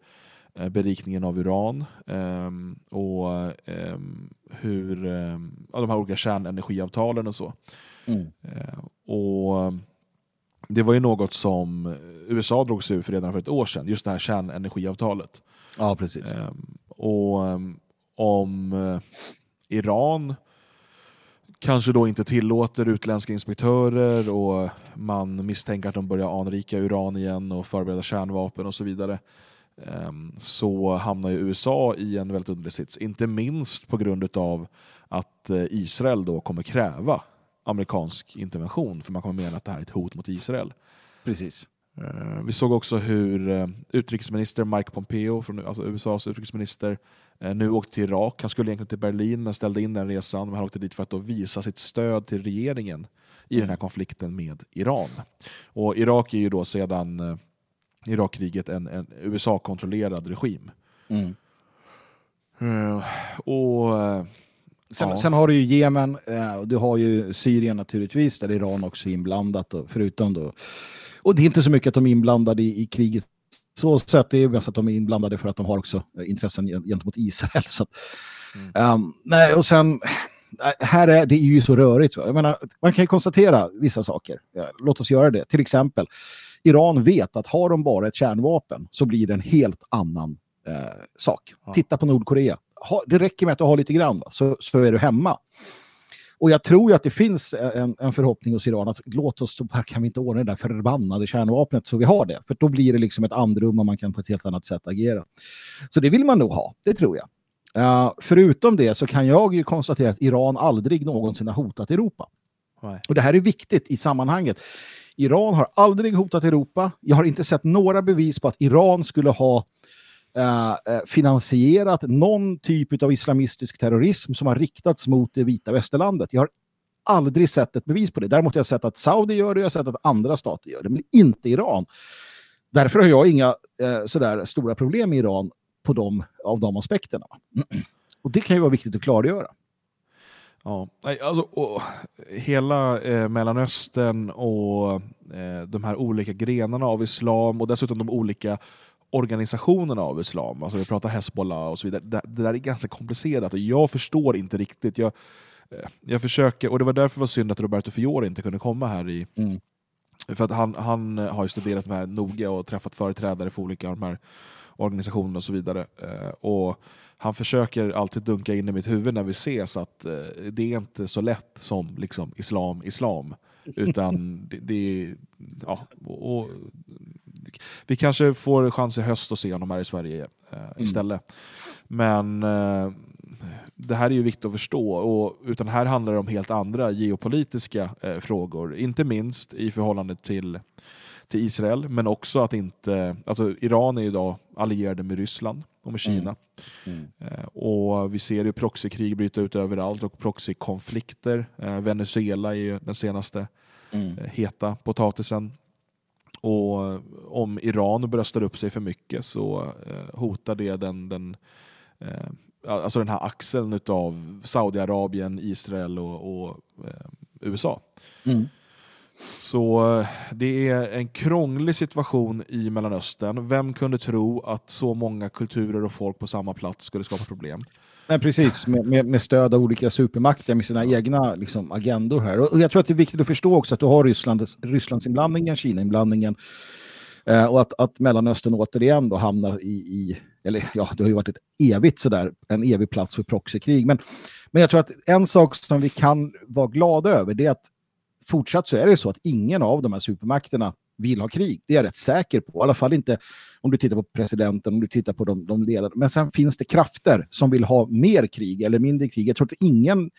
berikningen av uran ehm, och ehm, hur ehm, de här olika kärnenergiavtalen och så. Mm. Eh, och det var ju något som USA drog sig ur för redan för ett år sedan, just det här kärnenergiavtalet. Ja, precis. Och, om eh, Iran kanske då inte tillåter utländska inspektörer och man misstänker att de börjar anrika uran igen och förbereda kärnvapen och så vidare så hamnar ju USA i en väldigt underlig sits. Inte minst på grund av att eh, Israel då kommer kräva amerikansk intervention för man kommer mena att det här är ett hot mot Israel. Precis. Eh, Vi såg också hur eh, utrikesminister Mike Pompeo, från, alltså USAs utrikesminister, eh, nu åkte till Irak. Han skulle egentligen till Berlin men ställde in den resan. Men han åkte dit för att visa sitt stöd till regeringen i den här konflikten med Iran. Och Irak är ju då sedan Irakkriget en, en USA-kontrollerad regim. Mm. Eh, och eh, Sen, ja. sen har du ju Jemen eh, och du har ju Syrien naturligtvis där Iran också är inblandat och förutom då och det är inte så mycket att de är inblandade i, i kriget så sätt det är mest att de är inblandade för att de har också intressen gen- gentemot Israel. Så att, ehm, nej, och sen här är det är ju så rörigt. Menar, man kan ju konstatera vissa saker. Ja, låt oss göra det. Till exempel, Iran vet att har de bara ett kärnvapen så blir det en helt annan eh, sak. Titta på Nordkorea. Ha, det räcker med att du har lite grann? Så, så är du hemma. Och jag tror ju att det finns en, en förhoppning hos Iran att låt oss, kan vi inte ordna det där förbannade kärnvapnet så vi har det. För då blir det liksom ett andrum och man kan på ett helt annat sätt agera. Så det vill man nog ha, det tror jag. Uh, förutom det så kan jag ju konstatera att Iran aldrig någonsin har hotat Europa. Nej. Och det här är viktigt i sammanhanget. Iran har aldrig hotat Europa. Jag har inte sett några bevis på att Iran skulle ha eh, eh, finansierat någon typ av islamistisk terrorism som har riktats mot det vita västerlandet. Jag har aldrig sett ett bevis på det. Däremot har jag sett att Saudi gör det, jag har sett att andra stater gör det, men inte Iran. Därför har jag inga eh, sådär stora problem med Iran på de, av de aspekterna. Och det kan ju vara viktigt att klargöra. Ja, alltså, och, hela eh, Mellanöstern och eh, de här olika grenarna av islam och dessutom de olika organisationerna av islam, alltså vi pratar Hezbollah och så vidare, det, det där är ganska komplicerat och jag förstår inte riktigt. Jag, eh, jag försöker, och det var därför det var synd att Roberto Fiore inte kunde komma här i för att han, han har ju studerat de här noga och träffat företrädare för olika av de här organisationerna och så vidare. Eh, och han försöker alltid dunka in i mitt huvud när vi ses att eh, det är inte så lätt som liksom, islam, islam. Utan det, det. Ja, och, och, vi kanske får chans i höst att se honom här i Sverige eh, istället. Men eh, det här är ju viktigt att förstå. Och, utan här handlar det om helt andra geopolitiska eh, frågor. Inte minst i förhållande till, till Israel, men också att inte... Alltså Iran är idag allierade med Ryssland och med Kina. Eh, och vi ser ju proxykrig bryta ut överallt och proxykonflikter. Eh, Venezuela är ju den senaste Mm. eh, heta potatisen. Och om Iran bröstar upp sig för mycket så hotar det den, den, alltså den här axeln av Saudiarabien, Israel och, och eh, USA. Mm. Så eh, det är en krånglig situation i Mellanöstern. Vem kunde tro att så många kulturer och folk på samma plats skulle skapa problem? Nej, precis, med, med, med stöd av olika supermakter med sina egna liksom, agendor här. Och jag tror att det är viktigt att förstå också att du har Ryssland, Rysslands inblandningen, Kina-inblandningen eh, och att, att Mellanöstern återigen då hamnar i, i, eller ja, det har ju varit ett evigt sådär, en evig plats för proxykrig. Men, men jag tror att en sak som vi kan vara glada över det är att fortsatt så är det så att ingen av de här supermakterna vill ha krig. Det är jag rätt säker på. I alla fall inte om du tittar på presidenten, om du tittar på de, de ledare. Men sen finns det krafter som vill ha mer krig eller mindre krig. Jag tror att ingen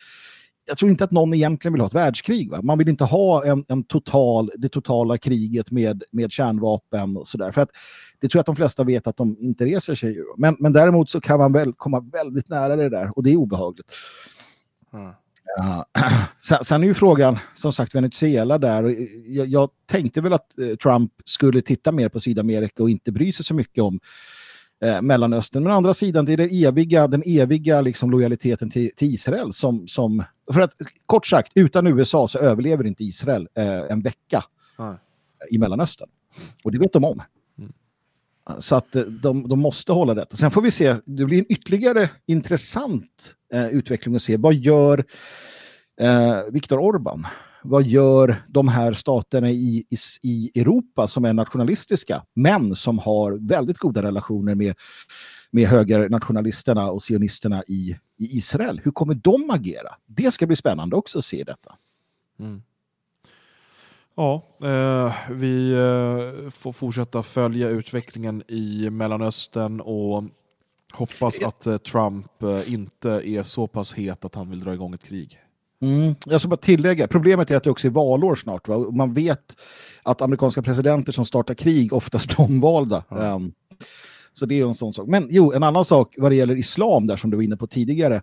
jag tror inte att någon egentligen vill ha ett världskrig. Va? Man vill inte ha en, en total, det totala kriget med, med kärnvapen och sådär. För att det tror jag att de flesta vet att de inte reser sig ur. Men, men däremot så kan man väl komma väldigt nära det där och det är obehagligt. Mm. Ja. Sen, sen är ju frågan, som sagt, Venezuela där. och Jag, jag tänkte väl att eh, Trump skulle titta mer på Sydamerika och inte bry sig så mycket om eh, Mellanöstern. Men å andra sidan, det är det eviga, den eviga liksom, lojaliteten till, till Israel som, som... För att kort sagt, utan USA så överlever inte Israel eh, en vecka Nej. i Mellanöstern. Och det vet de om. Så att eh, de, de måste hålla detta. Sen får vi se, det blir en ytterligare intressant eh, utveckling att se. Vad gör eh, Viktor Orbán? Vad gör de här staterna i, i, i Europa som är nationalistiska, men som har väldigt goda relationer med med högernationalisterna och sionisterna i, i Israel. Hur kommer de agera? Det ska bli spännande också att se detta. Mm. Ja, eh, vi eh, får fortsätta följa utvecklingen i Mellanöstern och hoppas att eh, Trump eh, inte är så pass het att han vill dra igång ett krig. Mm. Jag ska bara tillägga, problemet är att det också är valår snart. Va? Man vet att amerikanska presidenter som startar krig oftast blir omvalda. Ehm, så det är ju en sån sak. Men jo, en annan sak vad det gäller islam där som du var inne på tidigare.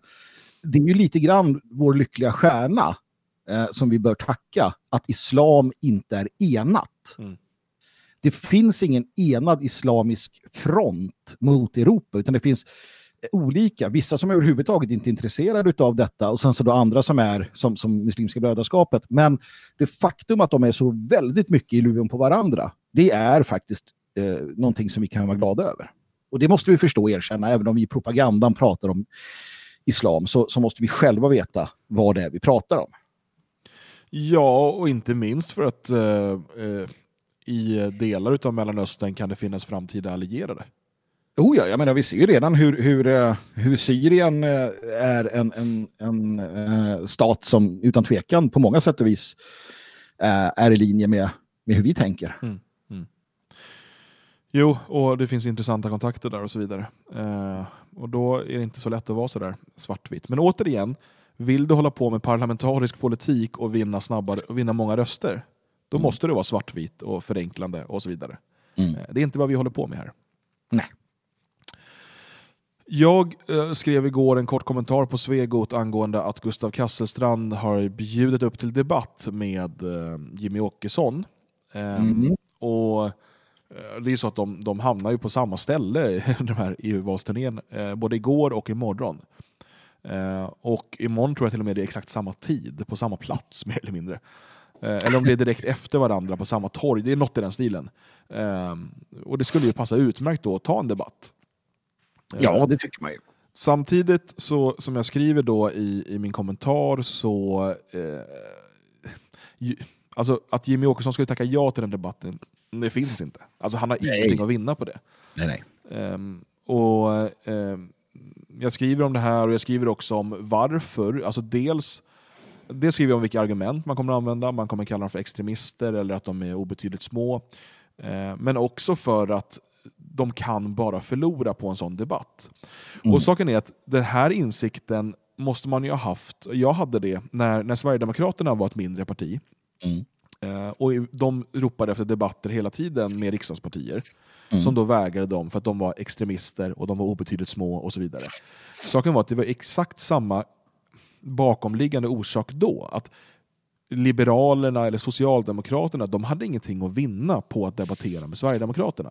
Det är ju lite grann vår lyckliga stjärna eh, som vi bör tacka att islam inte är enat. Det finns ingen enad islamisk front mot Europa utan det finns eh, olika, vissa som överhuvudtaget inte är intresserade av detta och sen så då andra som är som, som Muslimska brödraskapet. Men det faktum att de är så väldigt mycket i luven på varandra, det är faktiskt eh, någonting som vi kan vara glada över. Och det måste vi förstå och erkänna, även om vi i propagandan pratar om islam, så, så måste vi själva veta vad det är vi pratar om. Ja, och inte minst för att eh, eh, i delar av Mellanöstern kan det finnas framtida allierade. Oh ja, jag menar vi ser ju redan hur, hur, eh, hur Syrien eh, är en, en, en eh, stat som utan tvekan på många sätt och vis är i linje med, med hur vi tänker. Mm, mm. Jo, och det finns intressanta kontakter där och så vidare. Eh, och då är det inte så lätt att vara så där svartvitt. Men återigen, vill du hålla på med parlamentarisk politik och vinna snabbare och vinna många röster, då måste det vara svartvitt och förenklande och så vidare. Mm. Eh, Det är inte vad vi håller på med här. Nej. Jag eh, skrev igår en kort kommentar på Svegot angående att Gustav Kasselstrand har bjudit upp till debatt med eh, Jimmy Åkesson. Eh, Mm. Och eh, det är så att de, de hamnar ju på samma ställe i den här EU-valsturnén, både igår och imorgon. Eh, och imorgon tror jag till och med det är exakt samma tid, på samma plats mer eller mindre. Eh, eller om det är direkt efter varandra på samma torg, det är något i den stilen. Eh, och det skulle ju passa utmärkt då att ta en debatt. Ja, det tycker man ju. Samtidigt, så, som jag skriver då i, i min kommentar, så... Eh, ju, alltså att Jimmy Åkesson skulle tacka ja till den debatten, det finns inte. Alltså han har Nej. ingenting att vinna på det. Nej, nej. Ehm, och ehm, Jag skriver om det här och jag skriver också om varför. Alltså dels, dels skriver jag om vilka argument man kommer att använda. Man kommer kalla dem för extremister eller att de är obetydligt små. Eh, men också för att de kan bara förlora på en sån debatt. Mm. Och saken är att den här insikten måste man ju ha haft. Jag hade det när, när Sverigedemokraterna var ett mindre parti. Mm. Eh, och de ropade efter debatter hela tiden med riksdagspartier. Mm. Som då vägrade dem för att de var extremister och de var obetydligt små och så vidare. Saken var att det var exakt samma bakomliggande orsak då. Att Liberalerna eller Socialdemokraterna de hade ingenting att vinna på att debattera med Sverigedemokraterna.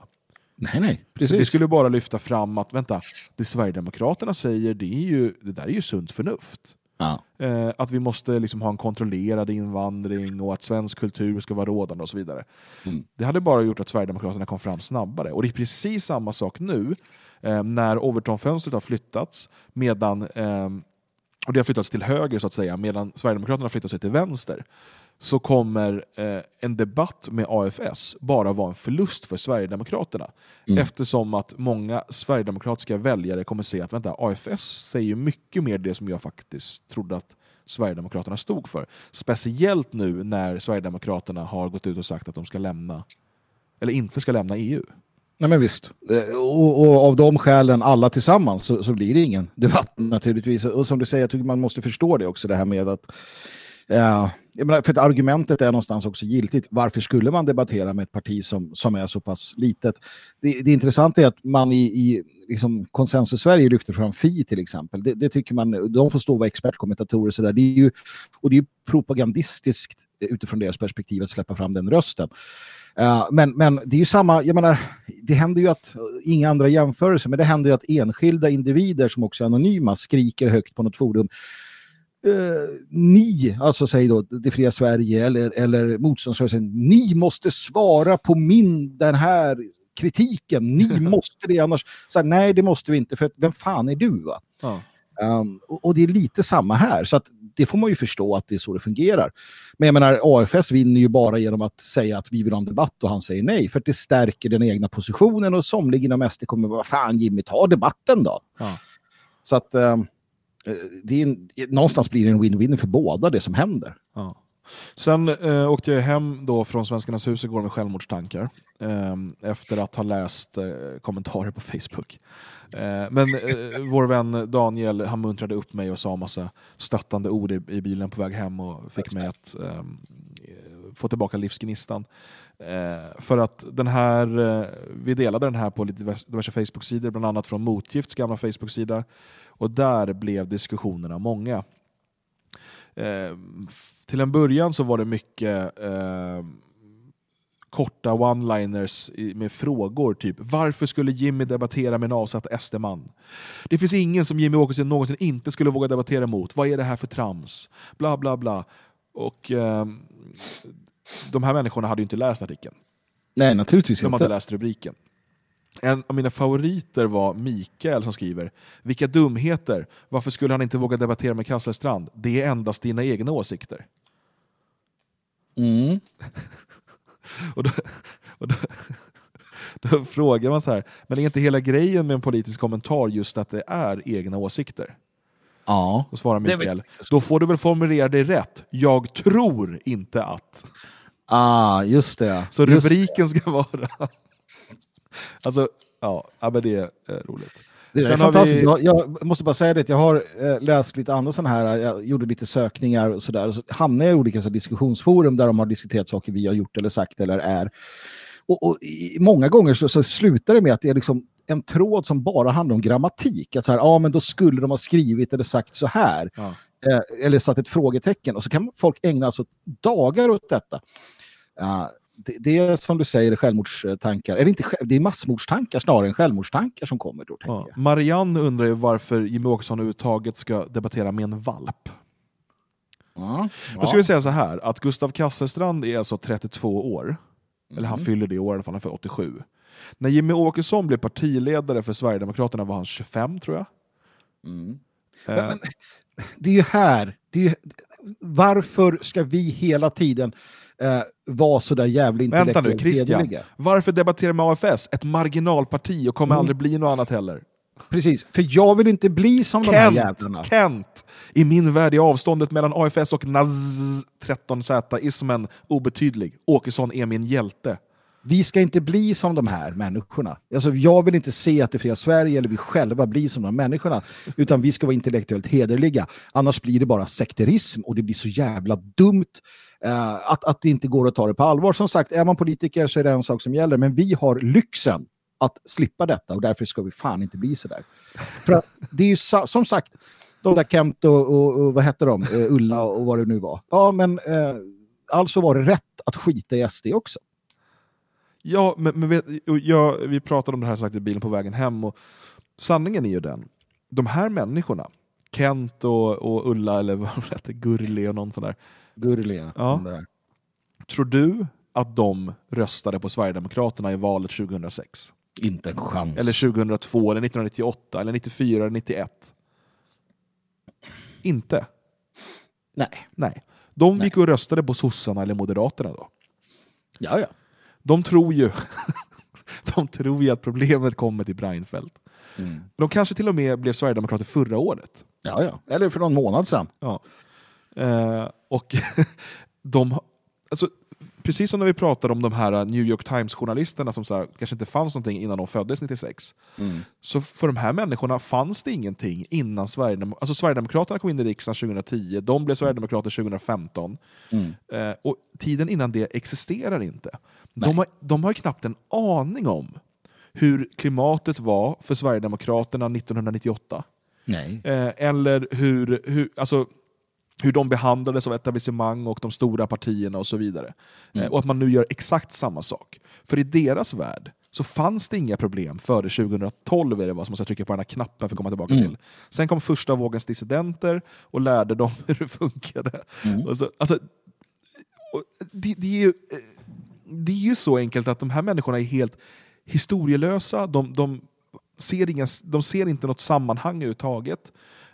Nej, nej, precis. Det skulle bara lyfta fram att vänta, det Sverigedemokraterna säger det, är ju, det där är ju sunt förnuft. Ja. Eh, att vi måste liksom ha en kontrollerad invandring och att svensk kultur ska vara rådande och så vidare. Mm. Det hade bara gjort att Sverigedemokraterna kom fram snabbare. Och det är precis samma sak nu eh, när Overton-fönstret har flyttats medan eh, och det har flyttats till höger så att säga, medan Sverigedemokraterna flyttar sig till vänster, så kommer eh, en debatt med AFS bara vara en förlust för Sverigedemokraterna. Mm. Eftersom att många sverigedemokratiska väljare kommer se att vänta, AFS säger mycket mer det som jag faktiskt trodde att Sverigedemokraterna stod för. Speciellt nu när Sverigedemokraterna har gått ut och sagt att de ska lämna, eller inte ska lämna EU. Nej men visst. Eh, och, och av de skälen alla tillsammans så, så blir det ingen debatt naturligtvis. Och som du säger, jag tycker man måste förstå det också det här med att eh, jag menar, för att argumentet är någonstans också giltigt. Varför skulle man debattera med ett parti som, som är så pass litet? Det, det intressanta är att man i, i liksom konsensus-Sverige lyfter fram Fi till exempel. Det, det tycker man, de får stå och vara expertkommentatorer och sådär. Det är ju, och det är ju propagandistiskt utifrån deras perspektiv att släppa fram den rösten. Uh, men, men det är ju samma, jag menar, det händer ju att, inga andra jämförelser, men det händer ju att enskilda individer som också är anonyma skriker högt på något forum eh, ni, alltså säg då det fria Sverige eller, eller motståndsrörelsen, ni måste svara på min, den här kritiken, ni måste det annars. Så här, nej, det måste vi inte, för vem fan är du? Va? Ja. Um, och, och det är lite samma här, så att det får man ju förstå att det är så det fungerar. Men jag menar, AFS vinner ju bara genom att säga att vi vill ha en debatt och han säger nej. För att det stärker den egna positionen och somliga inom SD kommer vara fan Jimmy, ta debatten då. Ja. Så att eh, det är en, någonstans blir det en win-win för båda det som händer. Ja. Sen eh, åkte jag hem då från Svenskarnas hus igår med självmordstankar eh, efter att ha läst eh, kommentarer på Facebook. Eh, men eh, vår vän Daniel han muntrade upp mig och sa massa stöttande ord i, i bilen på väg hem och fick mig att eh, få tillbaka livsgnistan. Eh, för att den här, eh, vi delade den här på lite diverse Facebook-sidor, bland annat från Motgifts gamla Facebook-sida. Och där blev diskussionerna många. Eh, till en början så var det mycket eh, korta one-liners med frågor, typ varför skulle Jimmy debattera med en avsatt SD-man? Det finns ingen som Jimmy Åkesson någonsin inte skulle våga debattera mot. Vad är det här för trams? Bla bla bla. Och ehm, de här människorna hade ju inte läst artikeln. Nej, naturligtvis De inte. hade läst rubriken. En av mina favoriter var Mikael som skriver Vilka dumheter! Varför skulle han inte våga debattera med Kasselstrand? Det är endast dina egna åsikter. Mm. och då, och då, då frågar man så här, men är inte hela grejen med en politisk kommentar just att det är egna åsikter? Ja. Då svarar Det Mikael, då får du väl formulera dig rätt. Jag tror inte att. Ah, just det. Så Just rubriken ska vara... alltså, ja, men det är eh, roligt. Det är Sen fantastiskt. vi- Jag, jag måste bara säga det, jag har eh, läst lite andra sådana här, jag gjorde lite sökningar och sådär, och så hamnade jag i olika så diskussionsforum där de har diskuterat saker vi har gjort eller sagt eller är. Och, och i, många gånger så, så slutar det med att det är liksom en tråd som bara handlar om grammatik. Att så här, ja men då skulle de ha skrivit eller sagt så här. Ja. Eh, eller satt ett frågetecken. Och så kan folk ägna alltså dagar åt detta. Ja, det, det är som du säger självmordstankar. Eller inte, det är massmordstankar snarare än självmordstankar som kommer då. Ja. Marianne undrar ju varför Jimmie Åkesson överhuvudtaget ska debattera med en valp. Ja, Då ska vi säga så här, att Gustav Kasselstrand är alltså 32 år. Eller han fyller det i år i alla fall, han är för 87. När Jimmie Åkesson blev partiledare för Sverigedemokraterna var han 25 tror jag. Mm. Eh, Men, men, det är ju här, det är ju, varför ska vi hela tiden eh, vara så där jävla Vänta nu, Christian. hederliga? Varför debattera med AFS? Ett marginalparti och kommer Mm. aldrig bli något annat heller. Precis, för jag vill inte bli som de här Kent, jävlarna. Kent! I min värld är avståndet mellan AFS och NAZ 13Z-ismen obetydlig. Åkesson är min hjälte. Vi ska inte bli som de här människorna. Alltså, jag vill inte se att det fria Sverige eller vi själva blir som de människorna. Utan vi ska vara intellektuellt hederliga. Annars blir det bara sekterism och det blir så jävla dumt eh, att, att det inte går att ta det på allvar. Som sagt, är man politiker så är det en sak som gäller. Men vi har lyxen att slippa detta och därför ska vi fan inte bli så där. För att det är ju sa- som sagt, de där Kent och, och, och vad hette de, uh, Ulla och vad det nu var. Ja, men eh, alltså var det rätt att skita i SD också. Ja, men, men vet, jag, vi pratade om det här sagt i bilen på vägen hem och sanningen är ju den, de här människorna, Kent och, och Ulla eller vad de heter, Gurli och någon sån där. Gurli, ja. Tror du att de röstade på Sverigedemokraterna i valet 2006? Inte en chans. Eller 2002, eller 1998, eller 94, eller 91? Inte? Nej. Nej. De gick och röstade på sossarna eller moderaterna då. Ja, ja. De tror ju de tror ju att problemet kommer till Reinfeldt. Mm. De kanske till och med blev Sverigedemokrater förra året. Ja, ja. Eller för någon månad sedan. Ja. Eh, och de, alltså, precis som när vi pratade om de här New York Times-journalisterna som så här, kanske inte fanns någonting innan de föddes 96. Mm. Så för de här människorna fanns det ingenting innan Sverigedem alltså Sverigedemokraterna kom in i riksdagen 2010, de blev Sverigedemokrater 2015. Mm. Eh, och tiden innan det existerar inte. De har, de har knappt en aning om hur klimatet var för Sverigedemokraterna 1998. Nej. Eh, eller hur, hur, alltså, hur de behandlades av etablissemang och de stora partierna och så vidare. Mm. Eh, och att man nu gör exakt samma sak. För i deras värld så fanns det inga problem före 2012, är det vad som man ska trycka på den här knappen för att komma tillbaka Mm. till. Sen kom första vågens dissidenter och lärde dem hur det funkade. Mm. Alltså, och det, det, är ju, eh, det är ju så enkelt att de här människorna är helt historielösa, de, de, ser, inga, de ser inte något sammanhang överhuvudtaget.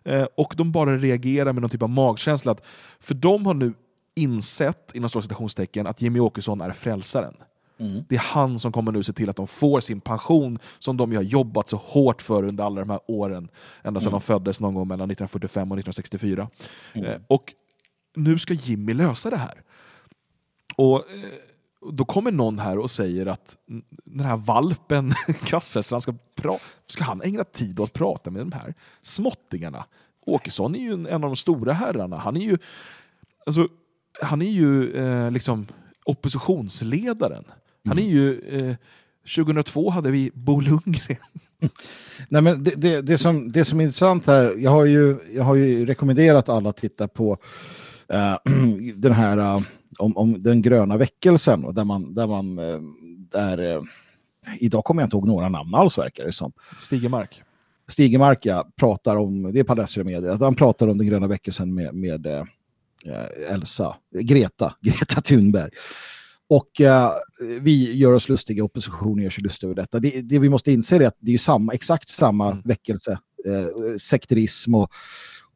Eh, och de bara reagerar med någon typ av magkänsla. Att, för de har nu insett, inom stora citationstecken, att Jimmy Åkesson är frälsaren. Mm. Det är han som kommer nu se till att de får sin pension som de har jobbat så hårt för under alla de här åren. Ända sedan Mm. de föddes någon gång mellan 1945 och 1964. Mm. Eh, och nu ska Jimmy lösa det här. Och eh, då kommer någon här och säger att den här valpen, Kasselstrand, ska, pra- ska han ägna tid åt att prata med de här småttingarna? Åkesson är ju en, av de stora herrarna. Han är ju, alltså, han är ju eh, liksom oppositionsledaren. Han är ju, eh, 2002 hade vi Bo Lundgren. Nej, men det, det, det, som, det som är intressant här, jag har ju, jag har ju rekommenderat alla att titta på den här eh, om, om den gröna väckelsen och där man, där man eh, där, eh, idag kommer jag inte ihåg några namn alls verkar det som. Stigemark. Stigemark ja, pratar om, det är Palestra Media, att han pratar om den gröna väckelsen med, med eh, Elsa, Greta, Greta Thunberg. Och eh, vi gör oss lustiga, oppositionen gör sig lustiga över detta. Det, det vi måste inse är att det är samma, exakt samma väckelse, eh, sekterism och,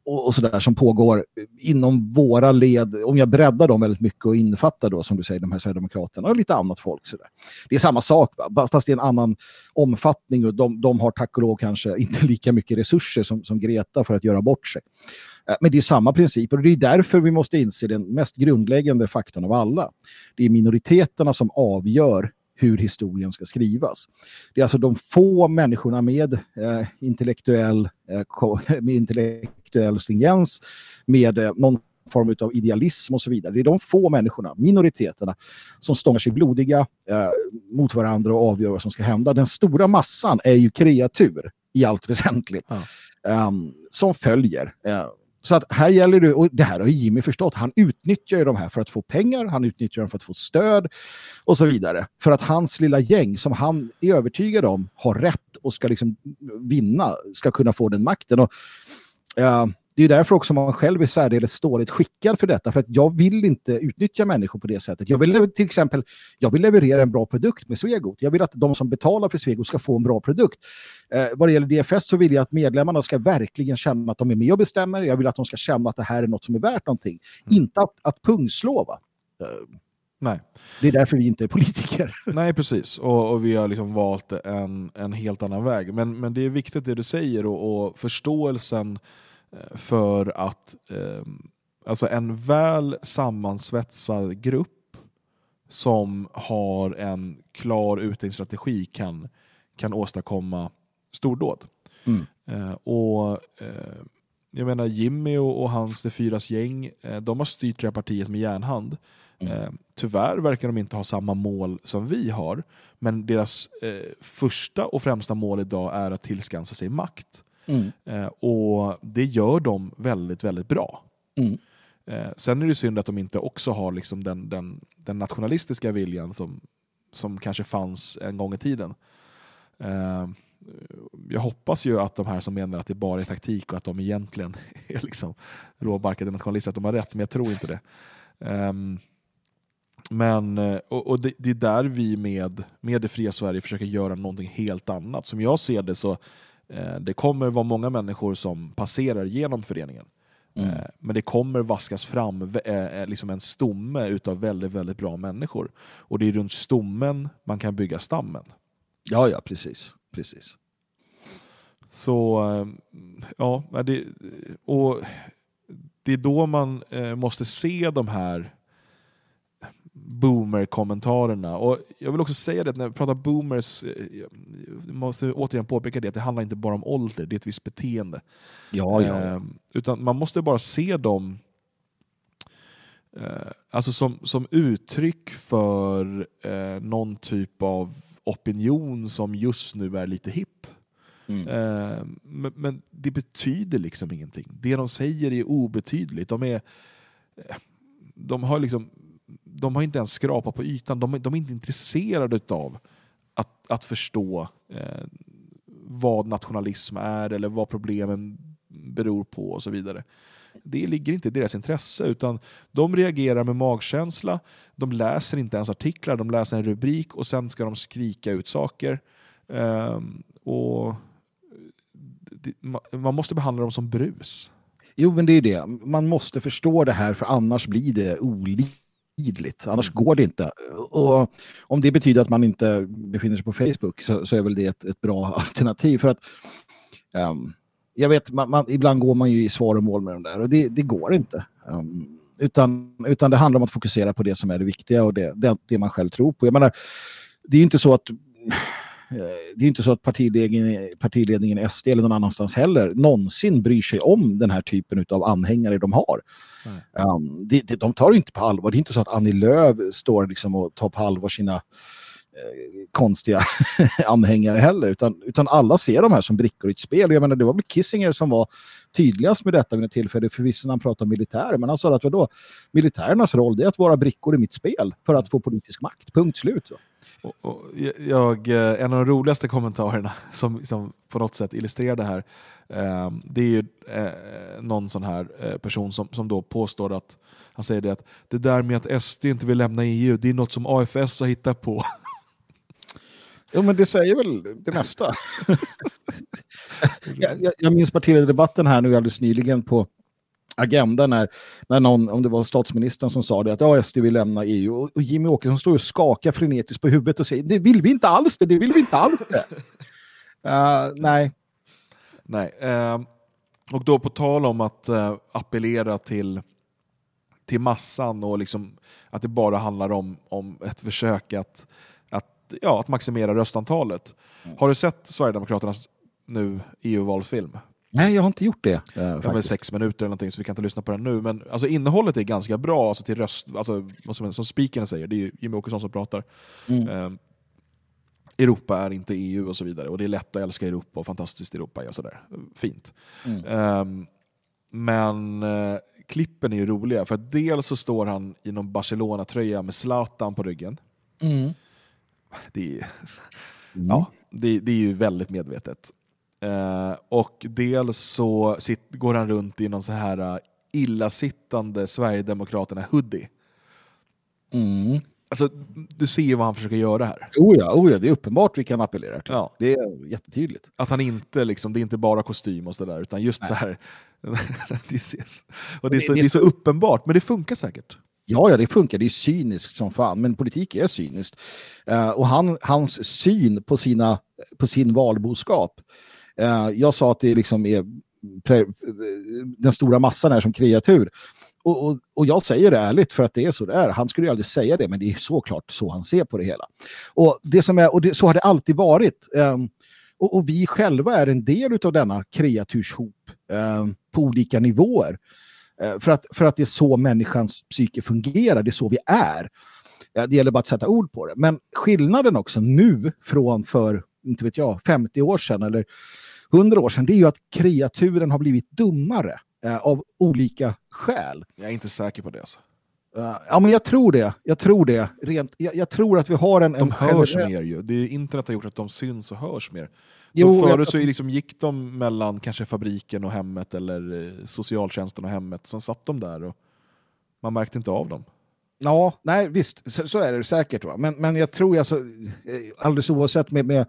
och, och sådär som pågår inom våra led. Om jag breddar dem väldigt mycket och innefattar då, som du säger, de här Sverigedemokraterna och lite annat folk. Sådär. Det är samma sak, va? Fast det är en annan omfattning och de, de har tack och lov kanske inte lika mycket resurser som, som Greta för att göra bort sig. Eh, men det är samma principer och det är därför vi måste inse den mest grundläggande faktorn av alla. Det är minoriteterna som avgör hur historien ska skrivas. Det är alltså de få människorna med, eh, intellektuell, eh, med intellektuell stringens, med eh, någon form av idealism och så vidare. Det är de få människorna, minoriteterna, som stångar sig blodiga eh, mot varandra och avgör vad som ska hända. Den stora massan är ju kreatur i allt väsentligt ehm, som följer. Eh, så att här gäller det, och det här har Jimmy förstått, han utnyttjar ju de här för att få pengar, han utnyttjar dem för att få stöd och så vidare. För att hans lilla gäng som han är övertygad om har rätt och ska liksom vinna, ska kunna få den makten. Och, eh, det är därför också man själv är särdeles dåligt skickad för detta. För att jag vill inte utnyttja människor på det sättet. Jag vill till exempel jag vill leverera en bra produkt med Svegot. Jag vill att de som betalar för Svegot ska få en bra produkt. Eh, vad det gäller DFS så vill jag att medlemmarna ska verkligen känna att de är med och bestämmer. Jag vill att de ska känna att det här är något som är värt någonting. Inte att, att pungslå. Eh, Nej. Det är därför vi inte är politiker. Nej, precis. Och, och vi har liksom valt en, en helt annan väg. Men, men det är viktigt det du säger och, och förståelsen för att eh, alltså en väl sammansvetsad grupp som har en klar utdelningsstrategi kan, kan åstadkomma stordåd. Mm. Eh, och eh, jag menar Jimmy och, och hans De Fyras gäng, eh, de har styrt det här partiet med järnhand. Eh, tyvärr verkar de inte ha samma mål som vi har, men deras eh, första och främsta mål idag är att tillskansa sig makt. Mm. Eh, och det gör de väldigt, väldigt bra. Mm. Eh, sen är det synd att de inte också har liksom den, den, den nationalistiska viljan som, som kanske fanns en gång i tiden. Eh, jag hoppas ju att de här som menar att det bara är taktik och att de egentligen är liksom råbarkade nationalister, att de har rätt, men jag tror inte det. Ehm, men, eh, och, och det, det är där vi med, med det fria Sverige försöker göra någonting helt annat. Som jag ser det så det kommer vara många människor som passerar genom föreningen. Mm. Eh, men det kommer vaskas fram eh, eh, liksom en stomme utav väldigt, väldigt bra människor. Och det är runt stommen man kan bygga stammen. Ja, ja, precis. precis. Så, eh, ja, det, och det är då man eh, måste se de här boomer-kommentarerna. Och jag vill också säga det när vi pratar boomers, eh, jag måste återigen påpeka det, att det handlar inte bara om ålder, det är ett visst beteende. Ja, ja. Eh, utan man måste bara se dem eh, alltså som, som uttryck för eh, någon typ av opinion som just nu är lite hipp. Mm. Eh, men, men det betyder liksom ingenting. Det de säger är obetydligt. De, är, eh, de, har, liksom, de har inte ens skrapat på ytan. De, är- de är inte intresserade av att, att förstå eh, vad nationalism är eller vad problemen beror på och så vidare. Det ligger inte i deras intresse utan de reagerar med magkänsla. De läser inte ens artiklar, de läser en rubrik och sen ska de skrika ut saker. Eh, och det, man måste behandla dem som brus. Jo, men det är det. Man måste förstå det här för annars blir det olika olidligt. Annars går det inte. Och om det betyder att man inte befinner sig på Facebook så, så är väl det ett, ett bra alternativ. För att ehm, jag vet, man, man, ibland går man ju i svaromål med de där och det, det går inte. Ehm, utan, utan det handlar om att fokusera på det som är det viktiga och det, det, det man själv tror på. Jag menar, det är ju inte så att det är inte så att partiledningen, partiledningen SD eller någon annanstans heller någonsin bryr sig om den här typen av anhängare de har. Um, det, det, de tar det inte på allvar. Det är inte så att Annie Lööf står liksom och tar på allvar sina eh, konstiga anhängare heller, utan, utan alla ser de här som brickor i ett spel. Jag menar, det var väl Kissinger som var tydligast med detta vid ett tillfälle, förvisso när han pratade om militärer, men han sa att vadå, militärernas roll är att vara brickor i mitt spel för att få politisk makt, punkt slut. Så. Och, och jag, eh, en av de roligaste kommentarerna som, som på något sätt illustrerar det här, eh, det är ju eh, någon sån här eh, person som, som då påstår att, han säger det att det där med att SD inte vill lämna EU, det är något som AFS har hittat på. Jo, men det säger väl det mesta. jag, jag, jag minns partiledardebatten här nu alldeles nyligen på Agenda när, när någon, om det var statsministern som sa det, att ja, SD vill lämna EU. Och, och Jimmy Åkesson står och skakar frenetiskt på huvudet och säger det vill vi inte alls det, det vill vi inte alls det. Uh, nej. Nej. Eh, och då på tal om att eh, appellera till, till massan och liksom att det bara handlar om, om ett försök att, att, ja, att maximera röstantalet. Har du sett Sverigedemokraternas nu EU-valfilm? Nej, jag har inte gjort det. Det är väl sex minuter eller någonting så vi kan inte lyssna på den nu. Men alltså, innehållet är ganska bra alltså, till röst, alltså, som, som speakern säger, det är ju Jimmy Åkesson som pratar. Mm. Eh, Europa är inte EU och så vidare. Och det är lätt att älska Europa och fantastiskt Europa är sådär. Fint. Mm. Eh, men eh, klippen är ju roliga för dels så står han i någon Barcelona-tröja med Zlatan på ryggen. Mm. Det är, ja, det, det är ju väldigt medvetet. Eh, och dels så sit, går han runt i någon så här uh, illasittande Sverigedemokraterna-hoodie. Mm. Alltså, du ser ju vad han försöker göra här. Oh ja, oh ja, det är uppenbart vi kan appellera till. Ja. Det är jättetydligt. Att han inte, liksom, det är inte bara kostym och sådär, utan just Nej. det här. det, ses. Och det, är så, det det är så uppenbart, men det funkar säkert. Ja, ja, det funkar. Det är cyniskt som fan, men politik är cyniskt. Eh, och han, hans syn på, sina, på sin valboskap eh, jag sa att det liksom är pre, den stora massan är som kreatur. Och, och, och jag säger det ärligt för att det är så det är. Han skulle ju aldrig säga det, men det är såklart så han ser på det hela. Och, det som är, och det, så har det alltid varit. Ehm, och, och vi själva är en del av denna kreaturshop ehm, på olika nivåer. Eh, för att, för att det är så människans psyke fungerar, det är så vi är. Eh, det gäller bara att sätta ord på det. Men skillnaden också nu från för, inte vet jag, 50 år sedan eller 100 år sedan, det är ju att kreaturen har blivit dummare eh, av olika skäl. Jag är inte säker på det. Alltså. Eh, ja, men jag tror det. Jag tror det. Rent, jag, jag tror att vi har en... De en hörs generell- mer ju. Det internet har gjort att de syns och hörs mer. Jo, Jo, förut jag- så liksom gick de mellan kanske fabriken och hemmet eller eh, socialtjänsten och hemmet. Sen satt de där och man märkte inte av dem. Ja, nej visst, så, så är det säkert. Va? Men, men jag tror alltså, eh, alldeles oavsett med, med,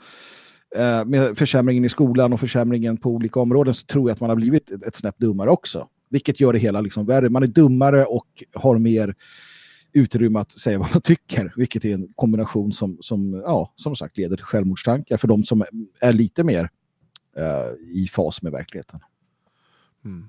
eh, med försämringen i skolan och försämringen på olika områden så tror jag att man har blivit ett, ett snäpp dummare också. Vilket gör det hela liksom värre. Man är dummare och har mer utrymme att säga vad man tycker. Vilket är en kombination som, som, ja, som sagt leder till självmordstankar för de som är lite mer eh, i fas med verkligheten. Mm.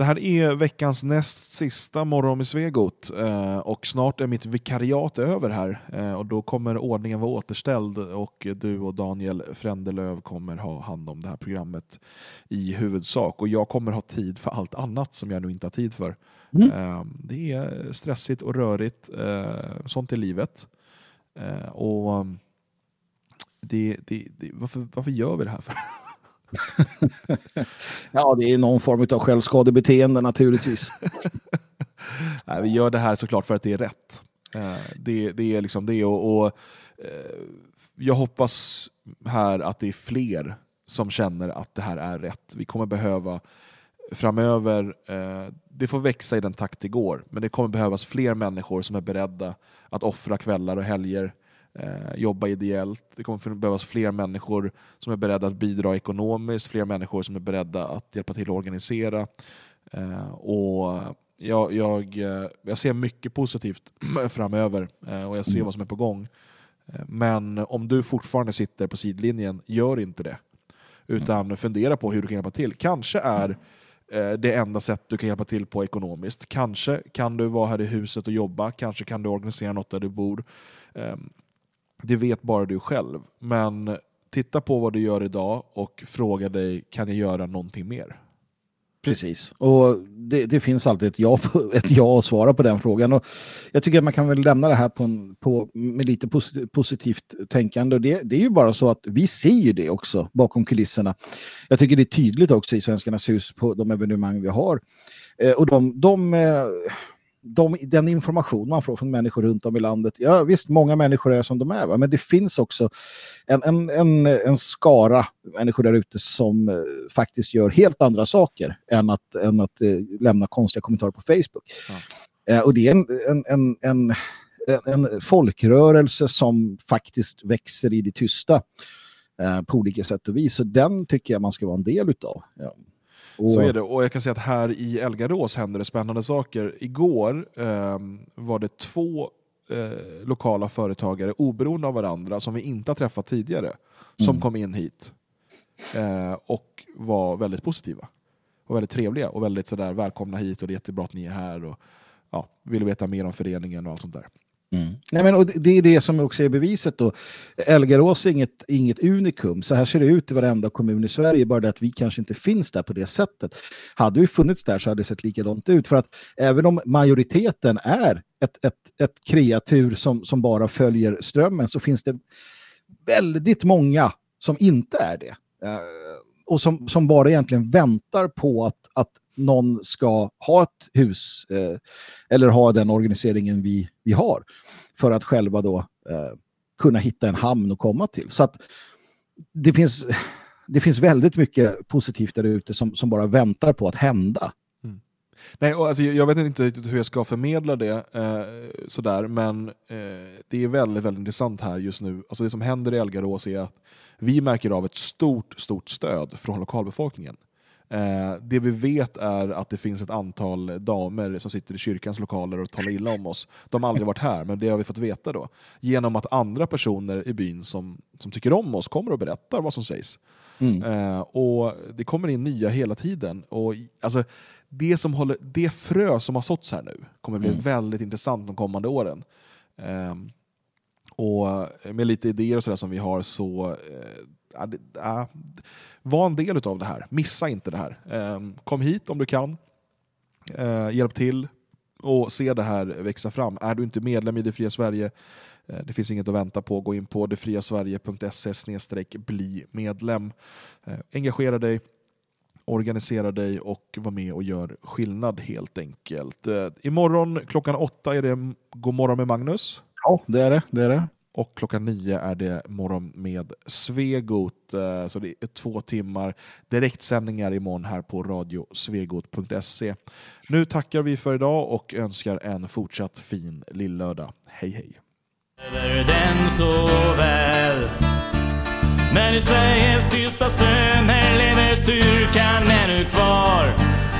Det här är veckans näst sista morgon med Svegot eh, och snart är mitt vikariat över här eh, och då kommer ordningen vara återställd och du och Daniel Frändelöv kommer ha hand om det här programmet i huvudsak och jag kommer ha tid för allt annat som jag nu inte har tid för. Eh, det är stressigt och rörigt, sånt är livet. Och det, det, det, varför, varför gör vi det här för? Ja, det är någon form av självskadebeteende naturligtvis. Nej, vi gör det här såklart för att det är rätt. Eh, det, det är liksom det och, och eh, jag hoppas här att det är fler som känner att det här är rätt. Vi kommer behöva framöver, eh, det får växa i den takt det går, men det kommer behövas fler människor som är beredda att offra kvällar och helger eh, jobba ideellt. Det kommer behövas fler människor som är beredda att bidra ekonomiskt, fler människor som är beredda att hjälpa till att organisera. Eh, och jag, jag, eh, jag ser mycket positivt framöver eh, och jag ser Mm. vad som är på gång. Eh, Men om du fortfarande sitter på sidlinjen, gör inte det. Utan fundera på hur du kan hjälpa till. Kanske är det enda sätt du kan hjälpa till på ekonomiskt. Kanske kan du vara här i huset och jobba, kanske kan du organisera något där du bor. Det vet bara du själv. Men titta på vad du gör idag och fråga dig, kan jag göra någonting mer? Precis, och det, det finns alltid ett ja, ett ja att svara på den frågan. Och jag tycker att man kan väl lämna det här på en, på, med lite positivt tänkande. Och det, det är ju bara så att vi ser ju det också bakom kulisserna. Jag tycker det är tydligt också i Svenskarnas hus på de evenemang vi har. Eh, och de, de, eh, de, den information man får från människor runt om i landet. Ja visst, många människor är som de är, va? men det finns också en, en, en, en skara människor där ute som eh, faktiskt gör helt andra saker än att, än att eh, lämna konstiga kommentarer på Facebook. Eh, och det är en, en, en, en, en, folkrörelse som faktiskt växer i det tysta eh, på olika sätt och vis. Så den tycker jag man ska vara en del utav. Ja. Så är det. Och jag kan säga att här i Elgarås händer det spännande saker. Igår ehm, var det två eh, lokala företagare, oberoende av varandra, som vi inte har träffat tidigare, som Mm. kom in hit. Eh, och var väldigt positiva. Och väldigt trevliga och väldigt sådär välkomna hit och det är jättebra att ni är här. Och, ja, vill veta mer om föreningen och allt sånt där. Mm. Nej, men, och det- är det som också är beviset. Då. Elgarås är inget, inget unikum. Så här ser det ut i varenda kommun i Sverige, bara det att vi kanske inte finns där på det sättet. Hade vi funnits där så hade det sett likadant ut. För att även om majoriteten är ett, ett, ett kreatur som, som bara följer strömmen så finns det väldigt många som inte är det. Eh, och som, som bara egentligen väntar på att, att någon ska ha ett hus eh, eller ha den organiseringen vi, vi har för att själva då eh, kunna hitta en hamn att komma till. Så att det finns, det finns väldigt mycket positivt där ute som, som bara väntar på att hända. Mm. Nej, och alltså, jag jag vet inte riktigt hur jag ska förmedla det, eh, sådär, men eh, det är väldigt, väldigt intressant här just nu. Alltså, det som händer i Elgarås är att vi märker av ett stort, stort stöd från lokalbefolkningen. Eh, det vi vet är att det finns ett antal damer som sitter i kyrkans lokaler och talar illa om oss. De har aldrig varit här, men det har vi fått veta då. Genom att andra personer i byn som, som tycker om oss kommer och berättar vad som sägs. Mm. Eh, och Det kommer in nya hela tiden. Och, alltså, det, som håller, det frö som har såtts här nu kommer bli Mm. väldigt intressant de kommande åren. Ehm, och med lite idéer och sådär som vi har så det, ja, var en del av det här. Missa inte det här. Ehm, kom hit om du kan. Eh, hjälp till och se det här växa fram. Är du inte medlem i Det Fria Sverige, eh, det finns inget att vänta på. Gå in på detfriasverige.se bli medlem. Eh, engagera dig, organisera dig och var med och gör skillnad helt enkelt. Imorgon klockan åtta är det God morgon med Magnus. Ja, det är det. det, är det. Och klockan nio är det morgon med Svegot. Eh, så det är två timmar direktsändningar imorgon här på radiosvegot.se. Nu tackar vi för idag och önskar en fortsatt fin lillördag. Hej hej! över den så väl. Men i Sveriges sista söner lever styrkan ännu kvar.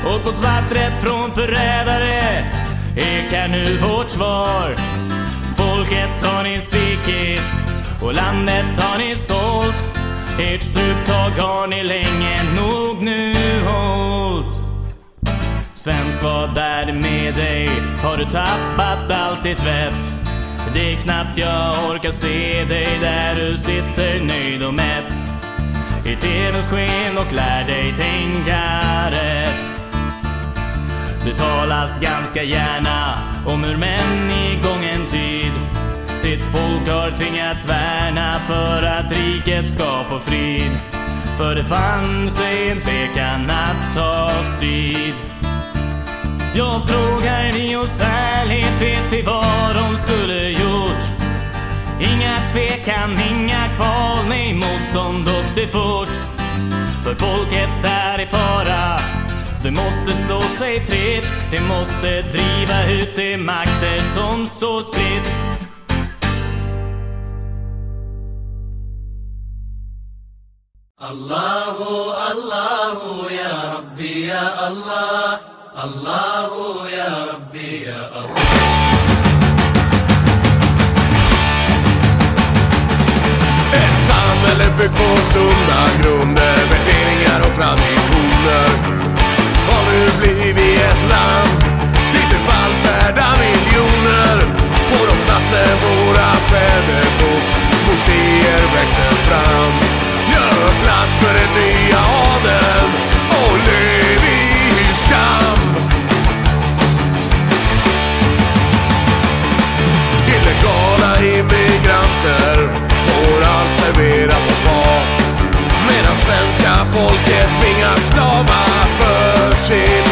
Och vattnet från förrädare ekar nu vårt svar. Folket har ni svikit och landet har ni sålt. Ert struptag har ni länge nog nu hållt. Svensk, vad är det med dig? Har du tappat allt ditt vett? Det är knappt jag orkar se dig där du sitter nöjd och mätt i TVns sken och lär dig tänka rätt. Det talas ganska gärna om hur män i sitt folk har tvingats värna för att riket ska få frid. För det fanns en tvekan att ta strid. Jag frågar ni oss ärligt, vet vi vad de skulle gjort? Inga tvekan, inga kval, nej motstånd och det fort. För folket är i fara, det måste slå sig fritt. Det måste driva ut de makter som står spritt. الله الله يا ربي يا الله الله يا ربي يا الله Ett samhälle byggt på sunda grunder, värderingar och traditioner. Har nu blivit ett land dit det vallfärdar miljoner. På de platser våra fäder bott. Moskéer växer fram. Gör plats för den nya adeln och lev i skam. Illegala immigranter får allt serverat på fat. Medan svenska folket tvingas slava för sin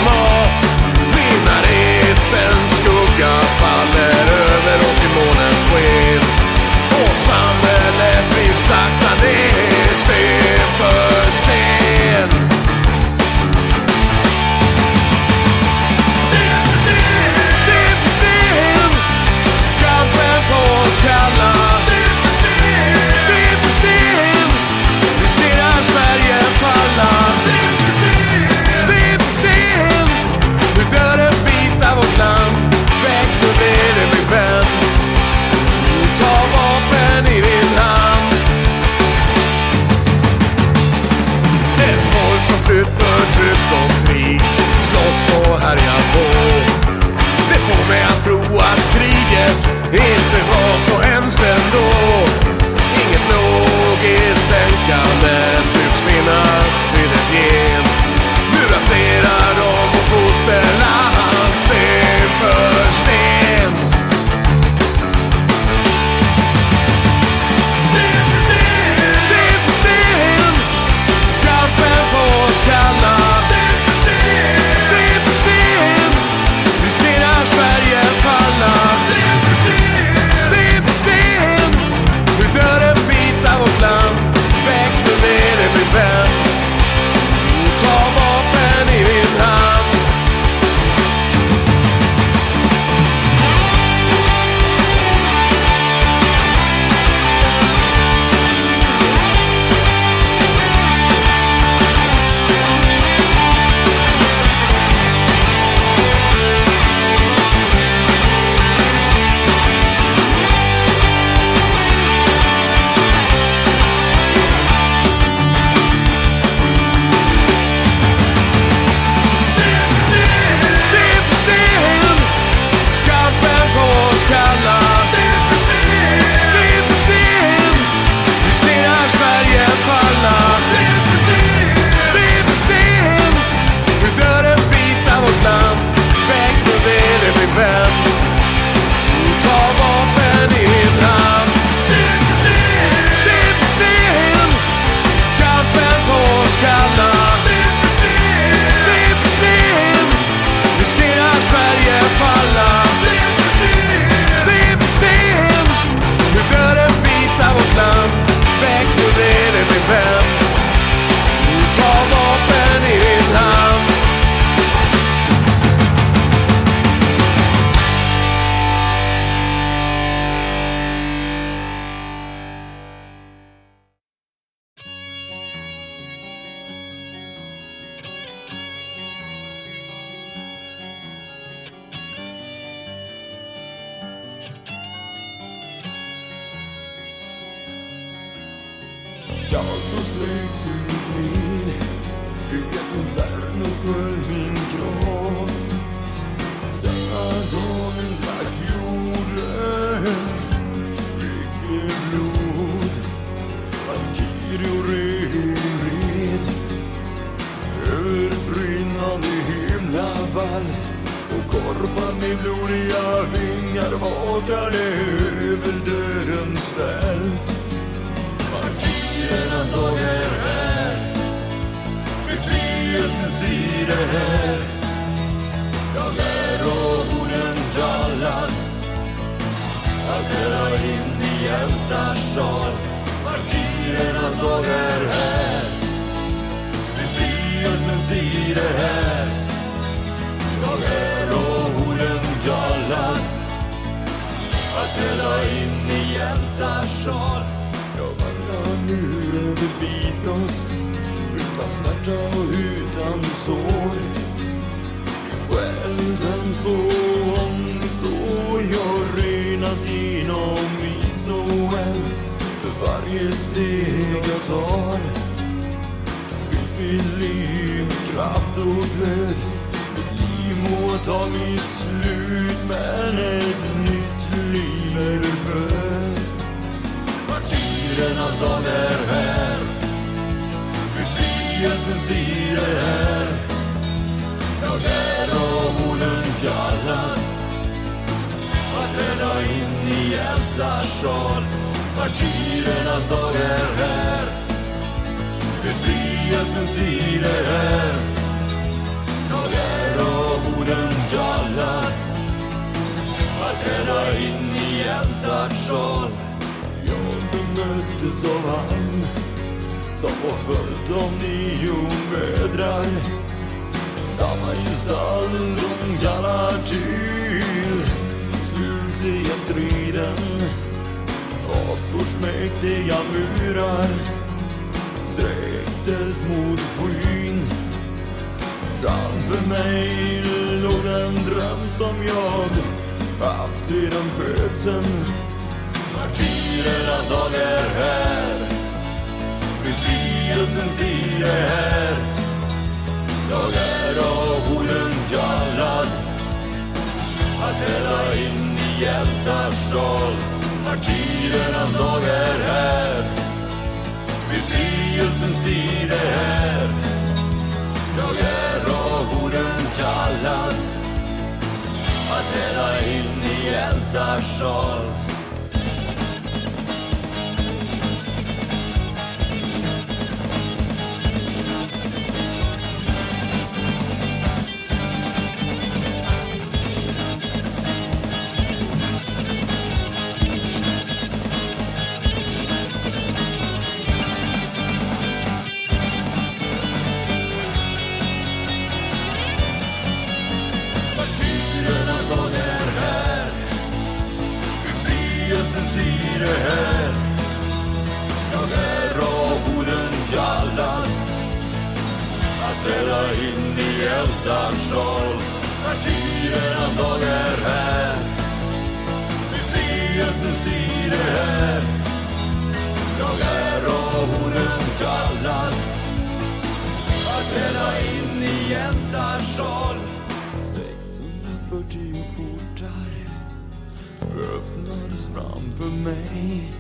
framför mig.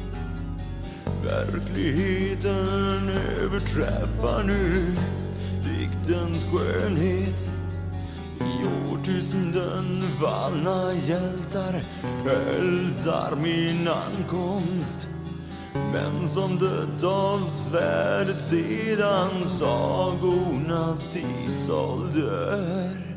Verkligheten överträffar nu diktens skönhet. I årtusenden vallna hjältar hälsar min ankomst. Men som dött av svärdet sedan sagornas tidsålder.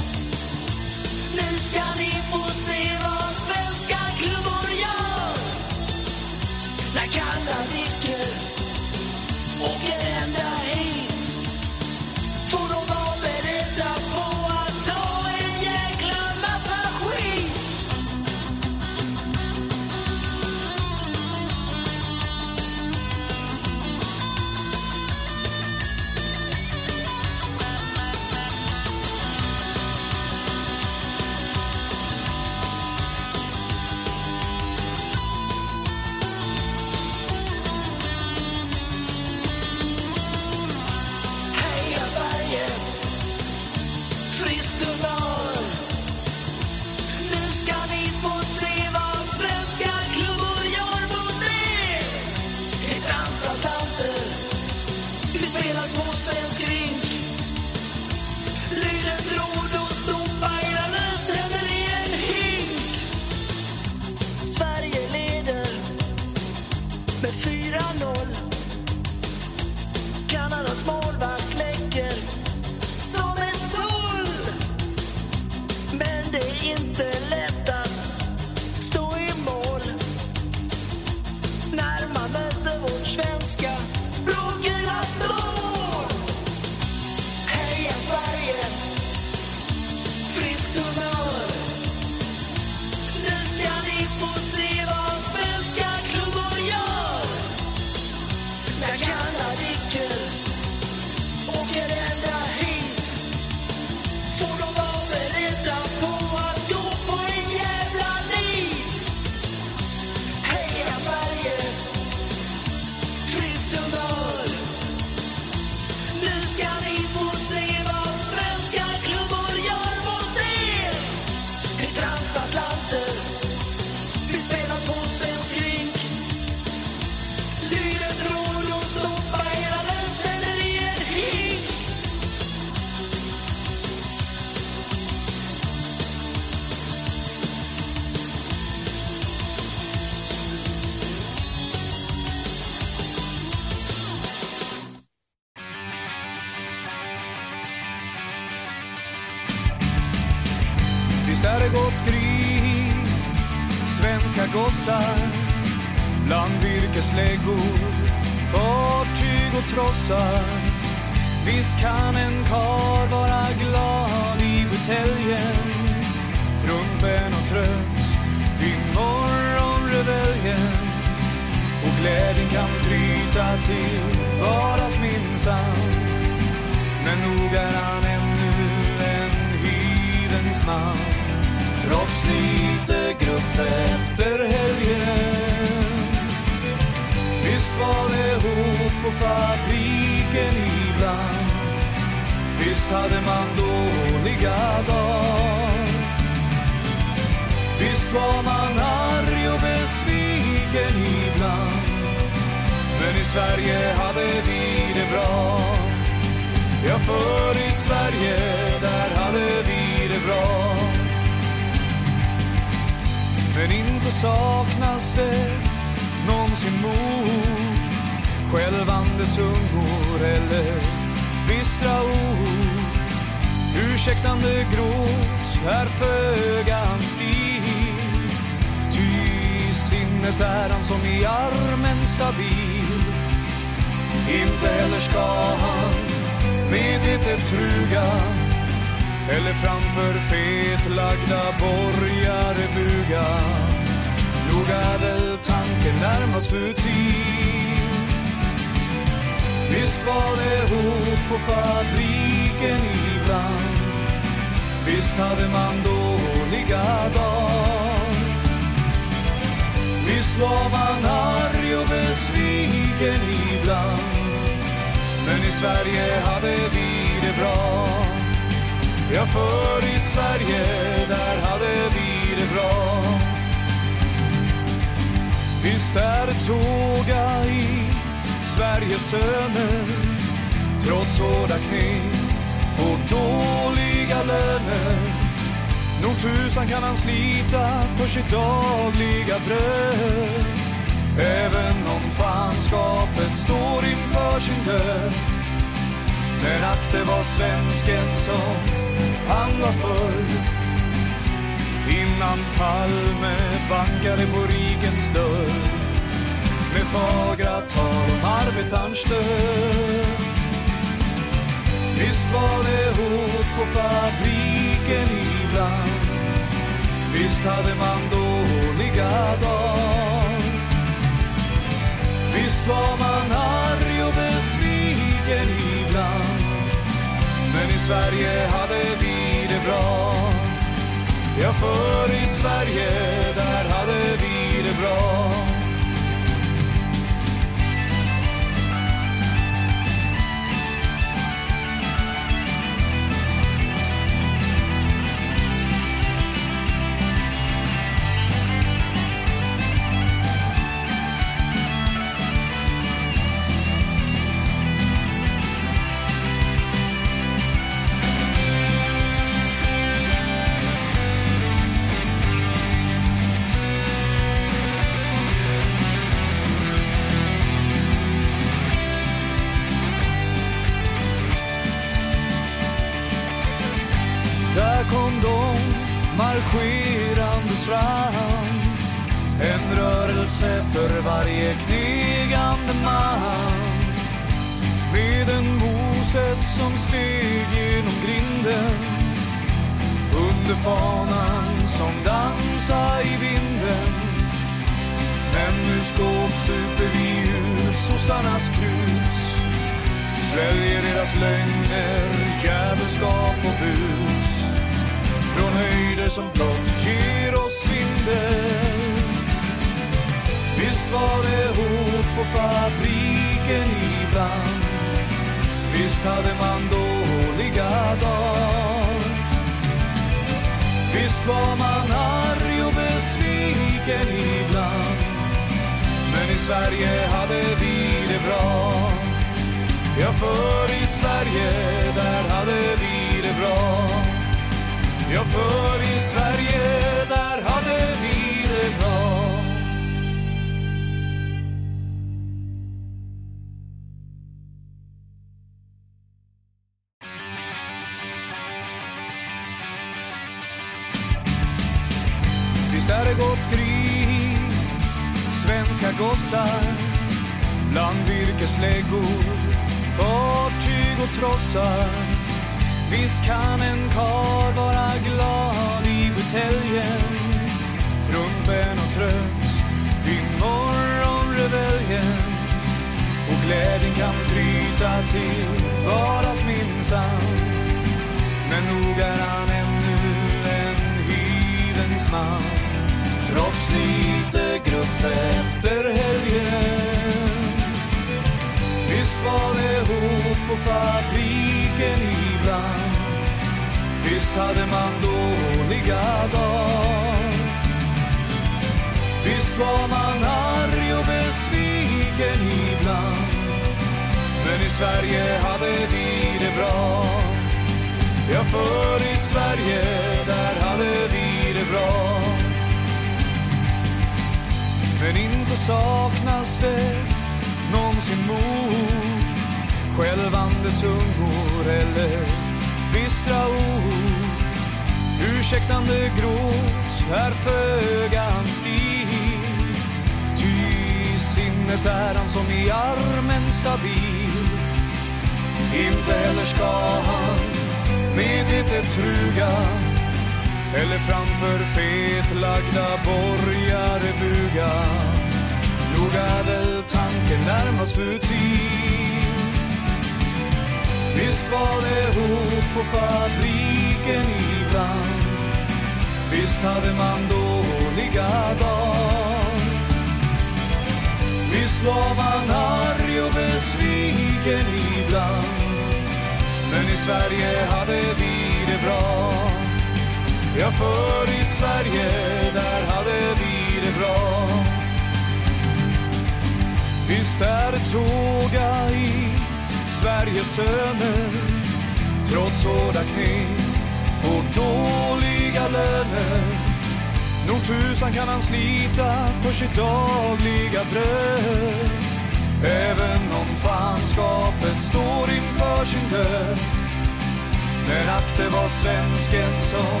Som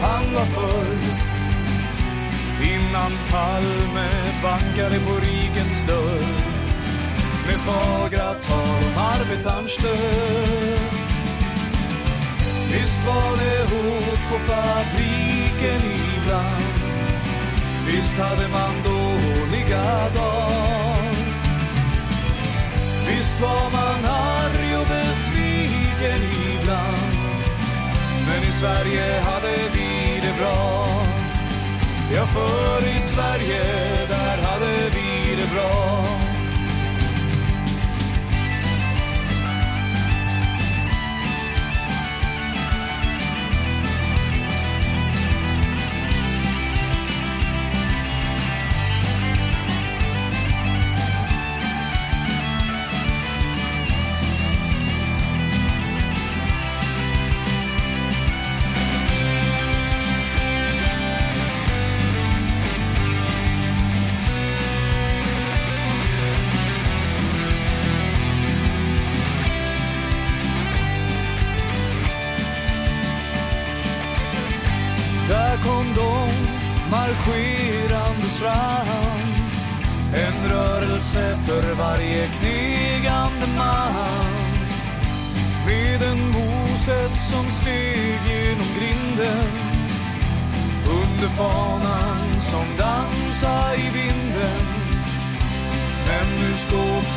han var full Innan Palme bankade på rikens dörr Med fagra tal om arbetarns död Visst var det hot på fabriken ibland. Visst hade man dåliga dagar. Visst var man arg och besviken ibland. Men i Sverige hade vi det bra. Ja, för i Sverige, där hade vi det bra.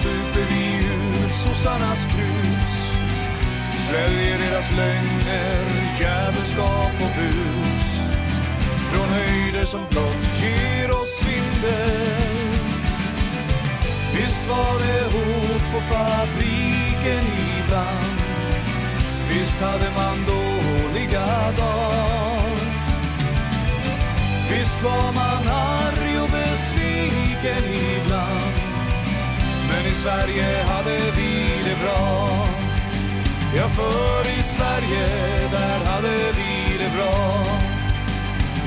Super vi ur sossarnas krus. Sväljer deras lögner, djävulskap och bus. Från höjder som blott ger oss svindel Visst var det hårt på fabriken ibland. Visst hade man dåliga dagar. Visst var man arg och besviken ibland. Sverige hade vi det bra Ja, för i Sverige, där hade vi det bra.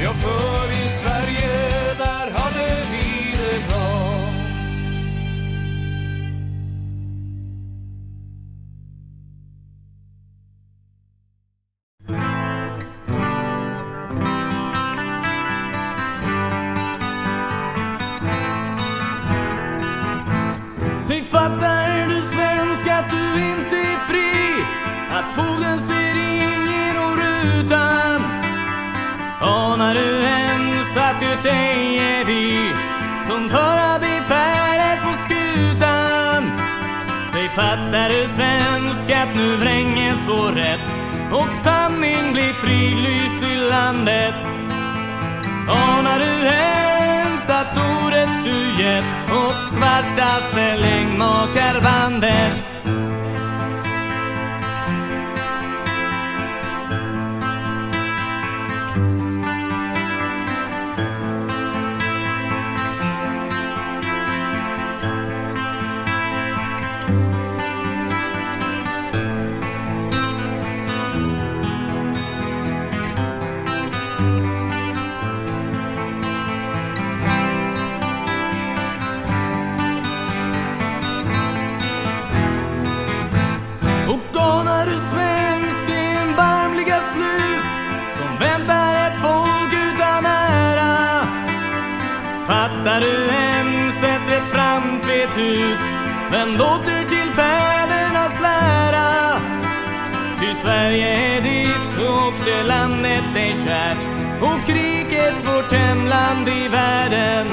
Ja, för i Sverige, där hade vi att nu vränges vår rätt Och sanning blir frilyst i landet. Anar du ens att ordet du gett åt svartaste längdmakarbandet framtvetut vänd åter till fädernas lära? Ty Sverige är ditt och det landet är kärt. Och kriget vårt hemland i världen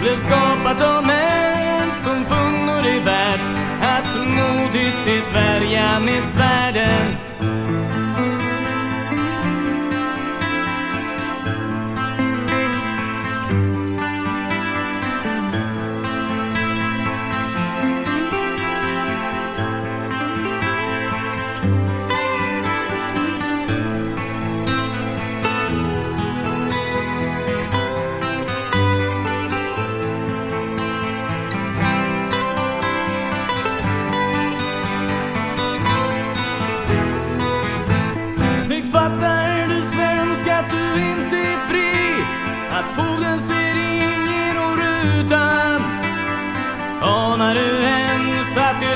blev skapat av män som funnor det värt. Att modigt det värja med svärden.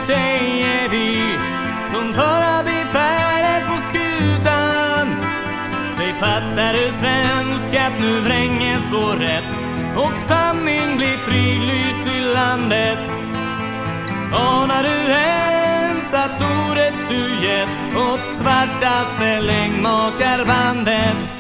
Dig är vi Som bara befälet på skutan Säg fattar du svensk att nu vränges vår rätt Och sanning blir frilyst i landet Anar du ens att ordet du gett åt svartaste längdmakarbandet?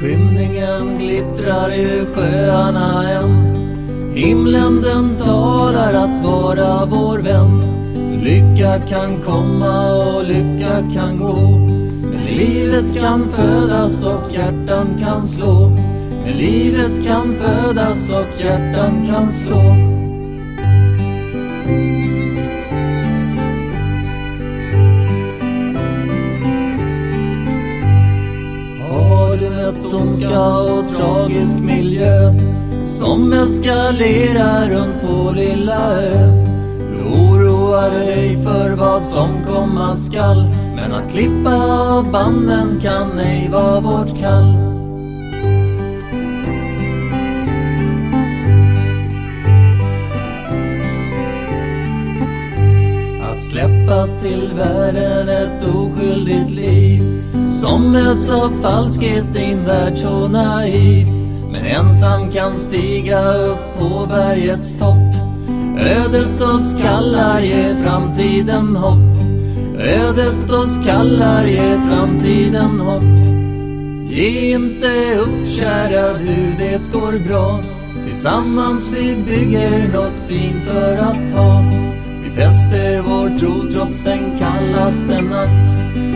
Skymningen glittrar i sjöarna än. Himlen den talar att vara vår vän. Lycka kan komma och lycka kan gå. Men livet kan födas och hjärtan kan slå. Men livet kan födas och hjärtan kan slå. ondska och tragisk miljö som eskalerar runt vår lilla ö. Oroa dig för vad som komma skall men att klippa av banden kan ej vara vårt kall. Att släppa till världen ett oskyldigt liv som möts av falskhet din värld så naiv. Men ensam kan stiga upp på bergets topp. Ödet oss kallar, ge framtiden hopp. Ödet oss kallar, ge framtiden hopp. Ge inte upp kära du, det går bra. Tillsammans vi bygger något fint för att ha. Vi fäster vår tro trots den kallaste natt.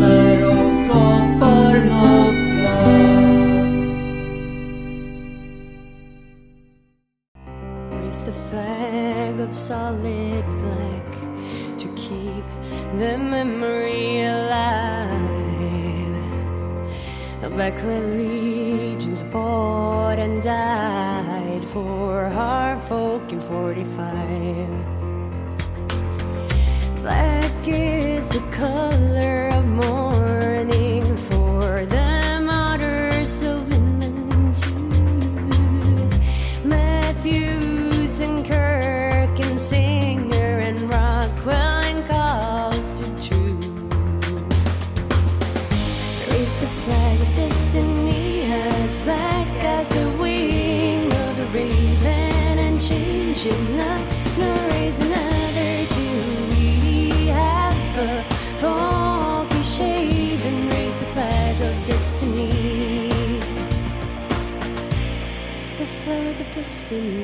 declare legions fought and died for our folk in 45. Black is the color. in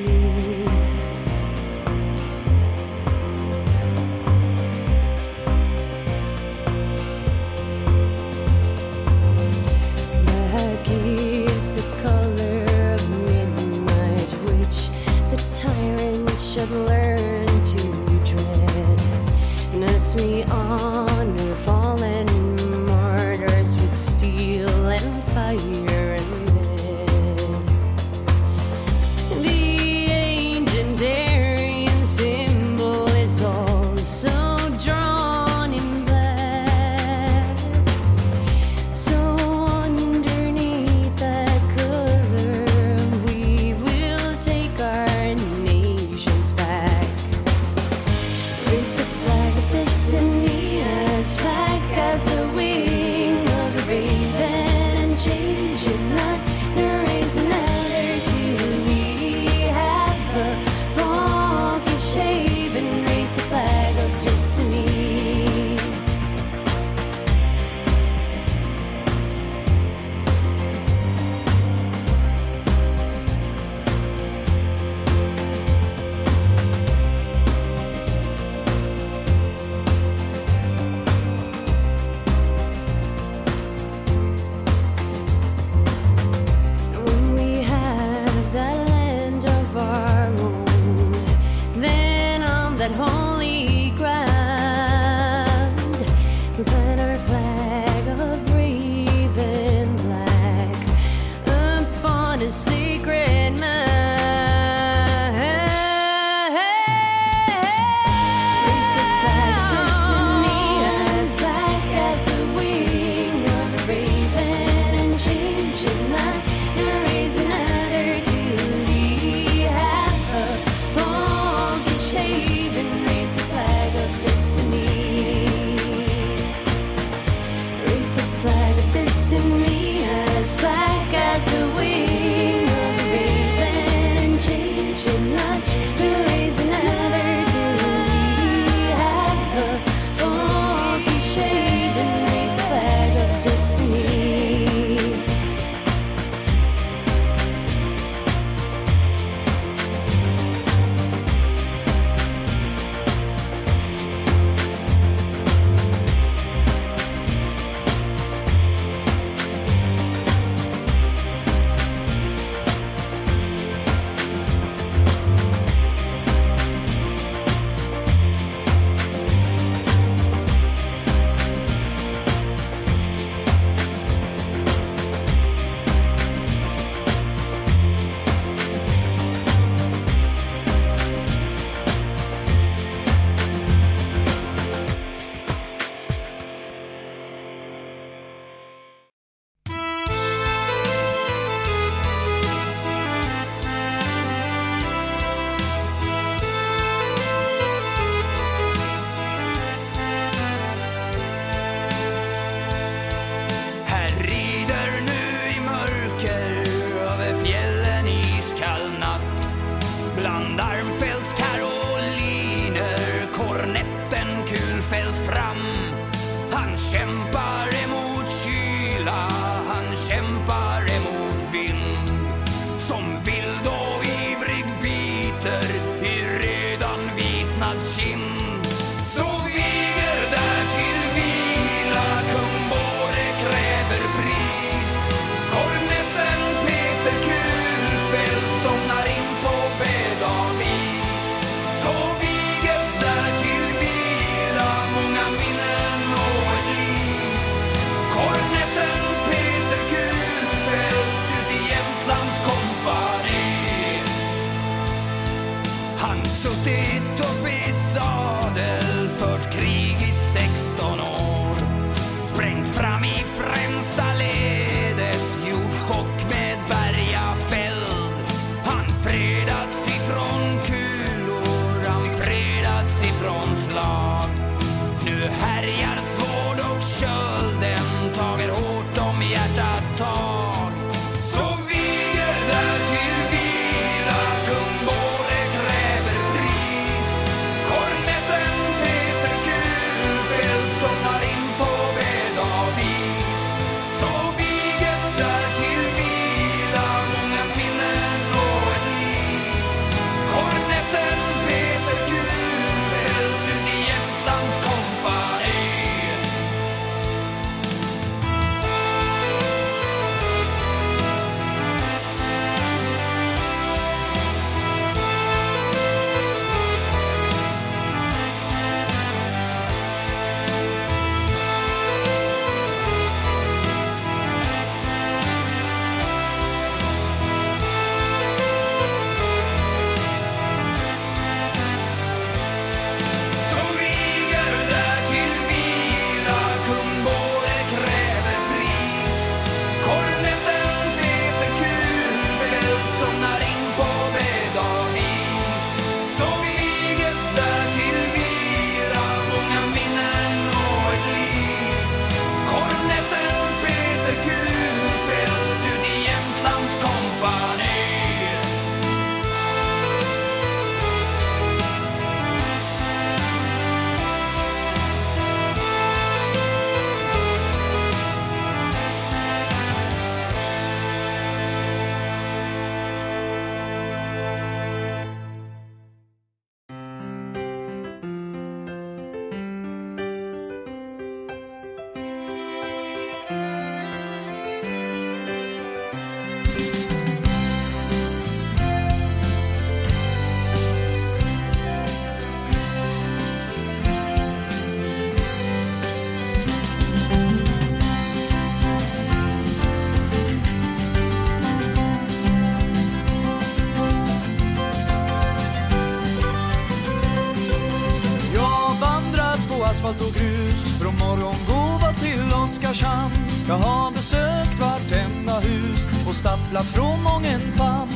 Oskarshamn. Jag har besökt vartenda hus och stapplat från mången famn.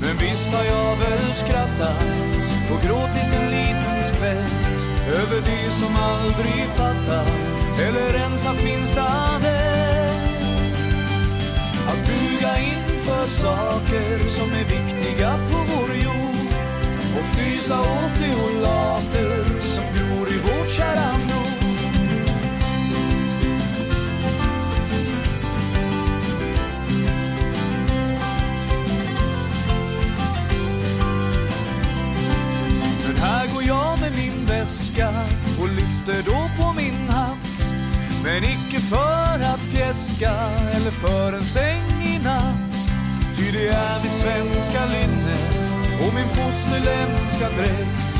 Men visst har jag väl skrattat och gråtit en liten skvätt över det som aldrig fattat eller ens haft minsta icke för att fjäska eller för en säng i natt. Ty det är mitt svenska linne och min fosterländska dräkt.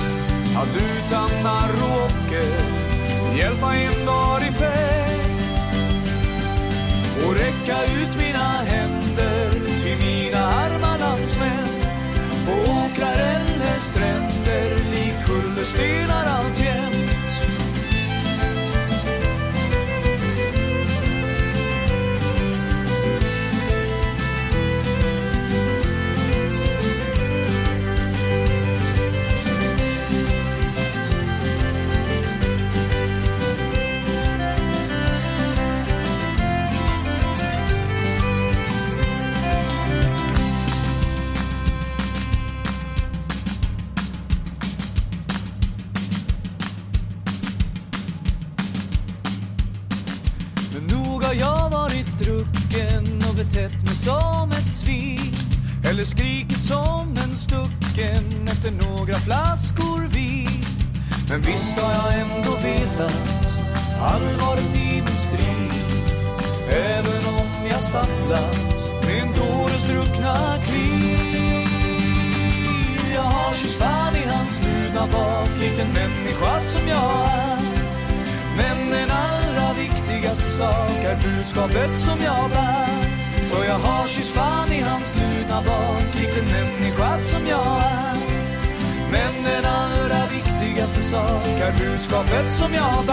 Att utan narr och ocker hjälpa en dag i fäkt. Och räcka ut mina händer till mina arma landsmän. På åkrar eller stränder likt kullerstenar alltjämt. Sak budskapet som jag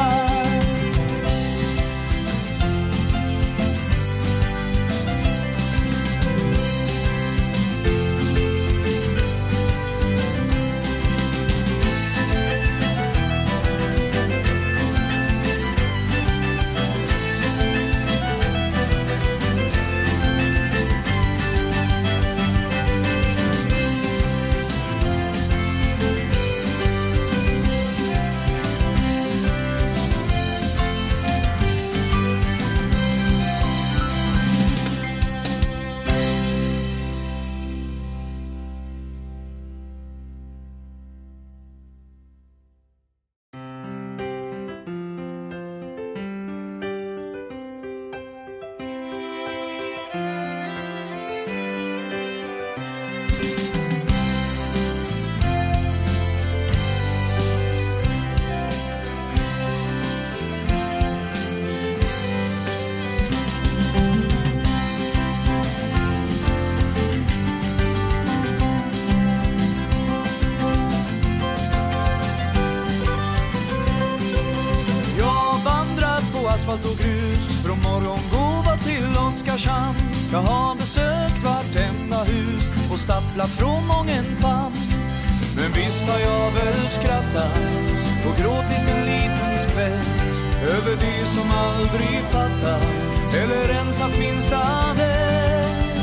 för det som aldrig fattat eller ens haft minsta vett.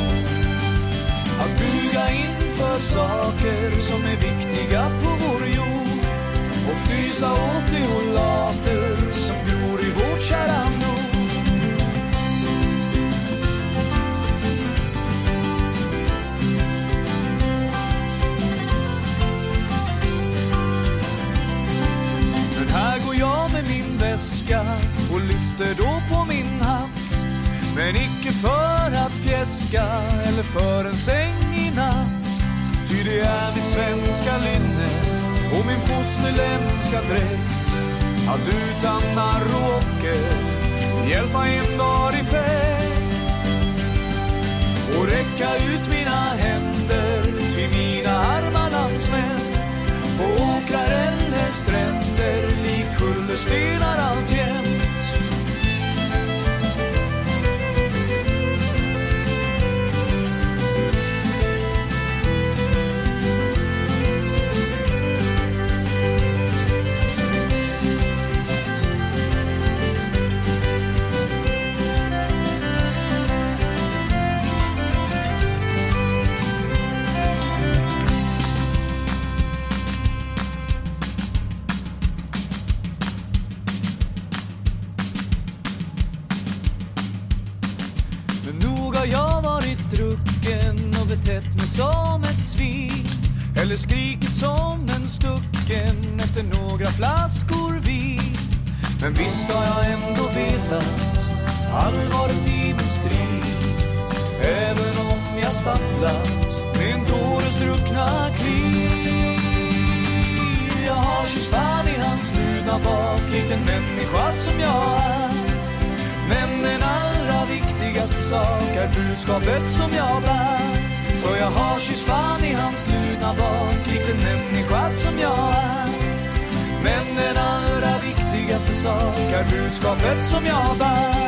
Att buga inför saker som är viktiga på vår jord. Och frysa åt de olater väska och lyfter då på min hatt. Men icke för att fjäska eller för en säng i natt. Ty det är mitt svenska linne och min fosterländska dräkt. Att utan narr och ocker hjälpa en dag i fäkt. Och räcka ut mina händer till mina arma landsmän på åkrar eller stränder kullerstenar alltjämt Men visst har jag ändå vetat allvaret i min strid. Även om jag stapplat med en dåres druckna kliv Jag har kysst fan i hans bruna bak, liten människa som jag är. Men den allra viktigaste sak är budskapet som jag bär. För jag har kysst fan i hans luna bak, likt en människa som jag är. Men den andra viktigaste sak är budskapet som jag bär.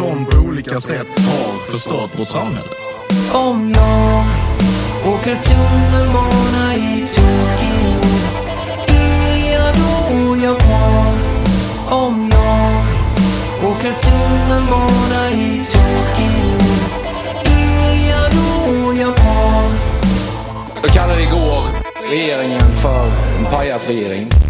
Som på olika sätt har förstört vårt samhälle. Om jag åker tunnelbana i Tokyo Är jag då japan? Om jag åker tunnelbana i Tokyo Är jag då japan? Jag kallade igår regeringen för en pajasregering.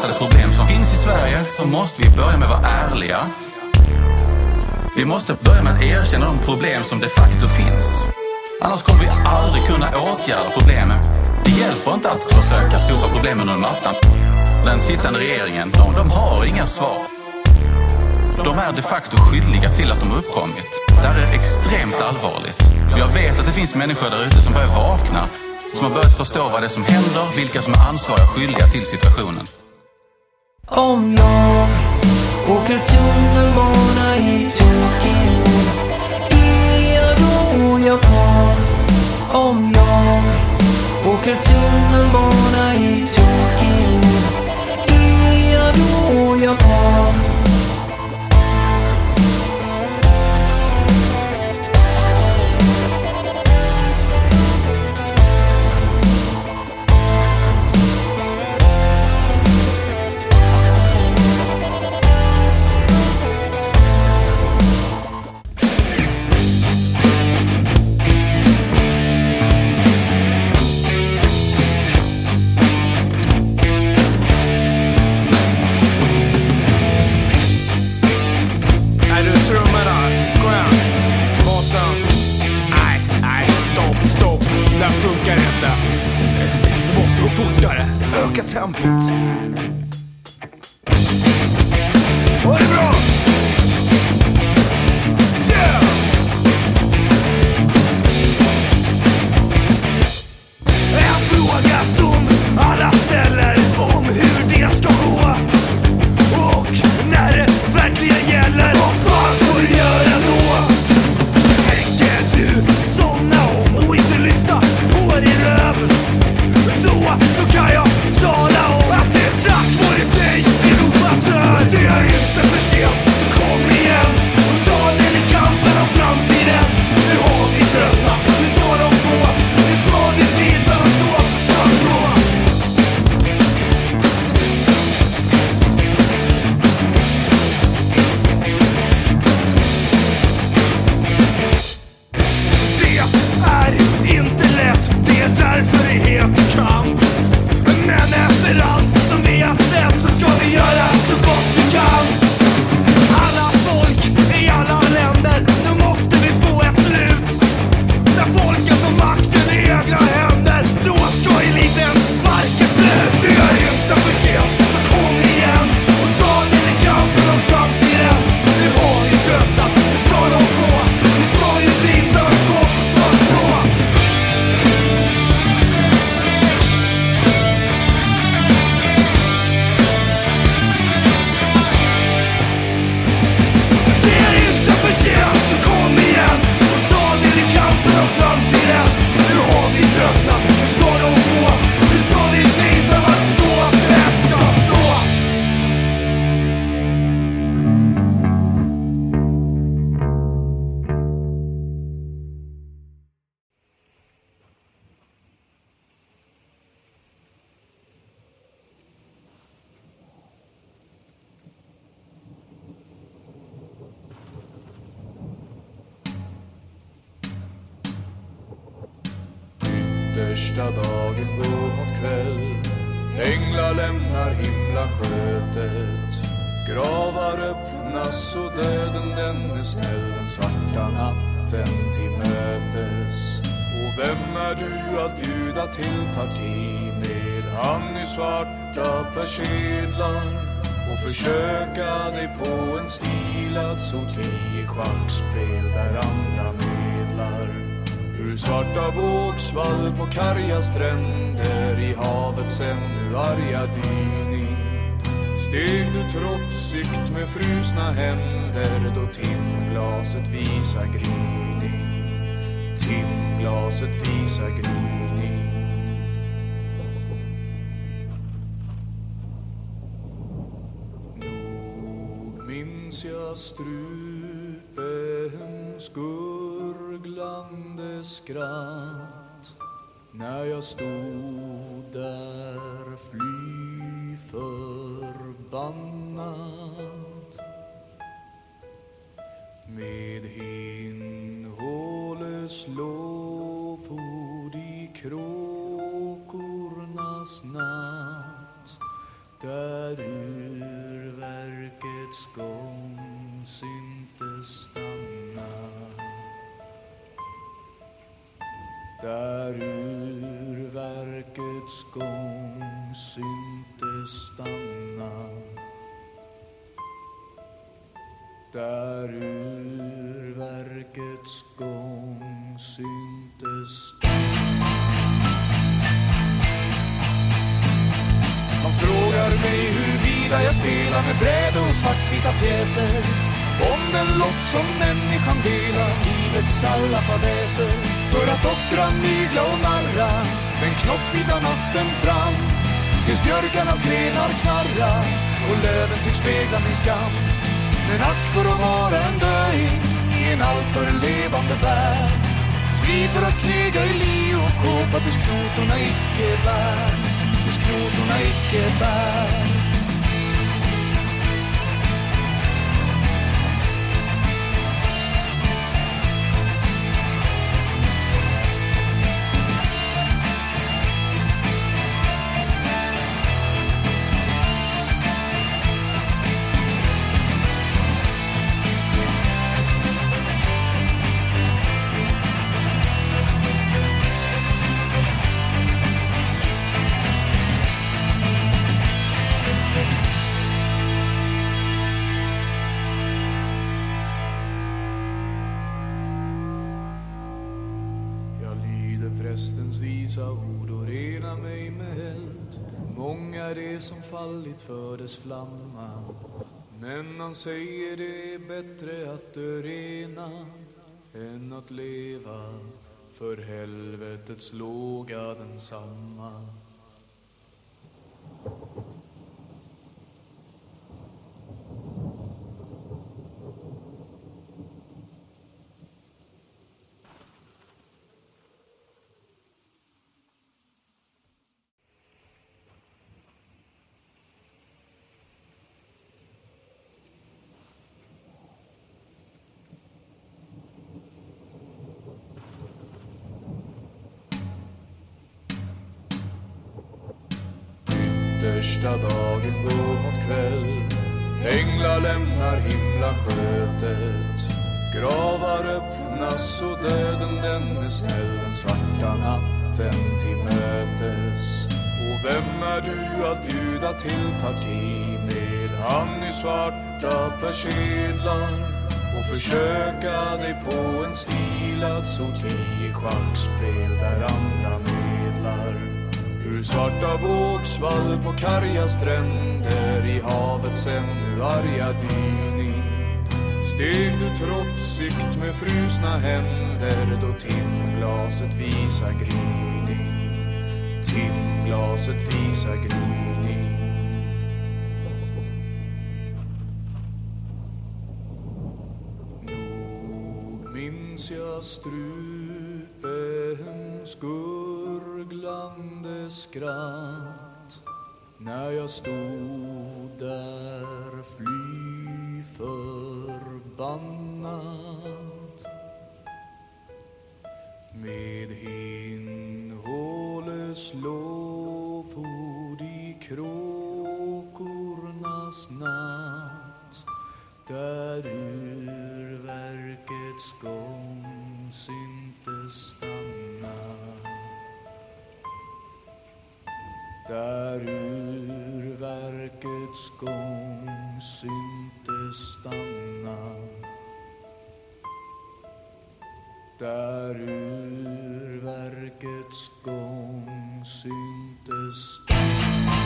likartade problem som finns i Sverige så måste vi börja med att vara ärliga. Vi måste börja med att erkänna de problem som de facto finns. Annars kommer vi aldrig kunna åtgärda problemen. Det hjälper inte att försöka sopa problemen under mattan. Den sittande regeringen, de, de har inga svar. De är de facto skyldiga till att de har uppkommit. Det här är extremt allvarligt. Jag vet att det finns människor där ute som börjar vakna. Som har börjat förstå vad det är som händer, vilka som är ansvariga och skyldiga till situationen. Åker tunnelbana i Tokyo Är jag då japan? Om jag åker tunnelbana i Tokyo fadäser För att ockra, mygla och narra den knoppvita natten fram. Tills björkarnas grenar knarra och löven tycks spegla min skam. Men ack för att vara en döing i en alltför levande värld. Tvi för att knega i li och kåpa tills knotorna icke bär. Tills knotorna icke bär. Fallit för dess flamma. Men han säger det är bättre att dö renad än att leva för helvetets låga densamma. Första dagen går mot kväll. Änglar lämnar himlaskötet Gravar öppnas och döden den är snäll. Den svarta natten till mötes. Och vem är du att bjuda till parti med? Han i svarta persedlar och försöka dig på en stilad sorti i schackspel där andra Ur svarta vågsvall på karga stränder i havets ännu arga dyning. Steg du trotsigt med frusna händer då timglaset visar gryning. Timglaset visar gryning. Nog minns jag strupens guld gurglande skratt när jag stod där fly förbannad. Med hinnhåles lovord i kråkornas natt där urverkets gång syntes stanna där urverkets gång syntes stanna där urverkets gång syntes stanna.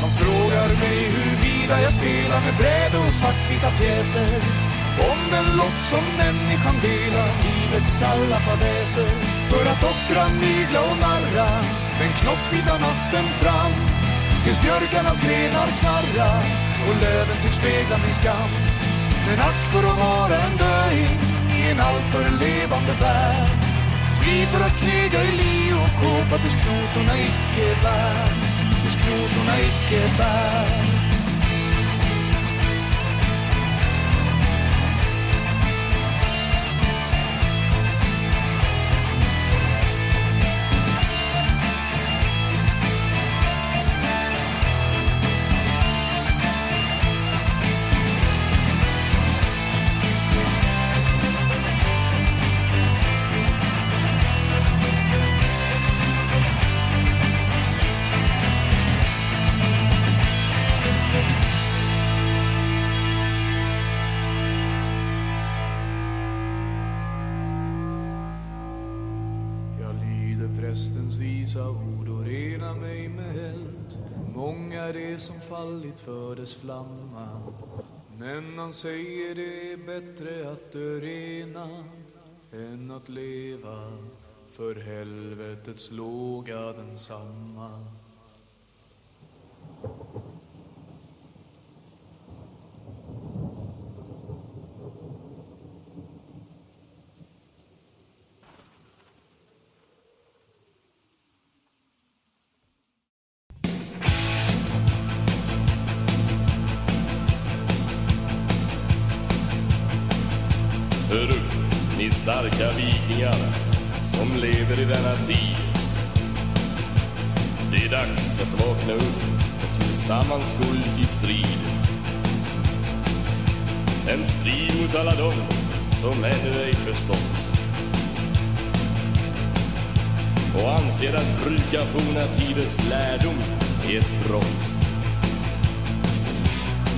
Han frågar mig huruvida jag spelar med bräd och svartvita pjäser om den lott som människan delar livets alla fadäser. För att ockra, mygla och narra den knoppvita natten fram. Tills björkarnas grenar knarra och löven tycks spegla min skam. Men ack för att vara en döing i en alltför levande värld. Fri för att knega i li och kåpa tills knotorna icke bär. Tills knotorna icke bär. Fallit för dess flamma. Men han säger det är bättre att dö renad än att leva för helvetets låga densamma. Demokrati. Det är dags att vakna upp och tillsammans gå ut i strid. En strid mot alla dem som ännu ej förstått och anser att bruka forna tiders lärdom är ett brott.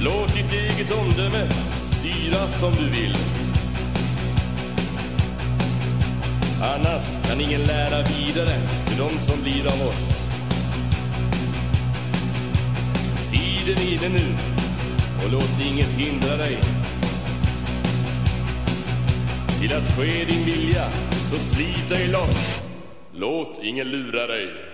Låt ditt eget omdöme styra som du vill. Annars kan ingen lära vidare till de som blir av oss. Tiden är inne nu och låt inget hindra dig. Till att ske din vilja, så slit dig loss. Låt ingen lura dig.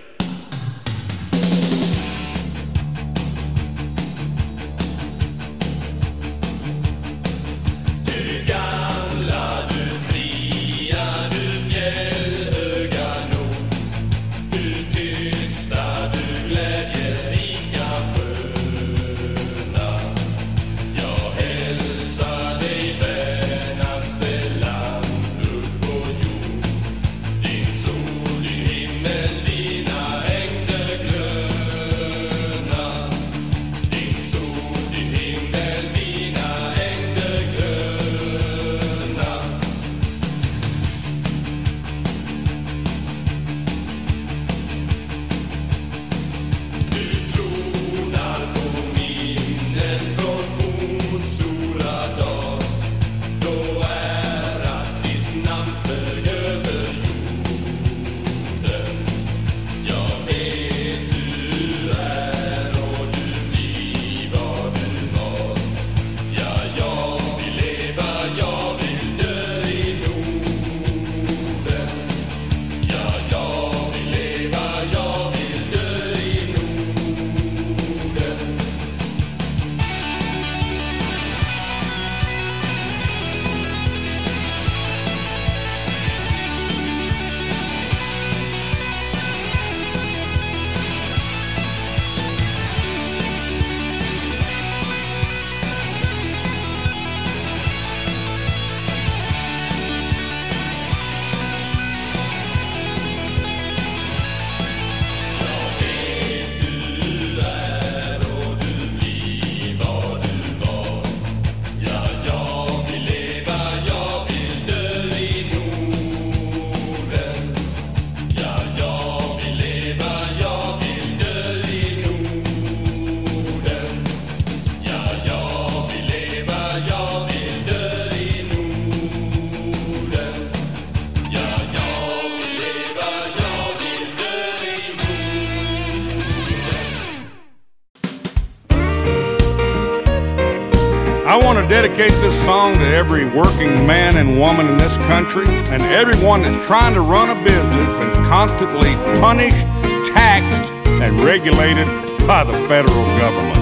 Dedicate this song to every working man and woman in this country and everyone that's trying to run a business and constantly punished, taxed, and regulated by the federal government.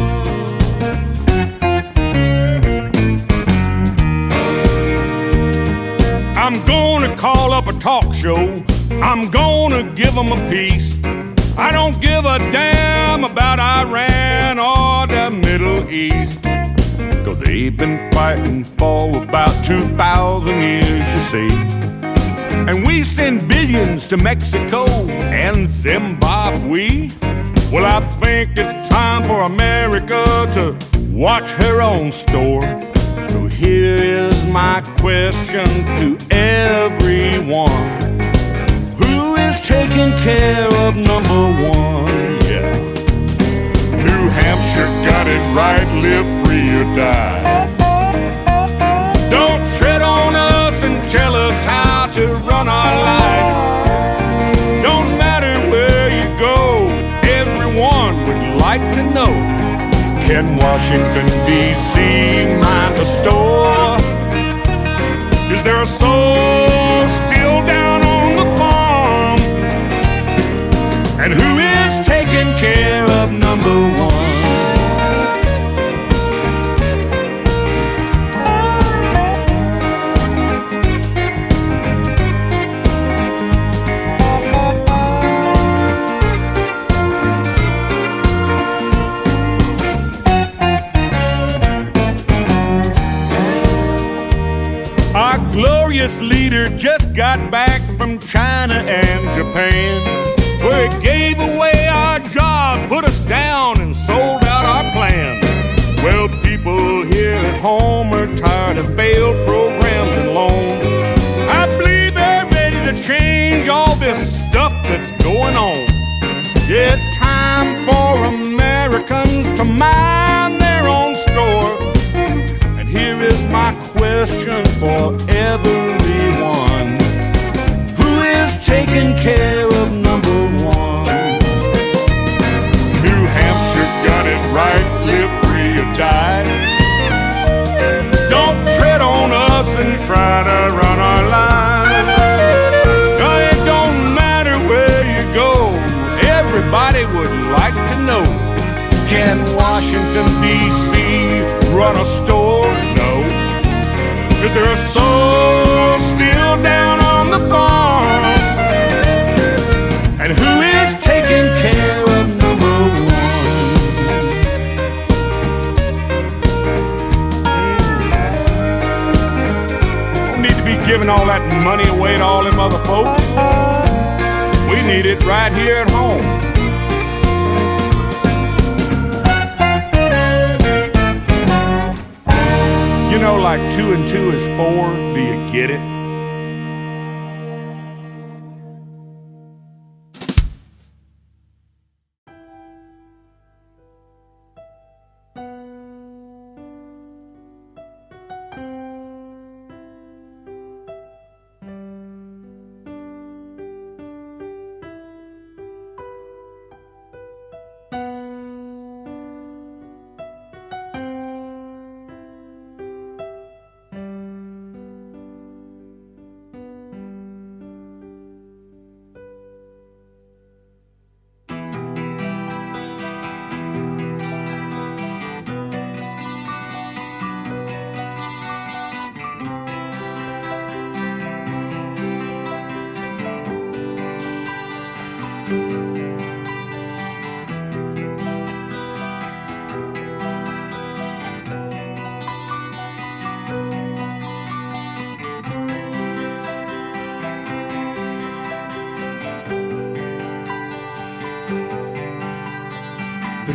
I'm gonna call up a talk show. I'm gonna give them a piece. I don't give a damn about Iran or the Middle East. Cause they've been fighting for about 2,000 years, you see. And we send billions to Mexico and Zimbabwe. Well, I think it's time for America to watch her own store. So here is my question to everyone. Who is taking care of number one? Hampshire got it right, live free or die. Don't tread on us and tell us how to run our life. Don't matter where you go, everyone would like to know. Can Washington D.C. mind the store? Is there a soul still down on the farm? And who is taking care got back from China and Japan, where he gave away our job, put us down, and sold out our plan. Well, people here at home are tired of failed programs and loans. I believe they're ready to change all this stuff that's going on. Yeah, it's time for Americans to mind their own store. And here is my question for everyone taking care of number one? New Hampshire got it right, live free or die. Don't tread on us and try to run our line. No, it don't matter where you go, everybody would like to know. Can Washington, D.C. run a store? No. Is there a soul giving all that money away to all them other folks. We need it right here at home. You know, like two and two is four. Do you get it?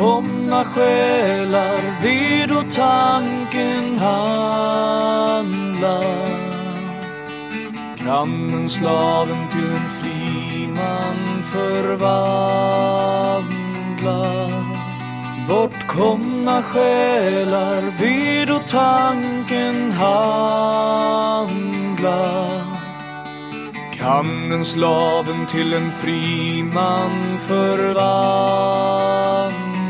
Bortkomna själar ber då tanken handlar. Kan en slaven till en fri man förvandla Bortkomna själar ber då tanken handla Kan en slaven till en fri man förvandla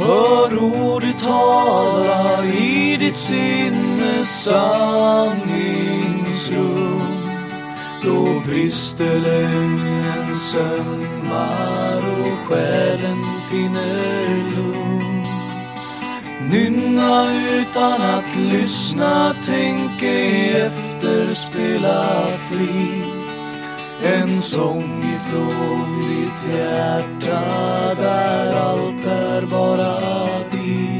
Hör ordet tala i ditt sinnes sanningsrum. Då brister lögnen sömmar och själen finner lugn. Nynna utan att lyssna, tänk ej efter, spela fritt en sång från ditt hjärta där allt är bara ditt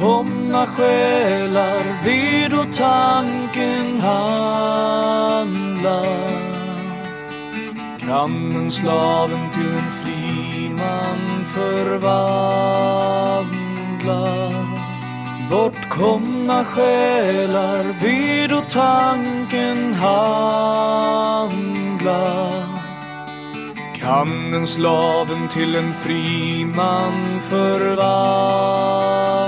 Bortkomna själar ber då tanken handla Kan en slaven till en fri man förvandla Bortkomna själar ber då tanken handla kan en slaven till en fri man förvandla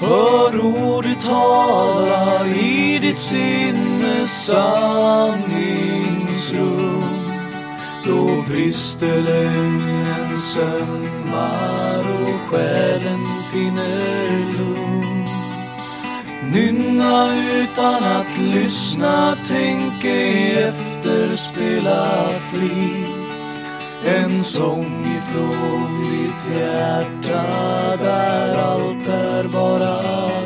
Hör ordet tala i ditt sinnes sanningsrum. Då brister lögnen sömmar och själen finner lugn. Nynna utan att lyssna, tänk ej efter, spela fritt en sång från ditt hjärta där allt är bara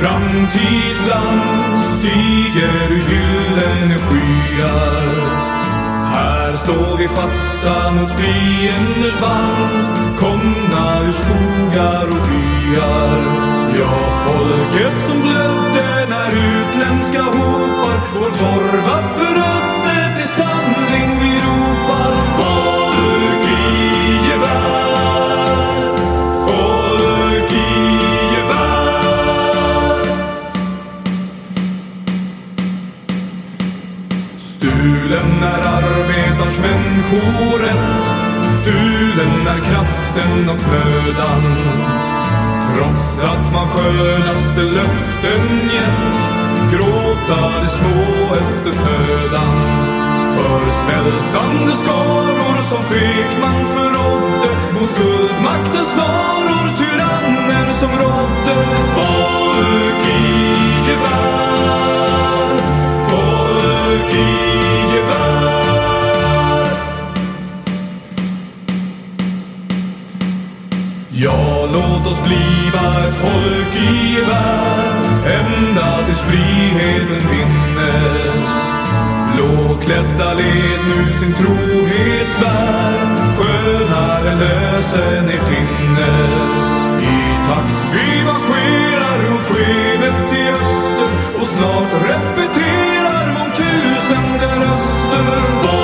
framtidsland stiger ur gyllene skyar. Här står vi fasta mot fienders band, komna ur skogar och byar. Ja, folket som blödde när utländska hopar vår torva koret Stulen är kraften och flödan. Trots att man skönaste löften gett Gråta de små efter födan. För svältande skaror som fekman förrådde Mot guldmaktens snaror tyranner som rådde. Folk i gevär Folk i gevär. Låt oss bliva ett folk i värld, ända tills friheten vinnes. Blåklädda led nu sin trohetsvärd skönare lösen i finnes. I takt vi marscherar mot skenet i öster och snart repeterar mångtusende röster.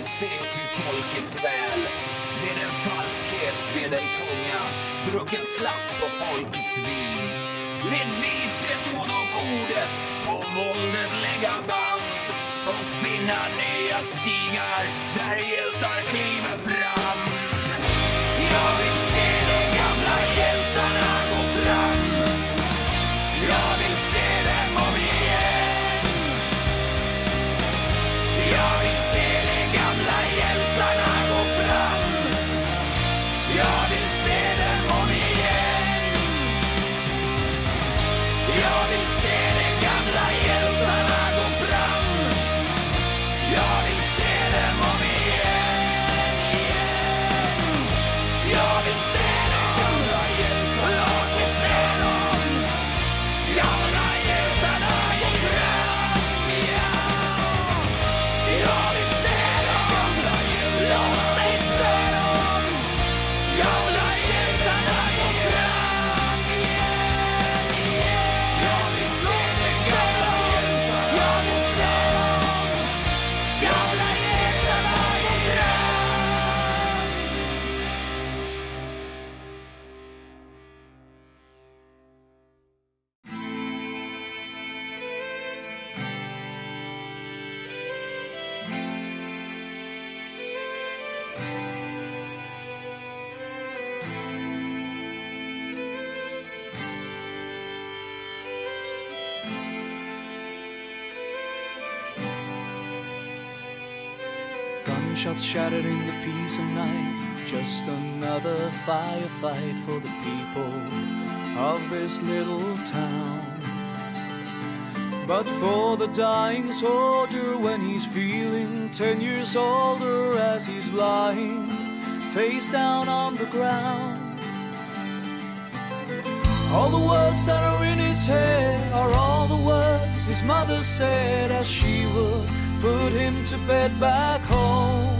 som ser till folkets väl. Med en falskhet, med en tunga, drucken slapp och folkets vin. Med viset må dock ordet på våldet lägga band och finna nya stigar där hjältar kliver fram. The peace of night. Just another firefight for the people of this little town. But for the dying soldier when he's feeling ten years older as he's lying face down on the ground. All the words that are in his head are all the words his mother said as she would put him to bed back home.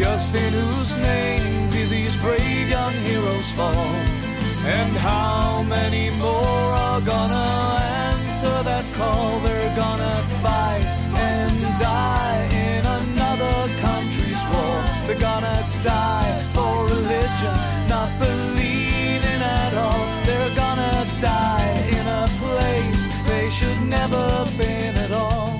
Just in whose name did these brave young heroes fall? And how many more are gonna answer that call? They're gonna fight and die in another country's war. They're gonna die for religion, not believing at all. They're gonna die in a place they should never been at all.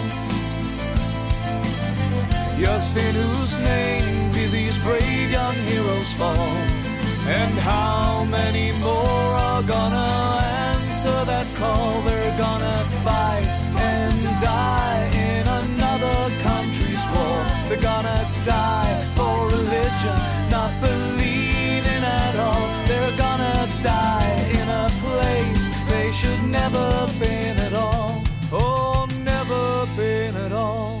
Just in whose name did these brave young heroes fall? And how many more are gonna answer that call? They're gonna fight and die in another country's war. They're gonna die for religion, not believing at all. They're gonna die in a place they should never been at all. Oh, never been at all.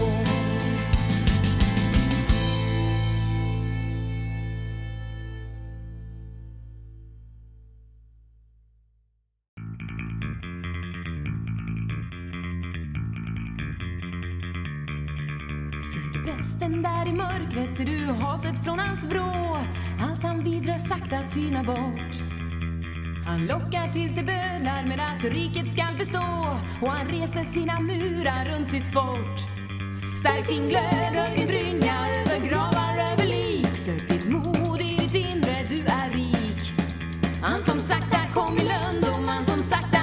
Där i mörkret, ser du hatet från hans vrå. Allt han bidrar sakta tyna bort. Han lockar till sig bönar med att riket skall bestå. Och han reser sina murar runt sitt fort. Stärk din glöd, höj din brynja över gravar, över lik. Sök ditt mod i ditt inre, du är rik. Han som sakta kom i lönndom, han som sakta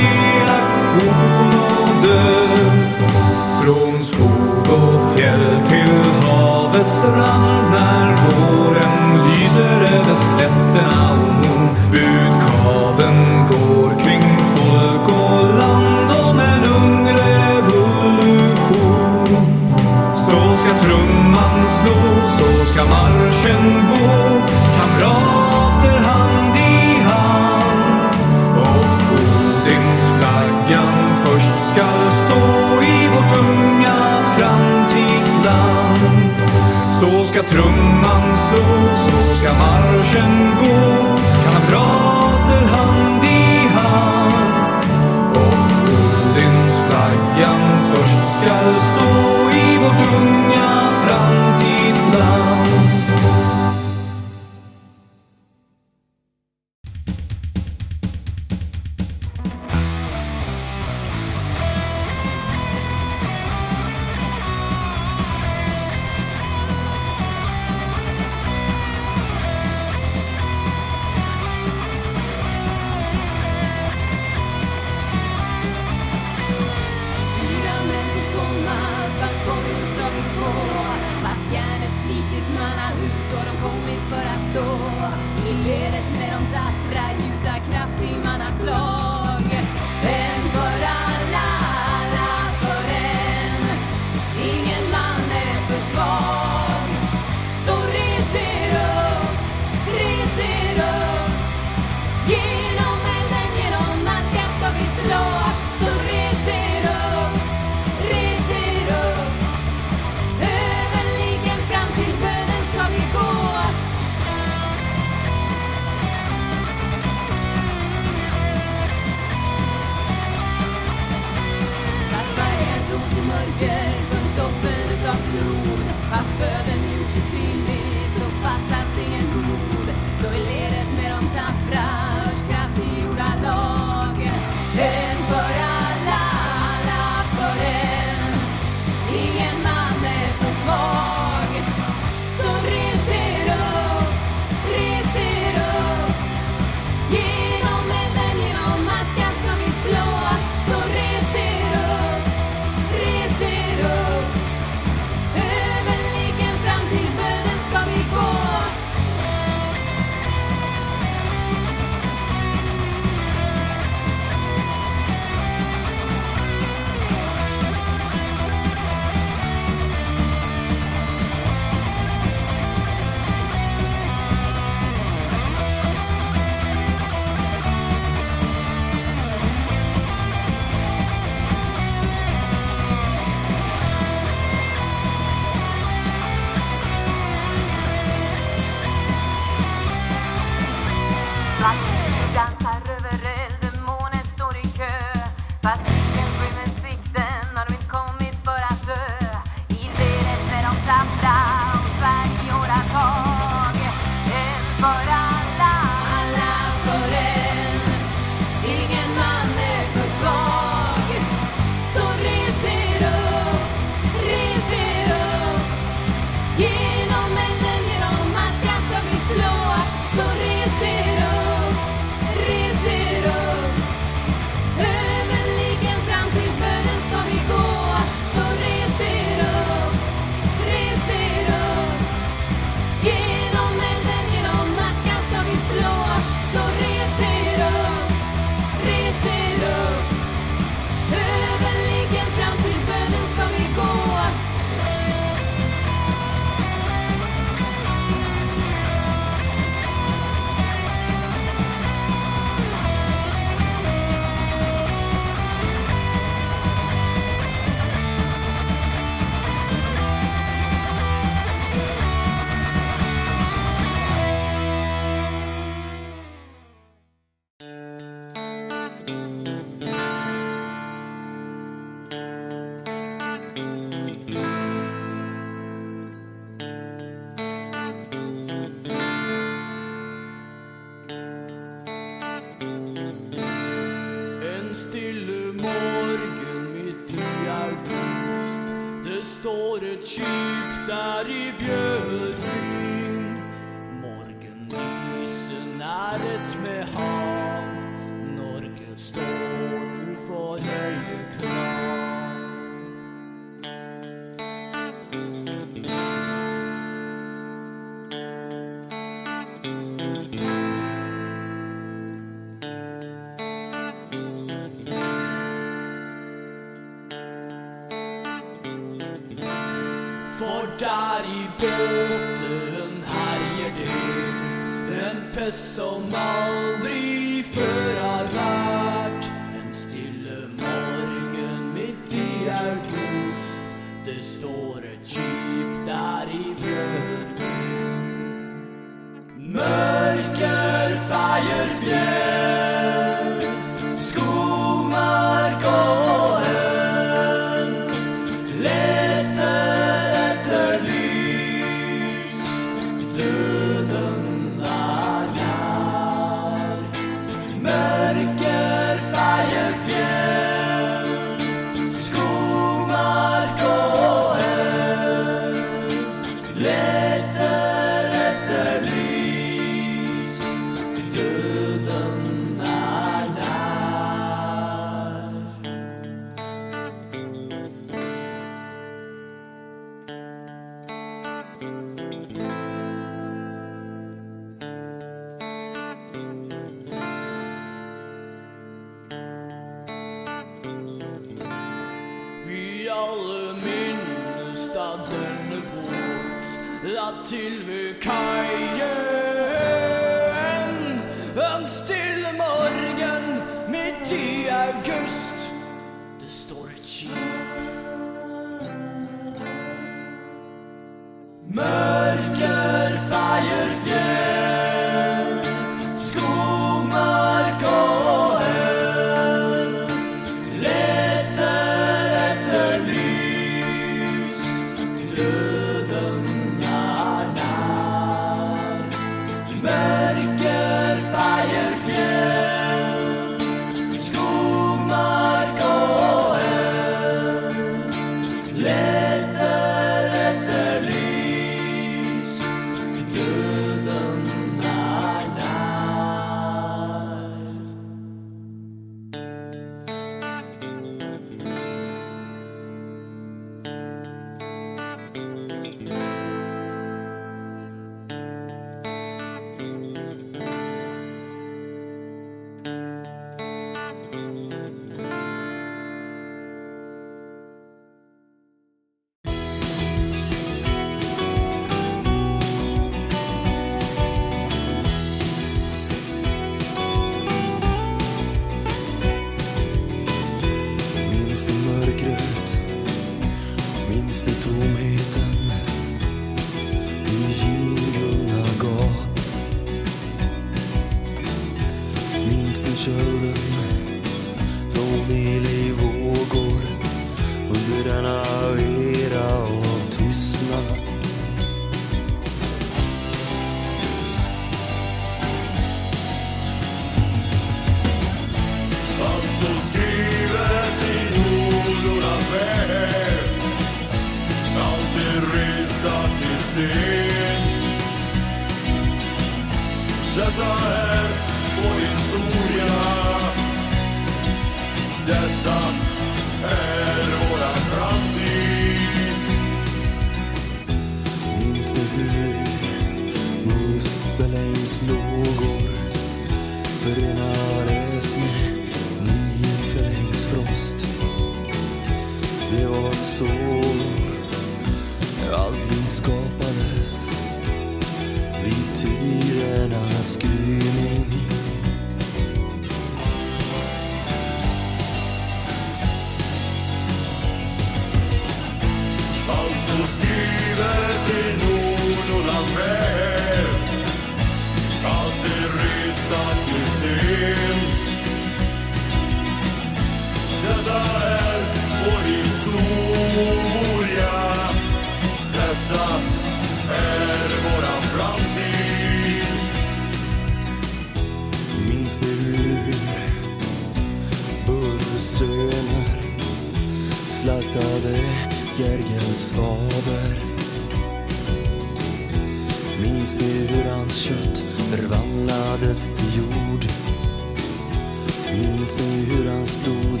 Minns ni hur hans blod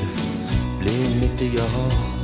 blev mitt i jag?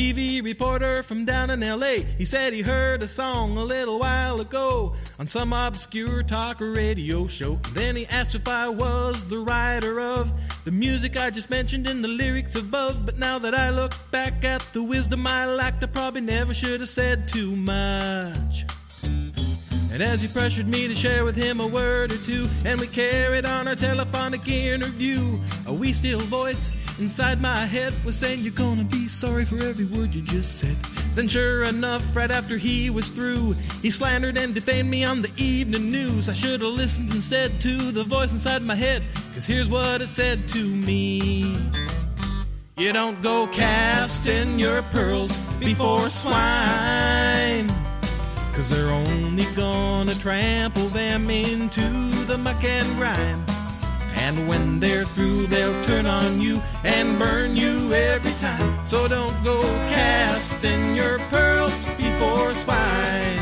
TV reporter from down in LA. He said he heard a song a little while ago on some obscure talk radio show. Then he asked if I was the writer of the music I just mentioned in the lyrics above. But now that I look back at the wisdom I lacked, I probably never should have said too much. And as he pressured me to share with him a word or two, and we carried on our telephonic interview, a wee still voice inside my head was saying, You're gonna be sorry for every word you just said. Then, sure enough, right after he was through, he slandered and defamed me on the evening news. I should have listened instead to the voice inside my head, cause here's what it said to me. You don't go casting your pearls before swine. Cause they're only gonna trample them into the muck and grime. And when they're through, they'll turn on you and burn you every time. So don't go casting your pearls before swine.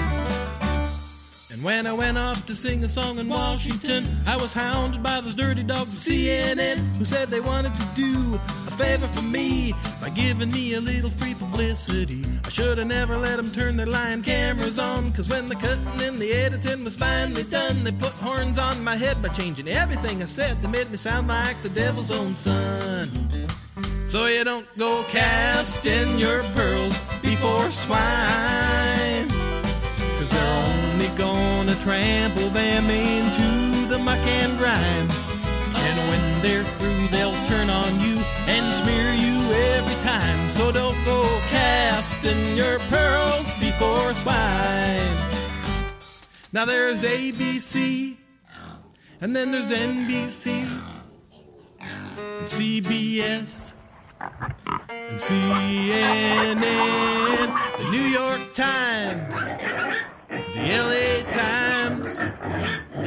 And when I went off to sing a song in Washington, I was hounded by those dirty dogs at CNN who said they wanted to do a favor for me by giving me a little free publicity. I should have never let them turn their lying cameras on, cause when the cutting and the editing was finally done, they put horns on my head by changing everything I said. They made me sound like the devil's own son. So you don't go casting your pearls before swine. Cause they're only gonna trample them into the muck and grime. And when they're through, they'll turn on you and smear you time. So don't go casting your pearls before swine. Now there's ABC, and then there's NBC, and CBS, and CNN, the New York Times, the LA Times,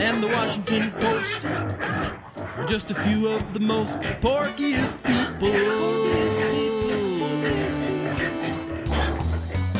and the Washington Post are just a few of the most porkiest people.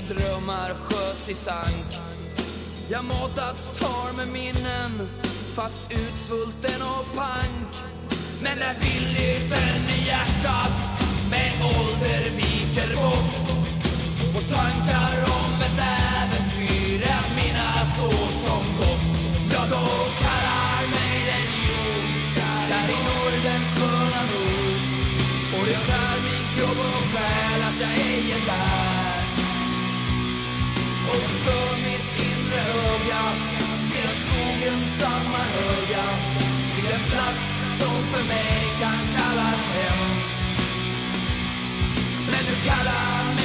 mina drömmar sköts i sank. Jag matats har med minnen, fast utsvulten och pank. Men när villigheten i hjärtat med ålder viker bort och tankar om ett äventyr är mina år som gått, ja då kallar mig den jord där i norr den sköna nord. Och det tär min kropp och själ att jag ej är där och för mitt inre öga ser skogen stanna höga vid en plats som för mig kan kallas hem. Men du kallar mig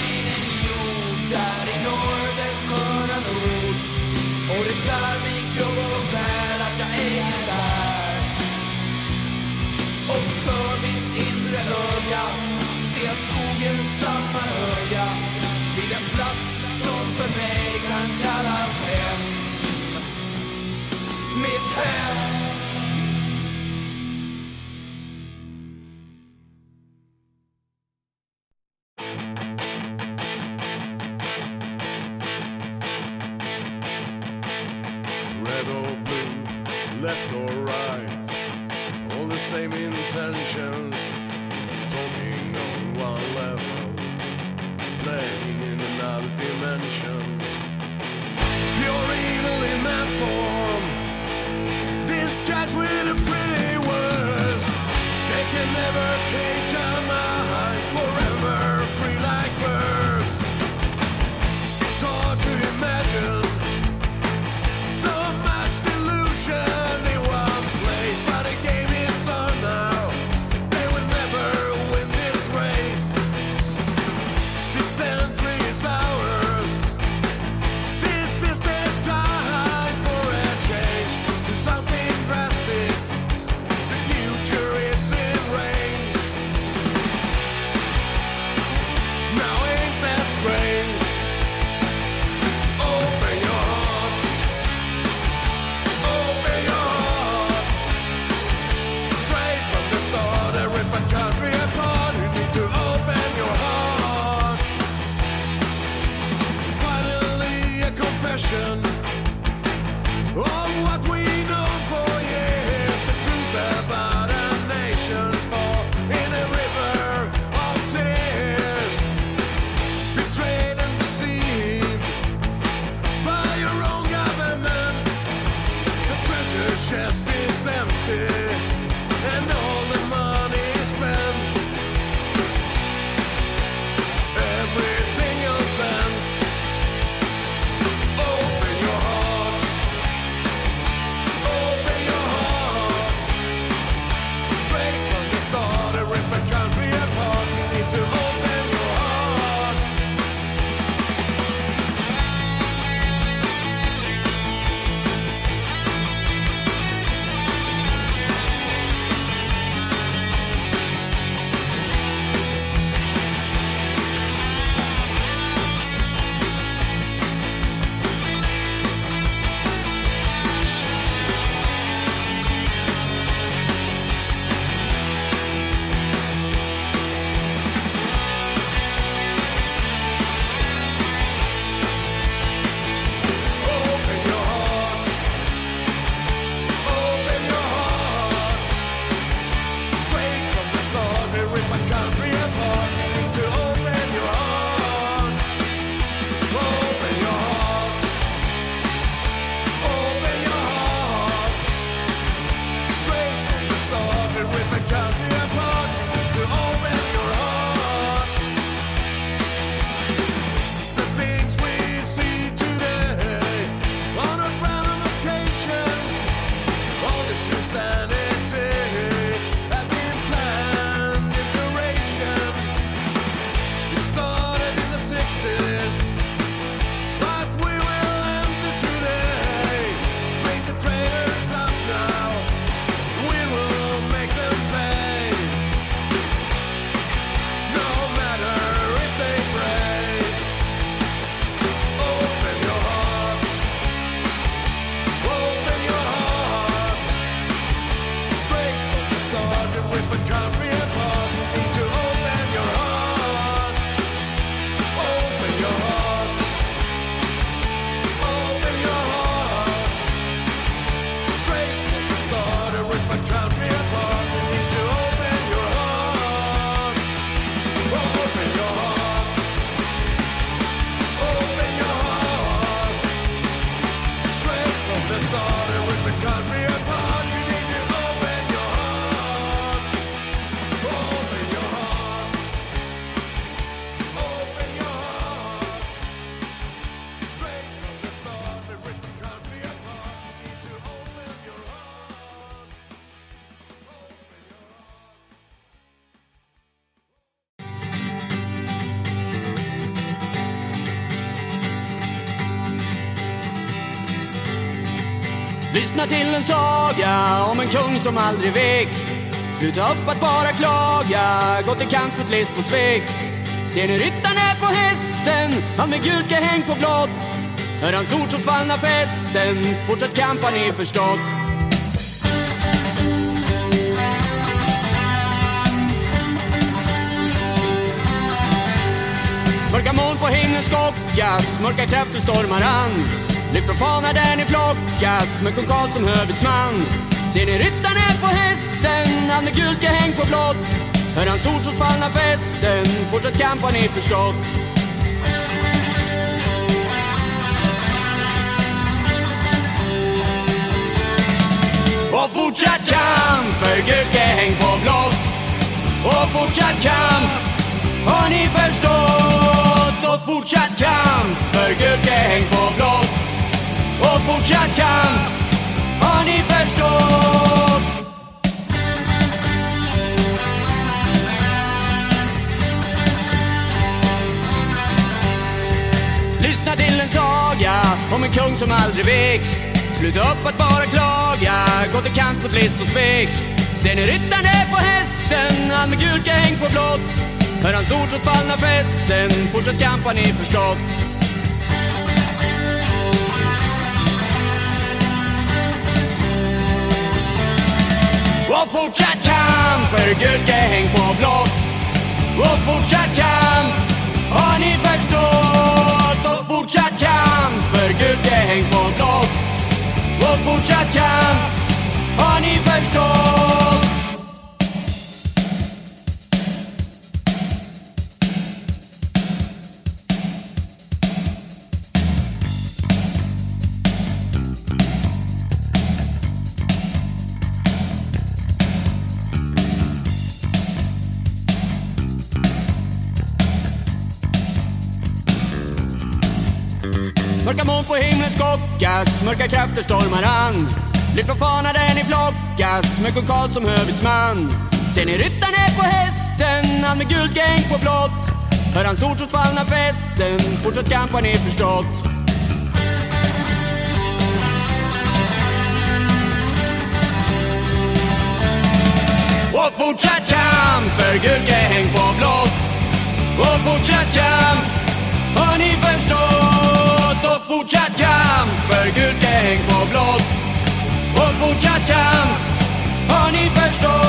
saga om en kung som aldrig vek. Sluta upp att bara klaga, gå till kamp mot list och svek Ser ni ryttaren är på hästen, han med gult häng på blått. Hör hans ord som tvallnar festen, fortsätt kampa ni förstått. Mörka moln på himlen skockas, mörka krafter stormar an. Lyft från där ni flockas med kung Karl som hövitsman Ser ni ryttaren är på hästen, han med gult häng på blått. Hör hans ord som fallna fästen, fortsatt kamp har ni förstått. Och fortsatt kamp för gult häng på blått. Och fortsatt kamp har ni förstått. Och fortsatt kamp för gult häng på blått. Och fortsatt kamp har ni förstått? Lyssna till en saga om en kung som aldrig vek. Sluta upp att bara klaga, gå till kant mot list och svek. Ser ni ryttaren är på hästen, han med gult häng på blått. Hör hans ord så fallna fästen, fortsätt kamp har ni förstått. Fortsatt kamp för gult häng på blått. Och fortsatt kamp har ni förstått? Och fortsatt kamp för gult häng på blått. Och fortsatt kamp har ni förstått? Olika krafter stormar an. Lyckofanade ni flockas med kung Karl som hövitsman Ser ni ryttaren på hästen, han med gult gäng på blått? Hör hans ord trots fallna fästen, fortsatt kamp har ni förstått. Och fortsatt kamp för gult gäng på blått. Och fortsatt kamp, har ni förstått? Och fortsatt kamp gult häng på blått. Och fortsatt kamp har ni förstått?